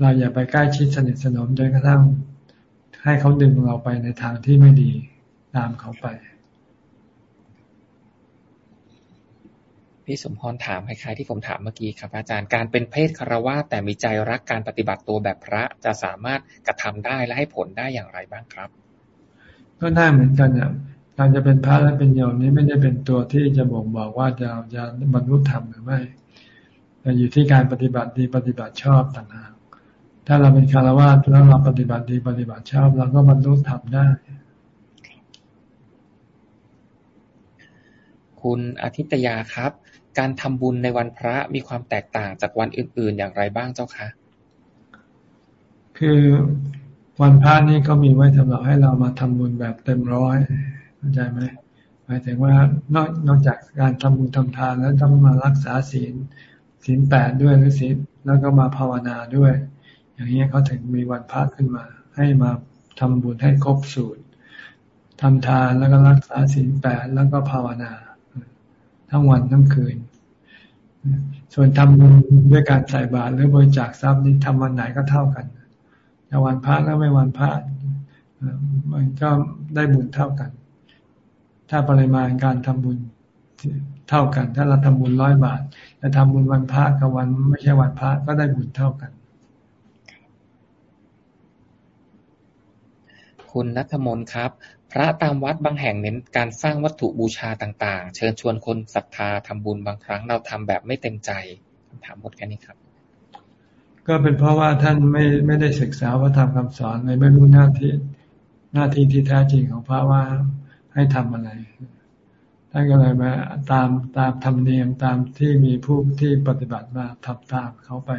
เราอย่าไปใกล้ชิดสนิทสนมจนกระทั่งให้เขาดึงเราไปในทางที่ไม่ดีตามเขาไป พี่สมพรถามคล้ายๆที่ผมถามเมื่อกี้ครับ อาจารย์การเป็นเพศคารวะแต่มีใจรักการปฏิบัติตัวแบบพระจะสามารถกระทำได้และให้ผลได้อย่างไรบ้างครับ ก็ได้เหมือนกันเนี่ยการจะเป็นพระและเป็นโยมนี้ไม่ได้เป็นตัวที่จะบ่งบอกว่าจะจะบรรลุธรรมหรือไม่แต่อยู่ที่การปฏิบัติดีปฏิบัติชอบต่างหากถ้าเราเป็นคารวะแล้วเราปฏิบัติดีปฏิบัติชอบเราก็บรรลุธรรมได้คุณอาทิตยาครับ การทำบุญในวันพระมีความแตกต่างจากวันอื่น ๆ อย่างไรบ้างเจ้าคะ คือวันพระนี่ก็มีไว้สำหรับให้เรามาทำบุญแบบเต็มร้อยเข้าใจไหมหมายถึงว่านอกนอกจากการทำบุญทำทานแล้วต้องมารักษาศีลศีลแปดด้วยหรือศีลแล้วก็มาภาวนาด้วย อย่างนี้เขาถึงมีวันพระขึ้นมา ให้มาทำบุญให้ครบสูตรทำทานแล้วก็รักษาศีลแปดแล้วก็ภาวนา ทั้งวันทั้งคืน ส่วนทำบุญด้วยการใส่บาตรหรือบริจาคทรัพย์นี่ทำวันไหนก็เท่ากันจะวันพระแล้วไม่วันพระมันก็ได้บุญเท่ากัน ถ้าปริมาณการทำบุญเท่ากัน ถ้าเราทำบุญร้อยบาทจะทำบุญวันพระกับวันไม่ใช่วันพระก็ได้บุญเท่ากัน คุณนัทมนครับ พระตามวัดบางแห่งเน้นการสร้างวัตถุบูชาต่างๆ เชิญชวนคนศรัทธาทำบุญบางครั้งเราทำแบบไม่เต็มใจคำถามหมดแค่นี้ครับ ก็เป็นเพราะว่าท่านไม่ไม่ได้ศึกษาพระธรรมคำสอนเลยไม่รู้หน้าที่หน้าที่ที่แท้จริงของพระว่าให้ทำอะไรท่านก็เลยมาตามตามธรรมเนียมตามที่มีผู้ที่ปฏิบัติมาทำตามเขาไป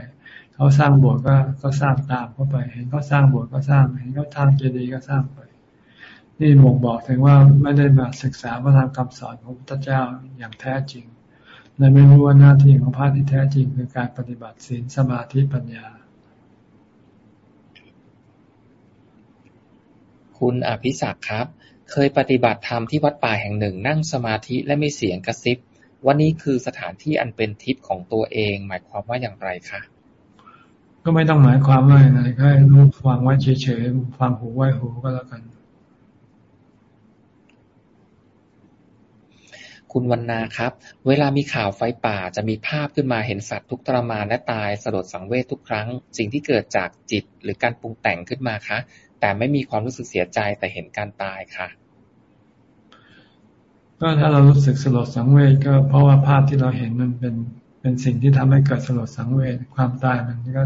เขาสร้างโบสถ์ก็ก็สร้างตามเข้าไป เห็นเขาสร้างโบสถ์ก็สร้าง เห็นเขาทำเจดีย์ก็สร้างไป นี่บ่งบอกถึงว่าไม่ได้มาศึกษาพระธรรมคำสอนของพระเจ้าอย่างแท้จริงและไม่รู้ว่าหน้าที่ของพระที่แท้จริงคือการปฏิบัติศีลสมาธิปัญญา คุณอภิศักดิ์ครับ เคยปฏิบัติธรรมที่วัดป่าแห่งหนึ่งนั่งสมาธิและไมีเสียงกระซิบว่านี่คือสถานที่อันเป็นทิพย์ของตัวเอง หมายความว่าอย่างไรคะ ก็ไม่ต้องหมายความว่าอะไรแค่รู้ฟังไว้เฉยๆฟังหูไว้หูก็แล้วกัน คุณวันนาครับ เวลามีข่าวไฟป่าจะมีภาพขึ้นมาเห็นสัตว์ทุกทรมานและตายสลดสังเวชทุกครั้ง สิ่งที่เกิดจากจิตหรือการปรุงแต่งขึ้นมาคะ แต่ไม่มีความรู้สึกเสียใจแต่เห็นการตายค่ะก็ถ้าเรารู้สึกสลดสังเวชก็เพราะว่าภาพที่เราเห็นมันเป็นเป็นสิ่งที่ทำให้เกิดสลดสังเวชความตายมันก็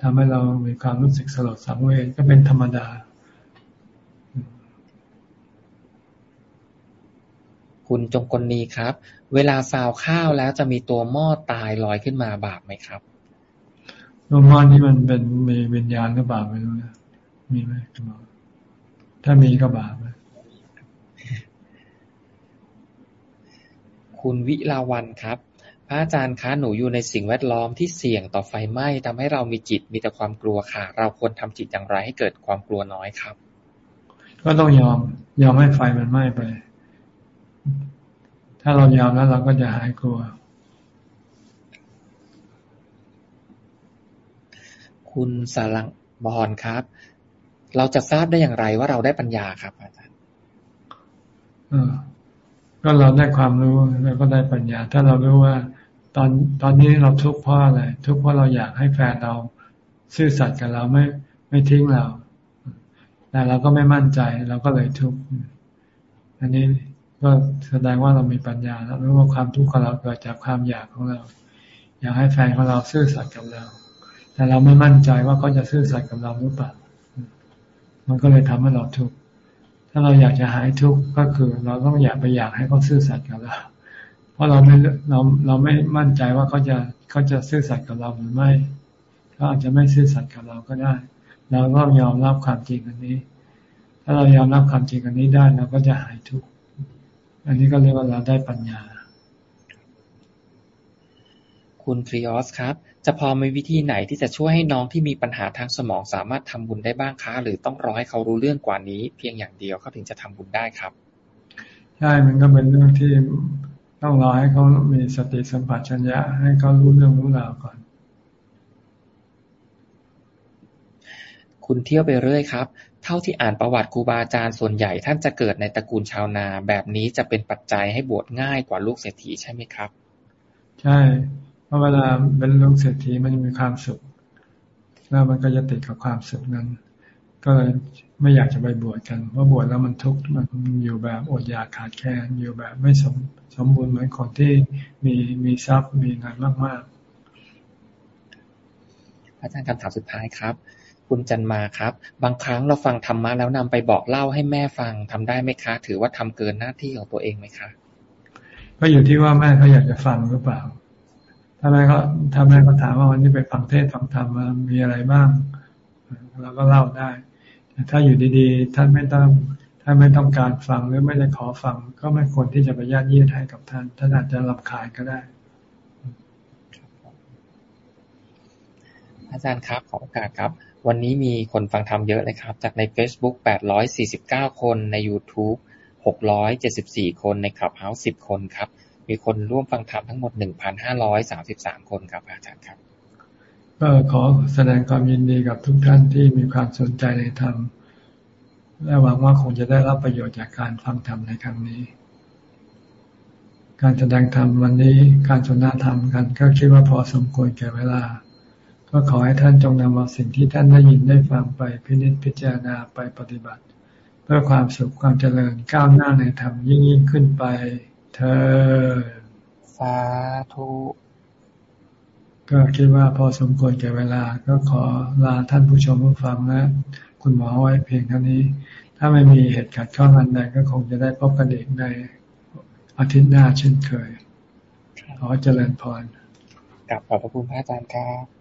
ทำให้เรามีความรู้สึกสลดสังเวชก็เป็นธรรมดา คุณจงกลนีครับ เวลาซาวข้าวแล้วจะมีตัวหม้อตายลอยขึ้นมาบาปไหมครับตัวหม้อนี้มันเป็นมีวิญญาณหรือเปล่าไม่รู้นะมีไหมถ้ามีก็บาปคุณวิลาวันครับ พระอาจารย์คะ หนูอยู่ในสิ่งแวดล้อมที่เสี่ยงต่อไฟไหม้ทำให้เรามีจิตมีแต่ความกลัวค่ะ เราควรทำจิตอย่างไรให้เกิดความกลัวน้อยครับ ก็ต้องยอม ยอมให้ไฟมันไหม้ไป ถ้าเรายอมแล้วเราก็จะหายกลัว คุณสารังบอลครับ เราจะทราบได้อย่างไรว่าเราได้ปัญญาครับอาจารย์ก็เราได้ความรู้เราก็ได้ปัญญา ถ้าเรารู้ว่า ตอนตอนนี้เราทุกข์เพราะอะไรทุกข์เพราะเราอยากให้แฟนเราซื่อสัตย์กับเราไม่ไม่ทิ้งเราแต่เราก็ไม่มั่นใจเราก็เลยทุกข์อันนี้ก็แสดงว่าเรามีปัญญาแล้วรู้ว่าความทุกข์ของเราเกิดจากความอยากของเรา อยากให้แฟนของเราซื่อสัตย์กับเรา แต่เราไม่มั่นใจว่าเขาจะซื่อสัตย์กับเราหรือเปล่ามันก็เลยทำให้เราทุกข์ถ้าเราอยากจะหายทุกข์ก็คือ เราต้องอยากไปอยากให้เขาซื่อสัตย์กับเรา เพราะเราไม่เราเราไม่มั่นใจว่าเขาจะเขาจะซื่อสัตย์กับเราหรือไม่เขาอาจจะไม่ซื่อสัตย์กับเราก็ได้ เราก็ยอมรับความจริงอันนี้ ถ้าเรายอมรับความจริงอันนี้ได้เราก็จะหายทุกข์อันนี้ก็เรียกว่าเราได้ปัญญา คุณคริออสครับ จะพอมีวิธีไหนที่จะช่วยให้น้องที่มีปัญหาทางสมองสามารถทำบุญได้บ้างคะหรือต้องรอให้เขารู้เรื่องกว่านี้ เพียงอย่างเดียวเขาถึงจะทำบุญได้ครับใช่มันก็เป็นเรื่องที่ ต้องรอให้เขามีสติสัมปชัญญะให้เขารู้เรื่องรู้ราวก่อน คุณเที่ยวไปเรื่อยครับ เท่าที่อ่านประวัติครูบาอาจารย์ส่วนใหญ่ท่านจะเกิดในตระกูลชาวนา แบบนี้จะเป็นปัจจัยให้บวชง่ายกว่าลูกเศรษฐีใช่ไหมครับ ใช่ เพราะเวลาเป็นลูกเศรษฐีมันมีความสุข แล้วมันก็จะติดกับความสุขนั้น ก็เลยไม่อยากจะไปบวชกันเพราะบวชแล้วมันทุกข์มันอยู่แบบอดอยากขาดแคลนอยู่แบบไม่สมสมบูรณ์เหมือนคนที่มีมีทรัพย์มีเงินมากๆ อาจารย์คำถามสุดท้ายครับ คุณจันมาครับ บางครั้งเราฟังธรรมะแล้วนำไปบอกเล่าให้แม่ฟังทำได้ไหมคะ ถือว่าทำเกินหน้าที่ของตัวเองไหมคะก็อยู่ที่ว่าแม่เขาอยากจะฟังหรือเปล่าถ้าแม่เขาถ้าแม่เขาถามว่าวันนี้ไปฟังเทศฟังธรรมมามีอะไรบ้างเราก็เล่าได้ แต่ถ้าอยู่ดีๆ ท่านไม่ต้องถ้านไม่ต้องการฟังหรือไม่ได้ขอฟัง ก็ไม่ควรที่จะไปญาติเยียดให้กับท่าน ท่านอาจจะรับขายก็ได้ อาจารย์ครับขอโอกาสครับ วันนี้มีคนฟังธรรมเยอะเลยครับ จากใน Facebook 849 คนใน YouTube 674 คนในคลับเฮาส์10 คนครับ มีคนร่วมฟังธรรมทั้งหมด 1,533 คนครับอาจารย์ครับ ก็ขอแสดงความยินดีกับทุกท่านที่มีความสนใจในธรรม และหวังว่าคงจะได้รับประโยชน์จากการฟังธรรมในครั้งนี้ การแสดงธรรมวันนี้การสนทนาธรรมกันก็คิดว่าพอสมควรแก่เวลา ก็ขอให้ท่านจงนำเอาสิ่งที่ท่านได้ยินได้ฟังไปพินิจพิจารณาไปปฏิบัติ เพื่อความสุขความเจริญก้าวหน้าในธรรมยิ่งยิ่งขึ้นไป เธอ สาธุ ก็คิดว่าพอสมควรแก่เวลา ก็ขอลาท่านผู้ชมผู้ฟังและคุณหมอไว้เพียงเท่านี้ ถ้าไม่มีเหตุขัดข้องอันใดก็คงจะได้พบกันอีกในอาทิตย์หน้าเช่นเคย ขอเจริญพรกลับขอบพระคุณพระอาจารย์ครับ